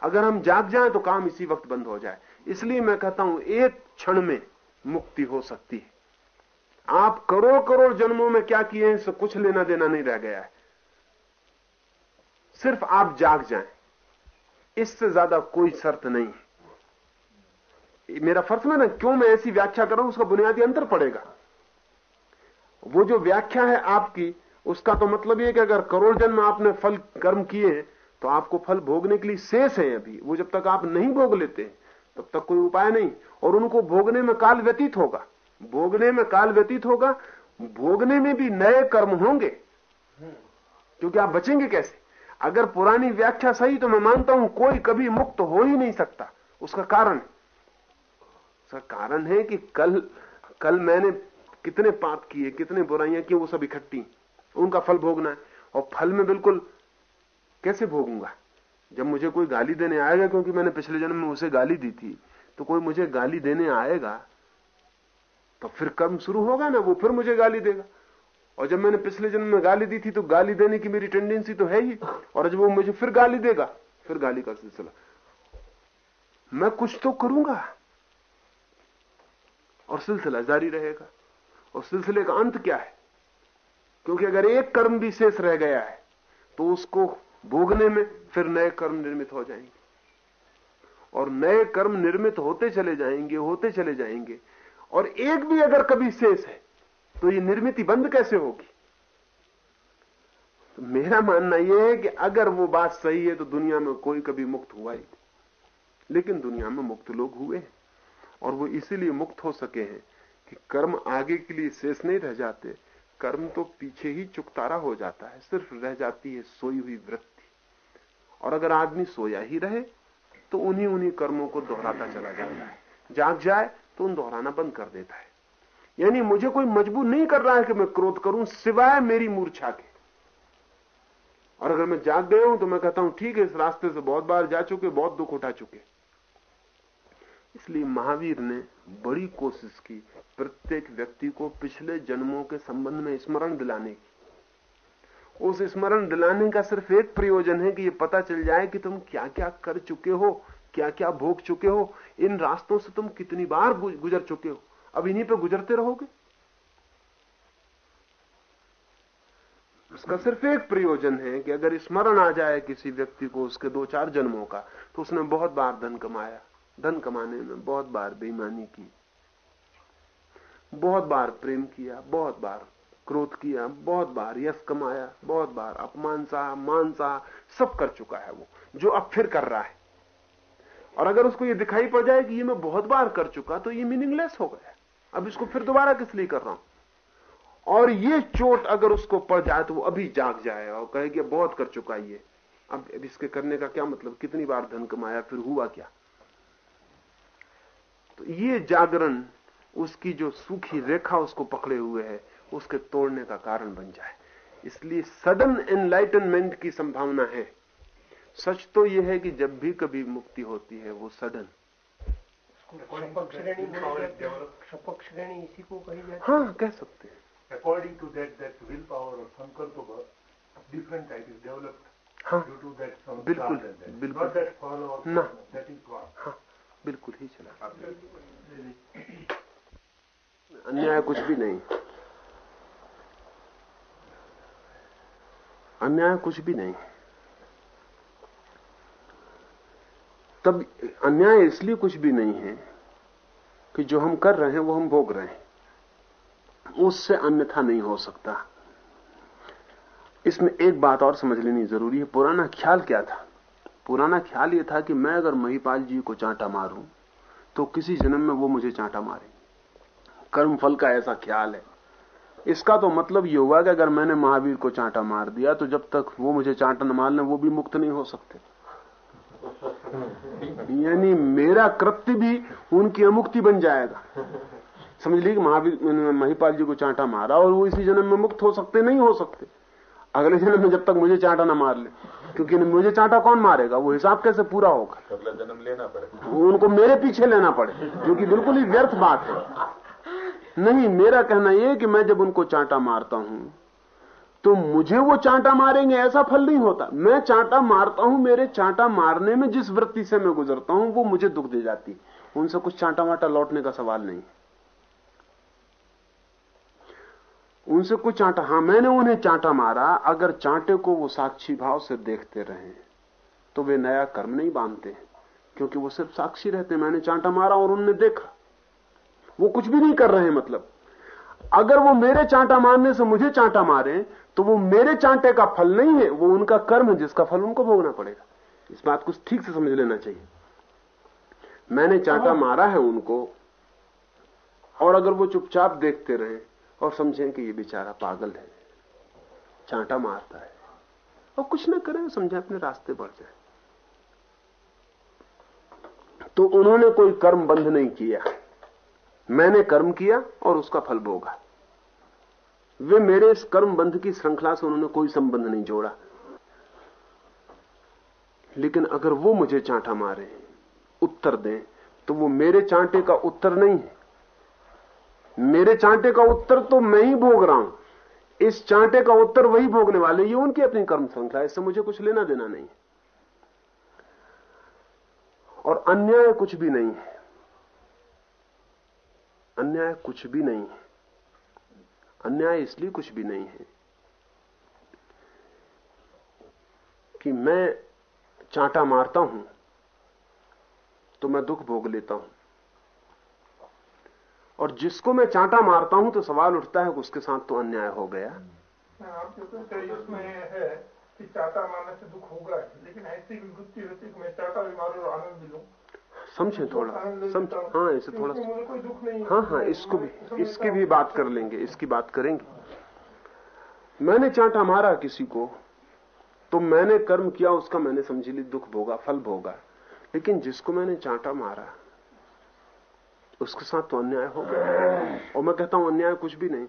अगर हम जाग जाए तो काम इसी वक्त बंद हो जाए। इसलिए मैं कहता हूँ, एक क्षण में मुक्ति हो सकती है। आप करोड़ करोड़ जन्मों में क्या किए हैं इससे कुछ लेना देना नहीं रह गया है। सिर्फ़ आप जाग जाएँ। इससे ज़्यादा कोई शर्त नहीं मेरा फ़र्ज़ में ना, क्यों मैं ऐसी व्याख्या कर, उसका बुनियादी अंतर पड़ेगा। वो जो व्याख्या है आपकी, उसका तो मतलब ये कि अगर करोड़ जन्म आपने फल, कर्म किए हैं तो आपको फल भोगने के लिए शेष है अभी। वो जब तक आप नहीं भोग लेते, तब तक कोई उपाय नहीं, और उनको भोगने में काल व्यतीत होगा। भोगने में काल व्यतीत होगा, भोगने में भी नए कर्म होंगे। क्योंकि आप बचेंगे कैसे? अगर पुरानी व्याख्या सही तो मैं मानता हूँ कोई कभी मुक्त हो ही नहीं सकता। उसका कारण उसका कारण है कि कल कल मैंने कितने पाप किए, कितने बुराइयाँ की, वो सब इकट्ठी। उनका फल भोगना है। और फल में बिल्कुल कैसे भोगूँगा? जब मुझे कोई गाली देने आएगा, क्योंकि मैंने पिछले जन्म में उसे गाली दी थी तो कोई मुझे गाली देने आएगा तो फिर कर्म शुरू होगा ना, वो फिर मुझे गाली देगा। और जब मैंने पिछले जन्म में गाली दी थी तो गाली देने की मेरी टेंडेंसी तो है ही। और जब वो मुझे फिर गाली देगा, फिर गाली का सिलसिला। मैं कुछ तो करूँगा। और सिलसिला जारी रहेगा। और सिलसिले का अंत क्या है? क्योंकि अगर एक कर्म भी शेष रह गया है तो उसको भोगने में फिर नए कर्म निर्मित हो जाएँगे। और नए कर्म निर्मित होते चले जाएँगे, होते चले जाएँगे। और एक भी अगर कभी शेष है तो ये निर्मित बंद कैसे होगी? तो मेरा मानना यह है कि अगर वो बात सही है तो दुनिया में कोई कभी मुक्त हुआ ही लेकिन दुनिया में मुक्त लोग हुए हैं, और वो इसीलिए मुक्त हो सके हैं कि कर्म आगे के लिए शेष नहीं रह जाते। कर्म तो पीछे ही चुकतारा हो जाता है, सिर्फ़ रह जाती है सोई हुई वृत्ति। और अगर आदमी सोया ही रहे तो उन्हीं उन्हीं कर्मों को दोहराता चला जाता है। जाग जाए तो दोहराना बंद कर देता है। यानी मुझे कोई मजबूर नहीं कर रहा है कि मैं क्रोध करूँ, सिवाय मेरी मूर्छा के। और अगर मैं जाग गया हूँ तो मैं कहता हूँ, ठीक है, इस रास्ते से बहुत बार जा चुके, बहुत दुख उठा चुके। इसलिए महावीर ने बड़ी कोशिश की प्रत्येक व्यक्ति को पिछले जन्मों के संबंध में स्मरण दिलाने की। उस स्मरण दिलाने का सिर्फ़ एक प्रयोजन है कि ये पता चल जाए कि तुम क्या क्या कर चुके हो। क्या क्या भोग चुके हो? इन रास्तों से तुम कितनी बार गुजर चुके हो? अब इन्हीं पे गुजरते रहोगे। उसका सिर्फ़ एक प्रयोजन है कि अगर स्मरण आ जाए किसी व्यक्ति को उसके दो चार जन्मों का तो उसने बहुत बार धन कमाया। धन कमाने में बहुत बार बेईमानी की। बहुत बार प्रेम किया, बहुत बार क्रोध किया, बहुत बार यश कमाया, बहुत बार अपमान सा मान सा सब कर चुका है वो, जो अब फिर कर रहा है। और अगर उसको ये दिखाई पड़ जाए कि ये मैं बहुत बार कर चुका तो ये मीनिंगलेस हो गया। अब इसको फिर दोबारा किस लिए कर रहा हूँ? और ये चोट अगर उसको पड़ जाए तो वो अभी जाग जाए और कहे कि बहुत कर चुका ये। अब इसके करने का क्या मतलब? कितनी बार धन कमाया, फिर हुआ क्या? तो ये जागरण, उसकी जो सूखी रेखा उसको पकड़े हुए है, उसके तोड़ने का कारण बन जाए। इसलिए सडन एनलाइटनमेंट की संभावना है। सच तो यह है कि जब भी कभी मुक्ति होती है वो सडन। इसी को कही जाती हाँ। कह सकते हैं। According to that that will power और संकल्प डिफरेंट टाइप इज़ डेवलप्ड हाँ। टू दैट बिल्कुल बिल्कुल। ना। दैट इज़ गॉड हाँ बिल्कुल ही चला। अन्याय कुछ भी नहीं। अन्याय कुछ भी नहीं। तब अन्याय इसलिए कुछ भी नहीं है कि जो हम कर रहे हैं, वो हम भोग रहे हैं। उससे अन्यथा नहीं हो सकता। इसमें एक बात और समझ लेनी ज़रूरी है। पुराना ख्याल क्या था? पुराना ख्याल ये था कि मैं अगर महिपाल जी को चांटा मारूं तो किसी जन्म में वो मुझे चांटा मारे। कर्म फल का ऐसा ख्याल है। इसका तो मतलब ये हुआ कि अगर मैंने महावीर को चांटा मार दिया तो जब तक वो मुझे चांटा न मार ले वो भी मुक्त नहीं हो सकते। यानी मेरा कृत्य भी उनकी अमुक्ति बन जाएगा। समझ लीजिए महावीर महिपाल जी को चांटा मारा और वो इसी जन्म में मुक्त हो सकते नहीं हो सकते। अगले जन्म में जब तक मुझे चांटा ना मार ले क्योंकि मुझे चांटा कौन मारेगा? वो हिसाब कैसे पूरा होगा? अगला जन्म लेना पड़ेगा उनको मेरे पीछे लेना पड़े जो कि बिल्कुल ही व्यर्थ बात है। नहीं मेरा कहना यह कि मैं जब उनको चांटा मारता हूँ तो मुझे वो चांटा मारेंगे, ऐसा फल नहीं होता। मैं चांटा मारता हूँ, मेरे चांटा मारने में जिस वृत्ति से मैं गुजरता हूँ, वो मुझे दुख दे जाती उनसे कुछ चांटा वाटा लौटने का सवाल नहीं। उनसे कुछ चांटा, हाँ, मैंने उन्हें चांटा मारा, अगर चांटे को वो साक्षी भाव से देखते रहे तो वे नया कर्म नहीं बांधते क्योंकि वो सिर्फ़ साक्षी रहते मैंने चांटा मारा और उनने देखा। वो कुछ भी नहीं कर रहे मतलब। अगर वो मेरे चांटा मारने से मुझे चांटा मारे तो वो मेरे चांटे का फल नहीं है वो उनका कर्म है जिसका फल उनको भोगना पड़ेगा। इस बात को ठीक से समझ लेना चाहिए। मैंने चांटा मारा है उनको और अगर वो चुपचाप देखते रहे और समझें कि ये बेचारा पागल है चांटा मारता है और कुछ ना करें समझे अपने रास्ते बढ़ जाए। तो उन्होंने कोई कर्म बंध नहीं किया। मैंने कर्म किया और उसका फल भोगा। वे मेरे इस कर्म बंध की श्रृंखला से उन्होंने कोई संबंध नहीं जोड़ा। लेकिन अगर वो मुझे चांटा मारे, उत्तर दें तो वो मेरे चांटे का उत्तर नहीं है। मेरे चांटे का उत्तर तो मैं ही भोग रहा हूँ। इस चांटे का उत्तर वही भोगने वाले, ये उनकी अपनी कर्म श्रृंखला इससे मुझे कुछ लेना देना नहीं और अन्याय कुछ भी नहीं है। अन्याय कुछ भी नहीं है। अन्याय इसलिए कुछ भी नहीं है कि मैं चांटा मारता हूँ तो मैं दुख भोग लेता हूँ। और जिसको मैं चांटा मारता हूँ तो सवाल उठता है कि उसके साथ तो अन्याय हो गया। कहते हैं उसमें है कि चाटा मारने से दुख होगा लेकिन ऐसी भी होती है कि मैं चाटा भी मारूं और आनंद भी लूँ। समझे थोड़ा समझ। लेता हाँ इसे थोड़ा है। हाँ हाँ इसको भी इसकी भी बात कर लेंगे इसकी बात करेंगे। मैंने चांटा मारा किसी को तो मैंने कर्म किया उसका मैंने समझी ली दुख भोगा फल भोगा। लेकिन जिसको मैंने चांटा मारा उसके साथ तो अन्याय हो गया। और मैं कहता हूँ अन्याय कुछ भी नहीं।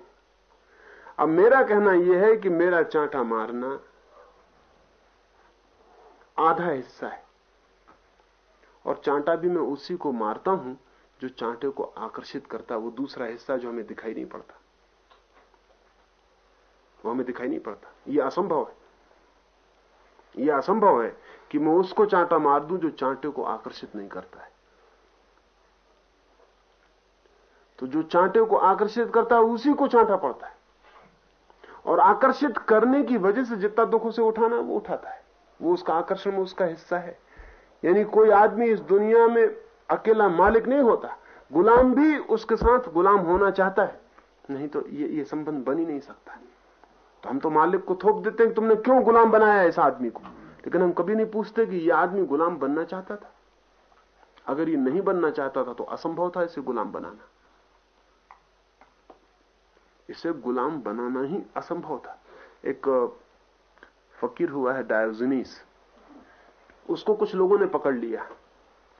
अब मेरा कहना यह है कि मेरा चांटा मारना आधा हिस्सा है। और चांटा भी मैं उसी को मारता हूँ, जो चांटे को आकर्षित करता है वो दूसरा हिस्सा जो हमें दिखाई नहीं पड़ता। वो हमें दिखाई नहीं पड़ता। ये असंभव है। ये असंभव है कि मैं उसको चांटा मार दूँ, जो चांटे को आकर्षित नहीं करता है। तो जो चांटे को आकर्षित करता है, उसी को चांटा पड़ता है। और आकर्षित करने की वजह से जितना दुख उसे उठाना, वो उठाता है। वो उसका आकर्षण उसका हिस्सा है। यानी कोई आदमी इस दुनिया में अकेला मालिक नहीं होता। गुलाम भी उसके साथ गुलाम होना चाहता है। नहीं तो ये ये संबंध बन ही नहीं सकता। तो हम तो मालिक को थोप देते हैं तुमने क्यों गुलाम बनाया इस आदमी को? लेकिन हम कभी नहीं पूछते कि यह आदमी गुलाम बनना चाहता था। अगर ये नहीं बनना चाहता था तो असंभव था इसे गुलाम बनाना। इसे गुलाम बनाना ही असंभव था। एक फकीर हुआ है डायोजनीस। उसको कुछ लोगों ने पकड़ लिया।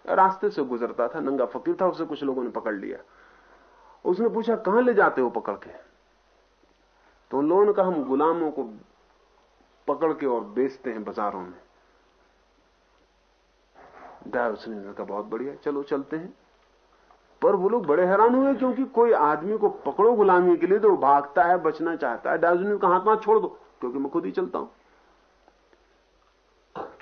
रास्ते से गुजरता था, नंगा फकीर था, उसे कुछ लोगों ने पकड़ लिया। उसने पूछा, कहाँ ले जाते हो पकड़ के? तो उन लोगों ने कहा, हम गुलामों को पकड़ के और बेचते हैं बाजारों में। डायोजनीस ने कहा बहुत बढ़िया, चलो चलते हैं। पर वो लोग बड़े हैरान हुए, क्योंकि कोई आदमी को पकड़ो गुलामी के लिए तो भागता है, बचना चाहता है। डायोजनीस का हाथ हाथ छोड़ दो, क्योंकि मैं खुद ही चलता हूँ।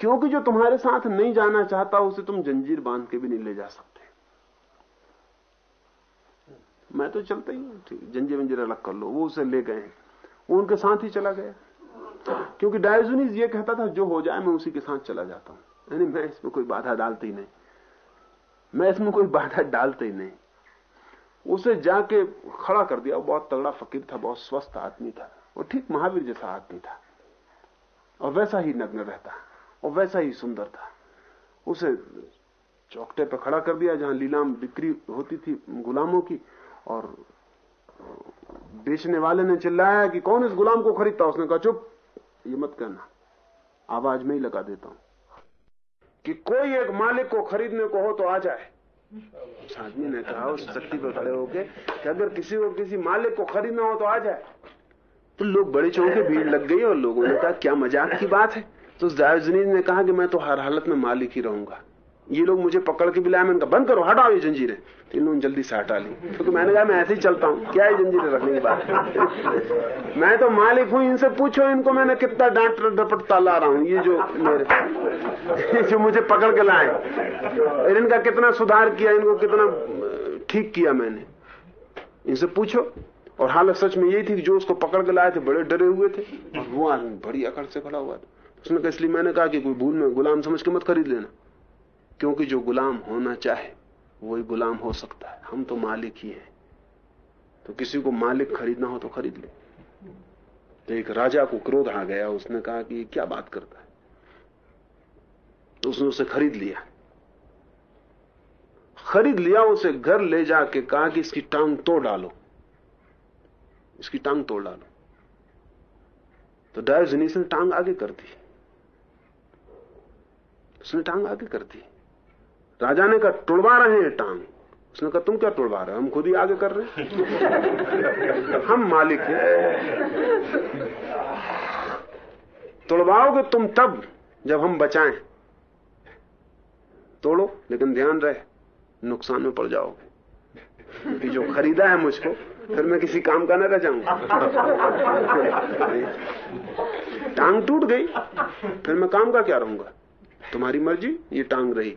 क्योंकि जो तुम्हारे साथ नहीं जाना चाहता, उसे तुम जंजीर बाँध के भी नहीं ले जा सकते। मैं तो चलता ही हूँ, ठीक, जंजीर वंजीर अलग कर लो, वो उसे ले गए वो उनके साथ ही चला गया। क्योंकि डायोजनीस ये कहता था, जो हो जाए मैं उसी के साथ चला जाता हूँ। यानी मैं इसमें कोई बाधा डालती ही नहीं। मैं इसमें कोई बाधा डालते ही नहीं। उसे जाके खड़ा कर दिया। बहुत तगड़ा फकीर था, बहुत स्वस्थ आदमी था। वो ठीक महावीर जैसा आदमी था। और वैसा ही नग्न रहता। और वैसा ही सुंदर था। उसे चौकटे पर खड़ा कर दिया, जहाँ लीलाम बिक्री होती थी गुलामों की, और बेचने वाले ने चिल्लाया कि कौन इस गुलाम को खरीदता उसने कहा, चुप, ये मत कहना आवाज़ में ही लगा देता हूँ कि कोई एक मालिक को खरीदने को हो तो आ जाए। उस आदमी ने कहा, उस शक्ति पर खड़े होके कि अगर किसी को किसी मालिक को खरीदना हो तो आ जाए। तो लोग बड़ी चौंके, भीड़ लग गई और लोगों ने कहा, क्या मज़ाक की बात है? तो दार्जनीज ने कहा कि मैं तो हर हालत में मालिक ही रहूँगा। ये लोग मुझे पकड़ के भी लाए, मैंने कहा, बंद करो, हटाओ ये जंजीरें। तो इन लोगों जल्दी से हटा ली। क्योंकि तो मैंने कहा, मैं ऐसे ही चलता हूँ। क्या है जंजीरें रखने की बात मैं तो मालिक हूँ, इनसे पूछो इनको, मैंने कितना डांट डपटता ला रहा हूँ, ये जो मेरे जो मुझे पकड़ के लाए। इनका कितना सुधार किया, इनको कितना ठीक किया मैंने। इनसे पूछो। और हालत सच में यही थी कि जो उसको पकड़ के लाए थे, बड़े डरे हुए थे। वो आदमी बड़ी अकड़ से खड़ा हुआ था। उसने कहा, इसलिए मैंने कहा कि कोई भूल में गुलाम समझ के मत खरीद लेना। क्योंकि जो गुलाम होना चाहे, वही गुलाम हो सकता है। हम तो मालिक ही हैं। तो किसी को मालिक खरीदना हो तो खरीद ले। तो एक राजा को क्रोध आ गया, उसने कहा कि क्या बात करता है? तो उसने उसे खरीद लिया। खरीद लिया, उसे घर ले जाके कहा कि इसकी टांग तोड़ डालो। इसकी टांग तोड़ डालो। तो डायोजनीस ने टांग आगे कर दी। उसने टांग आगे कर दी। राजा ने कहा, तोड़वा रहे हैं टांग। उसने कहा, तुम क्या तोड़वा रहे हो? हम खुद ही आगे कर रहे हैं। हम मालिक हैं। तोड़वाओगे तुम तब जब हम बचाएँ। तोड़ो, लेकिन ध्यान रहे, नुकसान में पड़ जाओगे। जो खरीदा है मुझको, फिर मैं किसी काम का न रह जाऊँगा टांग टूट गई, फिर मैं काम का क्या रहूँगा? तुम्हारी मर्ज़ी, ये टांग रही।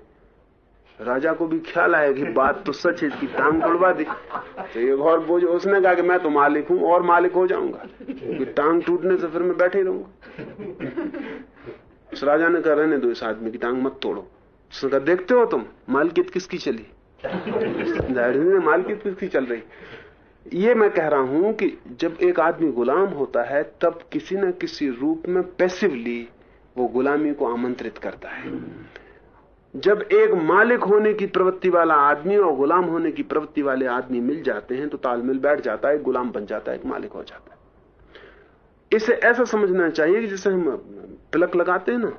राजा को भी ख्याल आया कि बात तो सच है, इसकी टांग तोड़वा दी। तो एक और बोझ, उसने कहा कि मैं तो मालिक हूँ, और मालिक हो जाऊँगा। क्योंकि टांग टूटने से फिर मैं बैठे ही रहूँगा। उस राजा ने कहा, रहने दो इस आदमी की टांग मत तोड़ो। उसने कहा, देखते हो तुम, मालकियत किसकी चली? ज़ाहिर मालकियत किसकी चल रही? ये मैं कह रहा हूँ कि जब एक आदमी गुलाम होता है, तब किसी न किसी रूप में पैसिवली वो गुलामी को आमंत्रित करता है। जब एक मालिक होने की प्रवृत्ति वाला आदमी और गुलाम होने की प्रवृत्ति वाले आदमी मिल जाते हैं तो तालमेल बैठ जाता है गुलाम बन जाता है एक मालिक हो जाता है। इसे ऐसा समझना चाहिए कि जैसे हम प्लक लगाते हैं ना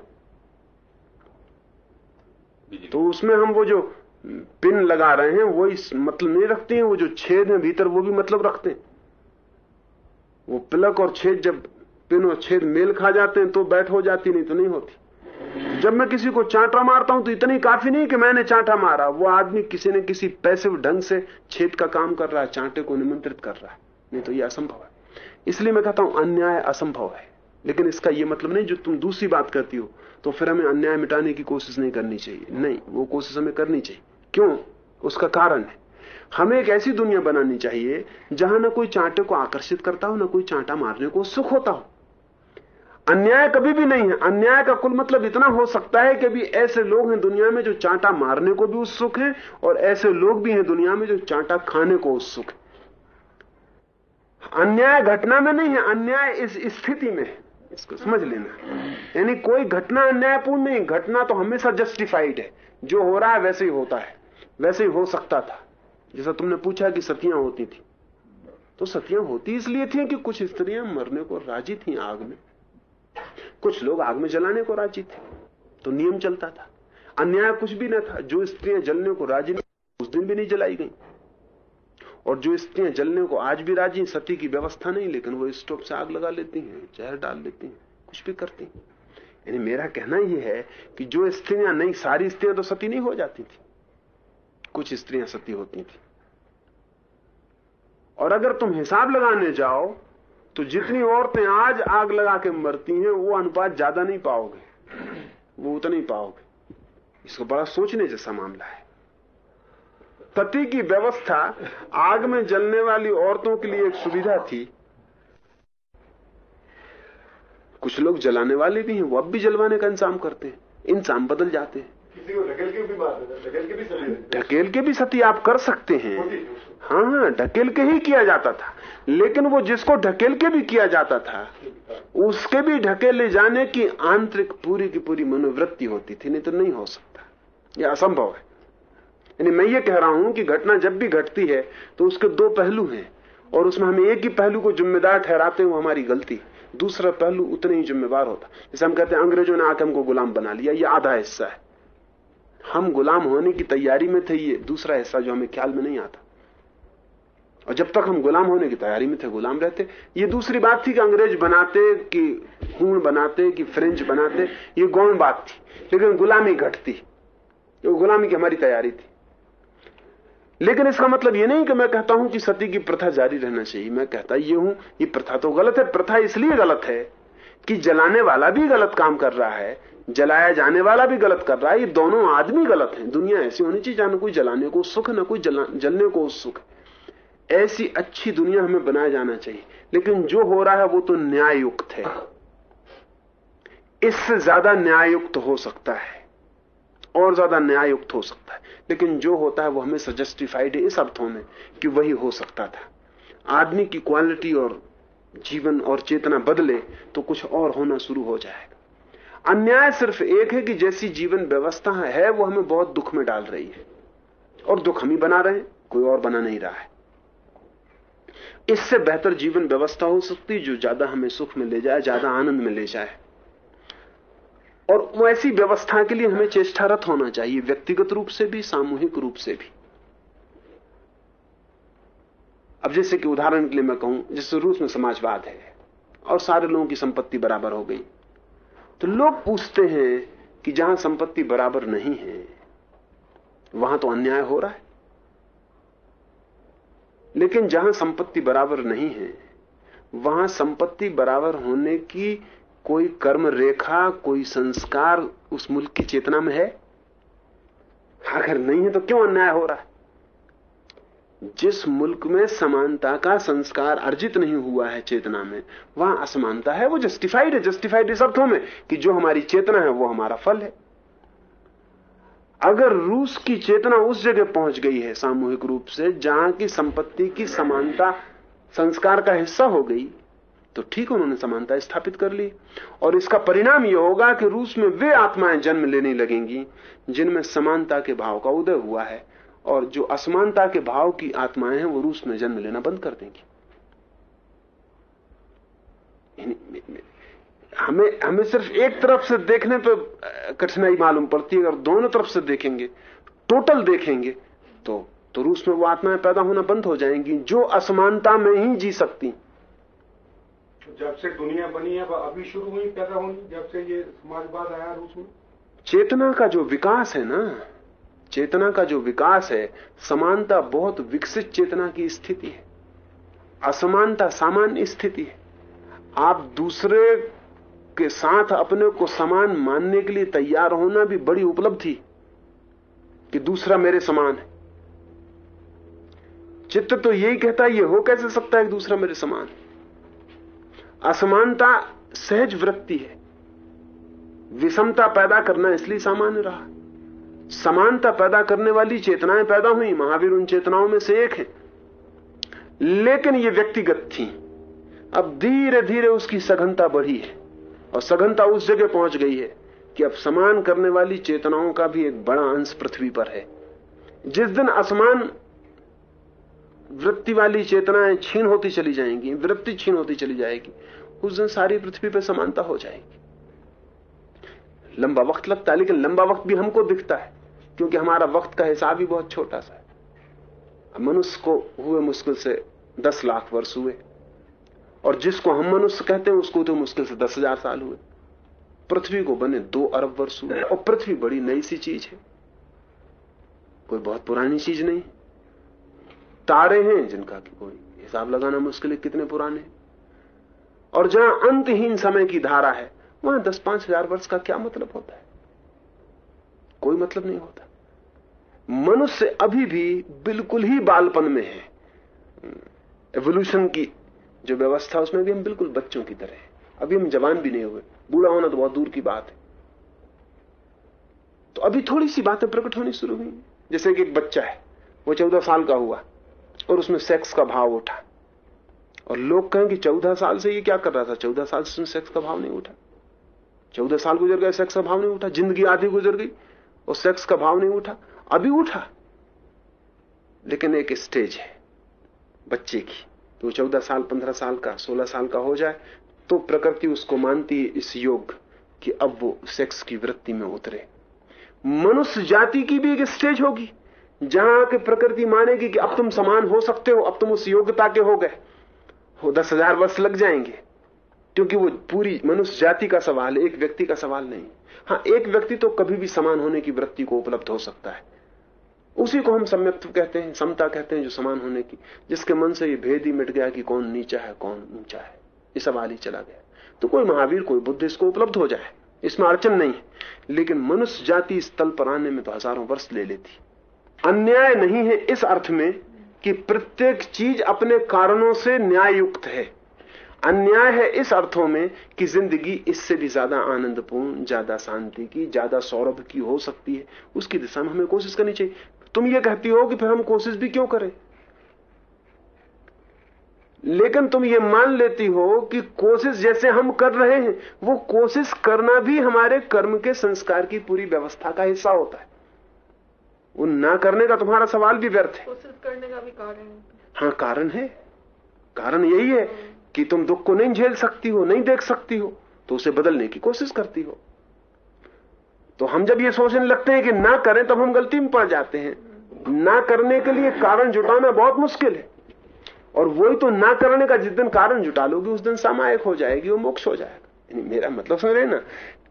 तो उसमें हम वो जो पिन लगा रहे हैं वो इस मतलब नहीं रखते हैं वो जो छेद है भीतर वो भी मतलब रखते हैं। वो प्लक और छेद जब पिन छेद मेल खा जाते हैं तो बैठ हो जाती, नहीं तो नहीं होती। जब मैं किसी को चांटा मारता हूँ तो इतनी काफ़ी नहीं कि मैंने चांटा मारा। वो आदमी किसी ने किसी पैसे ढंग से छेद का काम कर रहा है, चांटे को निमंत्रित कर रहा है। नहीं तो यह असंभव है। इसलिए मैं कहता हूँ, अन्याय असंभव है। लेकिन इसका यह मतलब नहीं, जो तुम दूसरी बात करती हो तो फिर हमें अन्याय मिटाने की कोशिश नहीं करनी चाहिए। नहीं, वो कोशिश हमें करनी चाहिए। क्यों? उसका कारण है। हमें एक ऐसी दुनिया बनानी चाहिए, जहाँ ना कोई चांटे को आकर्षित करता हो, ना कोई चांटा मारने को सुख होता हो। अन्याय कभी भी नहीं है। अन्याय का कुल मतलब इतना हो सकता है कि अभी ऐसे लोग हैं दुनिया में जो चांटा मारने को भी उत्सुक हैं और ऐसे लोग भी हैं दुनिया में जो चांटा खाने को उत्सुक है। अन्याय घटना में नहीं है, अन्याय इस स्थिति में है। इसको समझ लेना। यानी कोई घटना अन्यायपूर्ण नहीं, घटना तो हमेशा जस्टिफाइड है। जो हो रहा है वैसे ही होता है। वैसे ही हो सकता था। जैसा तुमने पूछा कि सतियाँ होती थी। तो सतियाँ होती इसलिए थी कि कुछ स्त्रियाँ मरने को राज़ी थी आग में। कुछ लोग आग में जलाने को राज़ी थे तो नियम चलता था। अन्याय कुछ भी न था, जो स्त्रियाँ जलने को राज़ी नहीं उस दिन भी नहीं जलाई गई। और जो स्त्रियाँ जलने को आज भी राज़ी सती की व्यवस्था नहीं, लेकिन वो स्टोव से आग लगा लेती हैं, जहर डाल लेती हैं, कुछ भी करती हैं। यानी मेरा कहना यह है कि जो स्त्रियाँ नहीं, सारी स्त्रियाँ तो सती नहीं हो जाती थी। कुछ स्त्रियाँ सती होती थी। और अगर तुम हिसाब लगाने जाओ तो जितनी औरतें आज आग लगा के मरती हैं वो अनुपात ज़्यादा नहीं पाओगे। वो उतना ही पाओगे। इसको बड़ा सोचने जैसा मामला है। पति की व्यवस्था आग में जलने वाली औरतों के लिए एक सुविधा थी। कुछ लोग जलाने वाले भी हैं वो अब भी जलवाने का इंतज़ाम करते हैं। इंतज़ाम बदल जाते हैं। किसी को ढकेल के भी मार ढकेल के भी सती ढकेल के भी सती आप कर सकते हैं। हाँ हाँ ढकेल के ही किया जाता था। लेकिन वो जिसको ढकेल के भी किया जाता था, उसके भी ढकेले जाने की आंतरिक पूरी की पूरी मनोवृत्ति होती थी, नहीं तो नहीं हो सकता। यह असंभव है। यानी मैं ये कह रहा हूँ कि घटना जब भी घटती है तो उसके दो पहलू हैं, और उसमें हम एक ही पहलू को जिम्मेदार ठहराते हैं, वो हमारी गलती। दूसरा पहलू उतने ही जिम्मेवार होता। जैसे हम कहते हैं, अंग्रेज़ों ने आके हमको गुलाम बना लिया, ये आधा हिस्सा है। हम गुलाम होने की तैयारी में थे, ये दूसरा हिस्सा जो हमें ख्याल में नहीं आता। और जब तक हम गुलाम होने की तैयारी में थे, गुलाम रहते। ये दूसरी बात थी कि अंग्रेज़ बनाते, कि खून बनाते, कि फ्रेंच बनाते, ये गौण बात थी। लेकिन गुलामी घटती। ये गुलामी की हमारी तैयारी थी। लेकिन इसका मतलब यह नहीं कि मैं कहता हूँ कि सती की प्रथा जारी रहना चाहिए। मैं कहता ये हूँ, ये प्रथा तो गलत है। प्रथा इसलिए गलत है कि जलाने वाला भी गलत काम कर रहा है, जलाया जाने वाला भी गलत कर रहा है। ये दोनों आदमी गलत हैं। दुनिया ऐसी होनी चाहिए जहाँ कोई जलाने को सुख, न कोई जलने को सुख। ऐसी अच्छी दुनिया हमें बनाया जाना चाहिए। लेकिन जो हो रहा है वो तो न्यायुक्त है। इससे ज़्यादा न्यायुक्त हो सकता है। और ज़्यादा न्यायुक्त हो सकता है। लेकिन जो होता है वो हमेशा जस्टिफाइड है इस अर्थों में कि वही हो सकता था। आदमी की क्वालिटी और जीवन और चेतना बदले तो कुछ और होना शुरू हो जाएगा। अन्याय सिर्फ़ एक है कि जैसी जीवन व्यवस्था है वो हमें बहुत दुख में डाल रही है। और दुख हम ही बना रहे हैं, कोई और बना नहीं रहा है। इससे बेहतर जीवन व्यवस्था हो सकती जो ज़्यादा हमें सुख में ले जाए, ज़्यादा आनंद में ले जाए। और वो ऐसी व्यवस्था के लिए हमें चेष्टारत होना चाहिए, व्यक्तिगत रूप से भी, सामूहिक रूप से भी। अब जैसे कि उदाहरण के लिए मैं कहूँ, जैसे रूस में समाजवाद है और सारे लोगों की संपत्ति बराबर हो गई। तो लोग पूछते हैं कि जहाँ संपत्ति बराबर नहीं है, वहाँ तो अन्याय हो रहा है। लेकिन जहाँ संपत्ति बराबर नहीं है, वहाँ संपत्ति बराबर होने की कोई कर्म रेखा, कोई संस्कार उस मुल्क की चेतना में है? अगर नहीं है तो क्यों अन्याय हो रहा है? जिस मुल्क में समानता का संस्कार अर्जित नहीं हुआ है चेतना में, वहाँ असमानता है, वो जस्टिफाइड है। जस्टिफाइड इस अर्थों में कि जो हमारी चेतना है, वो हमारा फल है। अगर रूस की चेतना उस जगह पहुँच गई है सामूहिक रूप से, जहाँ की संपत्ति की समानता संस्कार का हिस्सा हो गई तो ठीक उन्होंने समानता स्थापित कर ली। और इसका परिणाम यह होगा कि रूस में वे आत्माएँ जन्म लेने लगेंगी, जिनमें समानता के भाव का उदय हुआ है। और जो असमानता के भाव की आत्माएँ हैं, वो रूस में जन्म लेना बंद कर देंगी। हमें हमें सिर्फ़ एक तरफ़ से देखने पर कठिनाई मालूम पड़ती है अगर दोनों तरफ़ से देखेंगे टोटल देखेंगे तो तो रूस में वो आत्माएँ पैदा होना बंद हो जाएँगी जो असमानता में ही जी सकती। जब से दुनिया बनी है अभी शुरू हुई पैदा होनी जब से ये समाजवाद आया रूस में? चेतना का जो विकास है ना चेतना का जो विकास है समानता बहुत विकसित चेतना की स्थिति है। असमानता सामान्य स्थिति है। आप दूसरे के साथ अपने को समान मानने के लिए तैयार होना भी बड़ी उपलब्धि कि दूसरा मेरे समान है। चित्त तो यही कहता है, ये हो कैसे सकता है कि दूसरा मेरे समान असमानता सहज वृत्ति है। विषमता पैदा करना इसलिए सामान्य रहा। समानता पैदा करने वाली चेतनाएँ पैदा हुई, महावीर उन चेतनाओं में से एक है। लेकिन ये व्यक्तिगत थी। अब धीरे धीरे उसकी सघनता बढ़ी है। और सघनता उस जगह पहुँच गई है कि अब समान करने वाली चेतनाओं का भी एक बड़ा अंश पृथ्वी पर है। जिस दिन असमान वृत्ति वाली चेतनाएँ छीन होती चली जाएँगी, वृत्ति छीन होती चली जाएगी, उस दिन सारी पृथ्वी पर समानता हो जाएगी। लंबा वक्त लगता है, लेकिन लंबा वक्त भी हमको दिखता है, क्योंकि हमारा वक्त का हिसाब ही बहुत छोटा सा है। मनुष्य को हुए मुश्किल से दस लाख वर्ष हुए। और जिसको हम मनुष्य कहते हैं, उसको तो मुश्किल से दस हज़ार साल हुए। पृथ्वी को बने दो अरब वर्ष हुए, और पृथ्वी बड़ी नई सी चीज़ है। कोई बहुत पुरानी चीज़ नहीं। तारे हैं जिनका कोई हिसाब लगाना मुश्किल है, कितने पुराने और जहाँ अंतहीन समय की धारा है, वहाँ दस पाँच हज़ार वर्ष का क्या मतलब होता है? कोई मतलब नहीं होता। मनुष्य अभी भी बिल्कुल ही बालपन में है। एवोल्यूशन की जो व्यवस्था उसमें भी हम बिल्कुल बच्चों की तरह हैं। अभी हम जवान भी नहीं हुए। बूढ़ा होना तो बहुत दूर की बात है। तो अभी थोड़ी सी बातें प्रकट होनी शुरू हुई। जैसे कि एक बच्चा है, वो चौदह साल का हुआ, और उसमें सेक्स का भाव उठा। और लोग कहें कि चौदह साल से ये क्या कर रहा था? चौदह साल से उसमें सेक्स का भाव नहीं उठा। चौदह साल गुजर गए सेक्स का भाव नहीं उठा। ज़िंदगी आधी गुजर गई, और सेक्स का भाव नहीं उठा। अभी उठा। लेकिन एक स्टेज है, बच्चे की। तो चौदह साल, पंद्रह साल का, सोलह साल का हो जाए तो प्रकृति उसको मानती है इस योग कि अब वो सेक्स की वृत्ति में उतरे। मनुष्य जाति की भी एक स्टेज होगी, जहाँ के प्रकृति मानेगी कि अब तुम समान हो सकते हो, अब तुम उस योग्यता के हो गए। हो दस हज़ार वर्ष लग जाएँगे, क्योंकि वो पूरी मनुष्य जाति का सवाल, एक व्यक्ति का सवाल नहीं। हाँ एक व्यक्ति तो कभी भी समान होने की वृत्ति को उपलब्ध हो सकता है। उसी को हम सम्यक्त्व कहते हैं, समता कहते हैं जो समान होने की, जिसके मन से ये भेद ही मिट गया कि कौन नीचा है, कौन ऊँचा है। ये सवाल ही चला गया। तो कोई महावीर, कोई बुद्ध इसको उपलब्ध हो जाए, इसमें अड़चन नहीं है। लेकिन मनुष्य जाति इस तल पर आने में तो हज़ारों वर्ष ले लेती। अन्याय नहीं है इस अर्थ में कि प्रत्येक चीज़ अपने कारणों से न्याय युक्त है। अन्याय है इस अर्थों में कि ज़िंदगी इससे भी ज़्यादा आनंदपूर्ण, ज़्यादा शांति की, ज़्यादा सौरभ की हो सकती है। उसकी दिशा में हमें कोशिश करनी चाहिए। तुम ये कहती हो कि फिर हम कोशिश भी क्यों करें? लेकिन तुम ये मान लेती हो कि कोशिश जैसे हम कर रहे हैं वो कोशिश करना भी हमारे कर्म के संस्कार की पूरी व्यवस्था का हिस्सा होता है। वो ना करने का तुम्हारा सवाल भी व्यर्थ है। कोशिश करने का भी कारण है। कारण है। कारण यही है कि तुम दुख को नहीं झेल सकती हो नहीं देख सकती हो तो उसे बदलने की कोशिश करती हो। तो हम जब ये सोचने लगते हैं कि ना करें तब हम गलती में पड़ जाते हैं। ना करने के लिए कारण जुटाना बहुत मुश्किल है। और वही तो ना करने का जिस दिन कारण जुटा लोगे उस दिन सामायिक हो जाएगी वो मोक्ष हो जाएगा। मेरा मतलब समझ रहे ना?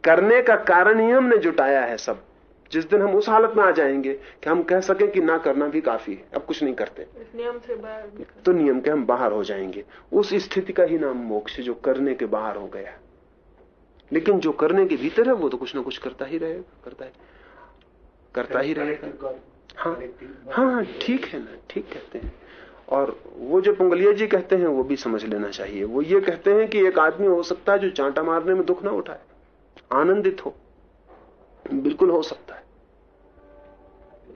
करने का कारण ही हमने जुटाया है सब। जिस दिन हम उस हालत में आ जाएँगे कि हम कह सकें कि ना करना भी काफ़ी है अब कुछ नहीं करते। नियम से बाहर तो नियम के हम बाहर हो जाएँगे। उस स्थिति का ही नाम मोक्ष जो करने के बाहर हो गया। लेकिन जो करने के भीतर है वो तो कुछ ना कुछ करता ही रहेगा करता है। करता ही रहेगा। हाँ हाँ हाँ ठीक है ना, ठीक कहते हैं। और वो जो पंगलिया जी कहते हैं, वो भी समझ लेना चाहिए। वो ये कहते हैं कि एक आदमी हो सकता है जो चांटा मारने में दुख ना उठाए, आनंदित हो। बिल्कुल हो सकता है।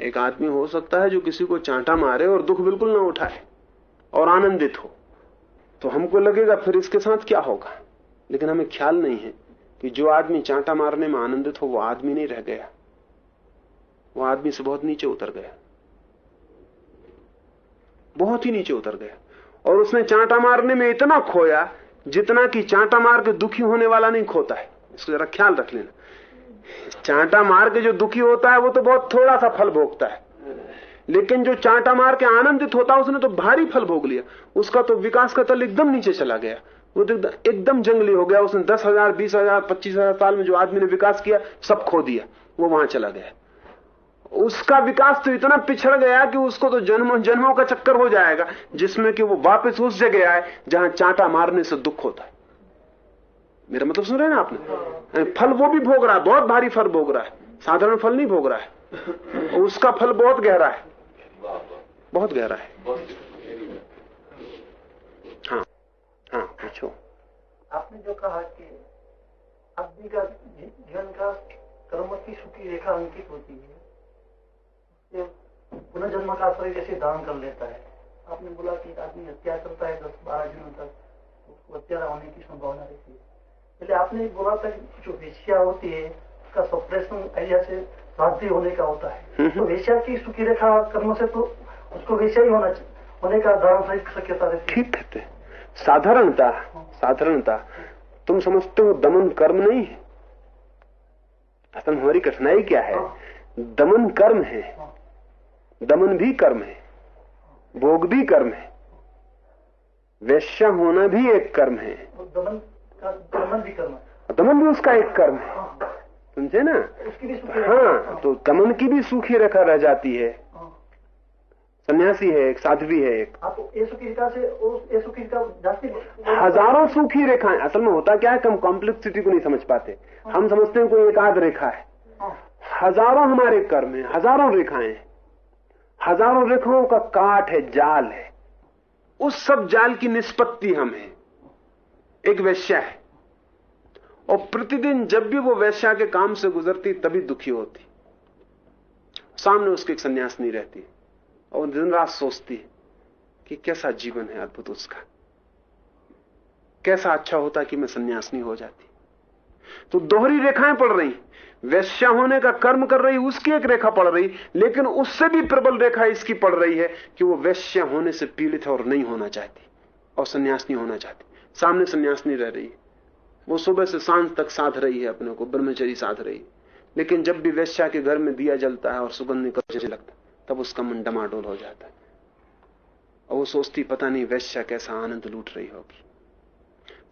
एक आदमी हो सकता है जो किसी को चांटा मारे और दुख बिल्कुल ना उठाए और आनंदित हो। तो हमको लगेगा, फिर इसके साथ क्या होगा? लेकिन हमें ख्याल नहीं है कि जो आदमी चांटा मारने में आनंदित हो, वो आदमी नहीं रह गया। वो आदमी से बहुत नीचे उतर गया। बहुत ही नीचे उतर गया। और उसने चांटा मारने में इतना खोया जितना कि चांटा मार के दुखी होने वाला नहीं खोता है। इसको जरा ख्याल रख लेना। चांटा मार के जो दुखी होता है, वो तो बहुत थोड़ा सा फल भोगता है। लेकिन जो चांटा मार के आनंदित होता है, उसने तो भारी फल भोग लिया। उसका तो विकास का तल एकदम नीचे चला गया। वो तो एकदम जंगली हो गया। उसने दस हज़ार, बीस हज़ार, पच्चीस हज़ार साल में जो आदमी ने विकास किया, सब खो दिया। वो वहाँ चला गया। उसका विकास तो इतना पिछड़ गया कि उसको तो जन्मों जन्मों का चक्कर हो जाएगा, जिसमें कि वो वापस उस जगह आए, जहाँ चांटा मारने से दुख होता है। मेरा मतलब सुन रहे ना आपने? फल वो भी भोग रहा है, बहुत भारी फल भोग रहा है। साधारण फल नहीं भोग रहा है। उसका फल बहुत गहरा है। बहुत गहरा है। हाँ हाँ पूछो। आपने जो कहा कि आदमी का जीवन का, कर्म की सुखी रेखा अंकित होती है। पुनर्जन्म का आश्रय जैसे दान कर लेता है। आपने बोला कि आदमी हत्या करता है दस बारह दिनों तक उसको हत्या होने की संभावना रहती है। पहले आपने बोला था कि जो वेश्या होती है उसका सप्रेशन एरिया से बाध्य होने का होता है। तो वेश्या की सुखी रेखा कर्म से तो उसको वेश्या ही होना होने का धारण शक्यता रहती ठीक कहते साधारणता साधारणता तुम समझते हो दमन कर्म नहीं है? असल हमारी कठिनाई क्या है। दमन कर्म है। दमन भी कर्म है। भोग भी कर्म है। वैश्या होना भी एक कर्म है। दमन दमन भी कर्म है। दमन भी उसका एक कर्म है। समझे ना? उसकी हाँ तो दमन की भी सूखी रेखा रह जाती है। सन्यासी है एक साध्वी है एक। हाँ? हज़ारों सूखी रेखाएँ। असल में होता क्या है कि हम कॉम्प्लेक्सिटी को नहीं समझ पाते। हम समझते हैं कोई एक आध रेखा है। हज़ारों हमारे कर्म है, हज़ारों रेखाएँ हज़ारों रेखाओं का काट है, जाल है। उस सब जाल की निष्पत्ति हम है। एक वैश्या है। और प्रतिदिन जब भी वो वैश्या के काम से गुजरती, तभी दुखी होती। सामने उसकी एक संन्यास नहीं रहती और दिन रात सोचती कि कैसा जीवन है अद्भुत उसका। कैसा अच्छा होता कि मैं संन्यासनी हो जाती। तो दोहरी रेखाएँ पड़ रही। वैश्या होने का कर्म कर रही, उसकी एक रेखा पड़ रही, लेकिन उससे भी प्रबल रेखा इसकी पड़ रही है कि वो वैश्या होने से पीड़ित है और नहीं होना चाहती, और संन्यास नहीं होना चाहती। सामने संन्यास नहीं रह रही वो सुबह से साँझ तक साध रही है अपने को ब्रह्मचरी साध रही। लेकिन जब भी वैश्या के घर में दिया जलता है और सुगंध निकलने लगता तब उसका मन डमाडोल हो जाता है। और वो सोचती, पता नहीं वैश्या कैसा आनंद लूट रही होगी।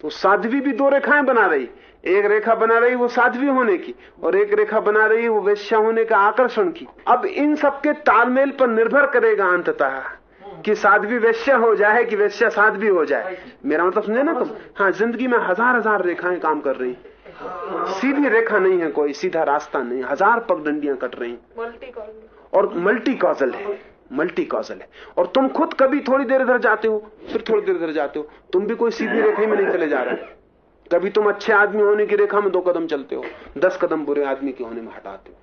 तो साध्वी भी दो रेखाएँ बना रही। एक रेखा बना रही वो साध्वी होने की और एक रेखा बना रही वो वैश्या होने का आकर्षण की। अब इन सबके तालमेल पर निर्भर करेगा अंततः कि साध्वी वैश्या हो जाए कि वैश्या साध्वी हो जाए। मेरा मतलब समझे ना तुम? हाँ ज़िंदगी में हज़ार हज़ार रेखाएँ काम कर रही। सीधी रेखा नहीं है कोई सीधा रास्ता नहीं। हज़ार पगडंडियाँ कट रही। और मल्टी कॉजल है। मल्टी कॉजल है। और तुम खुद कभी थोड़ी देर इधर जाते हो, फिर थोड़ी देर इधर जाते हो। तुम भी कोई सीधी रेखा में नहीं चले जा रहे। कभी तुम अच्छे आदमी होने की रेखा में दो कदम चलते हो, दस कदम बुरे आदमी के होने में हटाते हो।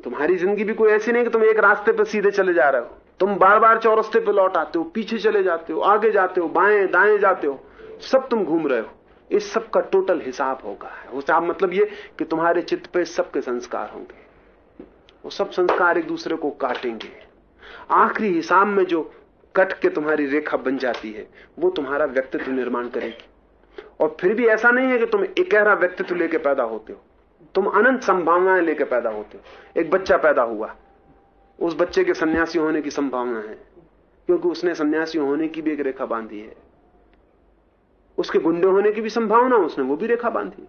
तुम्हारी ज़िंदगी भी कोई ऐसी नहीं कि तुम एक रास्ते पर सीधे चले जा रहे हो। तुम बार बार चौरस्ते पर लौट आते हो, पीछे चले जाते हो, आगे जाते हो, बाएँ, दाएँ जाते हो, सब तुम घूम रहे हो। इस सब का टोटल हिसाब होगा। हिसाब मतलब ये कि तुम्हारे चित्त पे सबके संस्कार होंगे। वो सब संस्कार एक दूसरे को काटेंगे। आखिरी हिसाब में जो कट के तुम्हारी रेखा बन जाती है, वो तुम्हारा व्यक्तित्व निर्माण करेगी। और फिर भी ऐसा नहीं है कि तुम एक गहरा व्यक्तित्व लेके पैदा होते हो। तुम अनंत संभावनाएँ लेके पैदा होते हो। एक बच्चा पैदा हुआ। उस बच्चे के सन्यासी होने की संभावना है। क्योंकि उसने सन्यासी होने की भी एक रेखा बांधी है। उसके गुंडे होने की भी संभावना उसने वो भी रेखा बांधी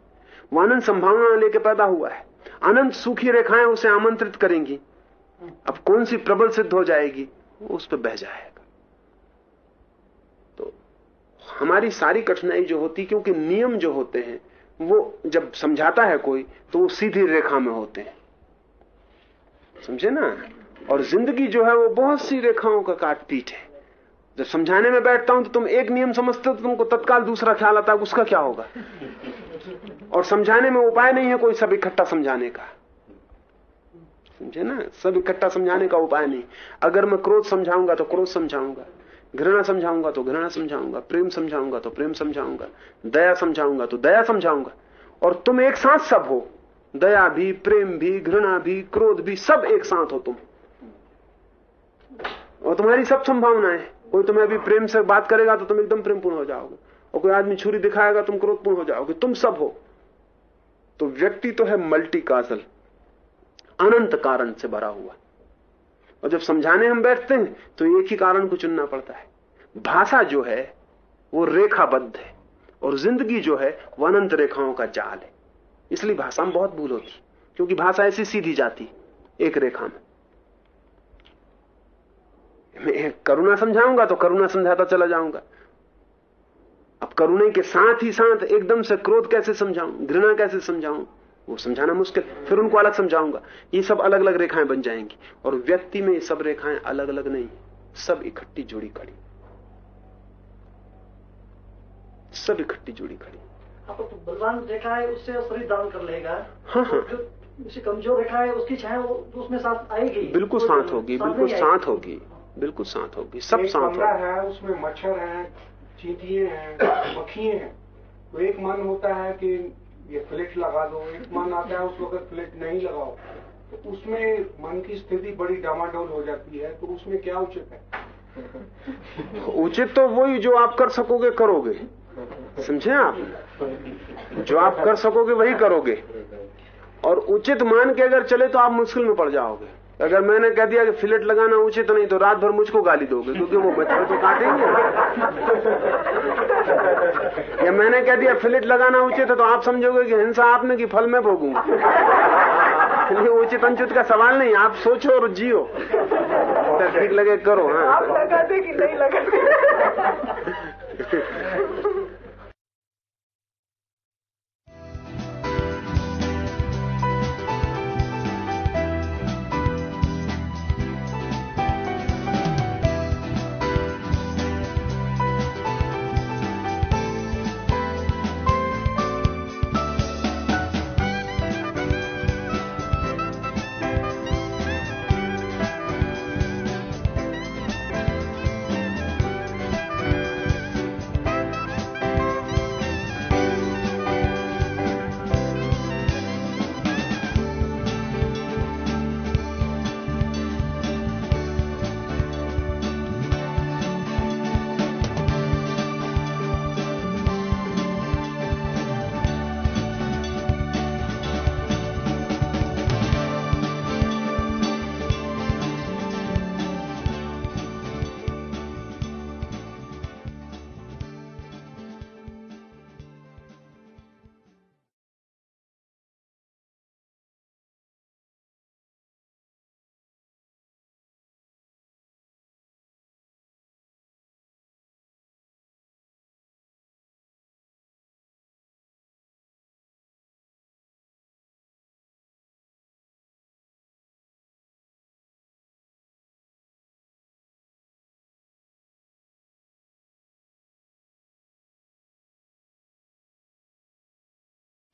वो अनंत संभावना लेके पैदा हुआ है। अनंत सूखी रेखाएँ उसे आमंत्रित करेंगी। अब कौन सी प्रबल सिद्ध हो जाएगी, वो उस पर बह जाएगा। तो हमारी सारी कठिनाई जो होती, क्योंकि नियम जो होते हैं, वो जब समझाता है कोई तो वो सीधी रेखा में होते हैं। समझे ना? और ज़िंदगी जो है, वो बहुत सी रेखाओं का काट पीट है। जब समझाने में बैठता हूँ तो तुम एक नियम समझते हो तो तुमको तत्काल दूसरा ख्याल आता है, उसका क्या होगा? और समझाने में उपाय नहीं है कोई सब इकट्ठा समझाने का। समझे ना? सब इकट्ठा समझाने का उपाय नहीं। अगर मैं क्रोध समझाऊँगा तो क्रोध समझाऊँगा। घृणा समझाऊँगा तो घृणा समझाऊँगा। प्रेम समझाऊँगा तो प्रेम समझाऊँगा। दया समझाऊँगा तो दया समझाऊँगा। और तुम एक साथ सब हो। दया भी, प्रेम भी, घृणा भी, क्रोध भी, सब एक साथ हो तुम। और तुम्हारी सब संभावनाएँ कोई तुम्हें अभी प्रेम से बात करेगा तो तुम एकदम प्रेमपूर्ण हो जाओगे। और कोई आदमी छुरी दिखाएगा, तुम क्रोधपूर्ण हो जाओगे। तुम सब हो। तो व्यक्ति तो है मल्टी काजल अनंत कारण से भरा हुआ। और जब समझाने हम बैठते हैं तो एक ही कारण को चुनना पड़ता है। भाषा जो है, वो रेखाबद्ध है। और ज़िंदगी जो है, वो अनंत रेखाओं का जाल है। इसलिए भाषा में बहुत भूल होती क्योंकि भाषा ऐसी सीधी जाती एक रेखा में। मैं करुणा समझाऊँगा तो करुणा समझाता चला जाऊँगा। करुणे के साथ ही साथ एकदम से क्रोध कैसे समझाऊं घृणा कैसे समझाऊं वो समझाना मुश्किल फिर उनको अलग समझाऊँगा। ये सब अलग अलग रेखाएँ बन जाएँगी और व्यक्ति में ये सब रेखाएँ अलग अलग नहीं सब इकट्ठी जुड़ी खड़ी। सब इकट्ठी जुड़ी खड़ी। आपको तो बलवान रेखा है उससे शरीर दान कर लेगा। हाँ, हाँ। जो उसे कमज़ोर रेखा है उसकी छाया वो तो उसमें साथ आएगी। बिल्कुल साथ होगी बिल्कुल साथ होगी बिल्कुल साथ होगी सब साथ होगी। है उसमें मच्छर हैं चींटिए हैं मक्खिए हैं। तो एक मन होता है कि ये फ्लिट लगा दो, एक मन आता है उस वक्त फ्लिट नहीं लगाओ। तो उसमें मन की स्थिति बड़ी डामाडोल हो जाती है तो उसमें क्या उचित है? उचित तो वही जो आप कर सकोगे, करोगे। समझे आप? जो आप कर सकोगे, वही करोगे। और उचित मान के अगर चले तो आप मुश्किल में पड़ जाओगे। अगर मैंने कह दिया कि फिलेट लगाना उचित तो नहीं तो रात भर मुझको गाली दोगे, क्योंकि वो मच्छर तो काटेंगे। या मैंने कह दिया फिलेट लगाना उचित है तो आप समझोगे कि हिंसा आपने की, फल में भोगूँगा ये उचित अनुचित का सवाल नहीं, आप सोचो और जियो। ठीक लगे, करो हाँ। आप लगाते कि नहीं लगाते?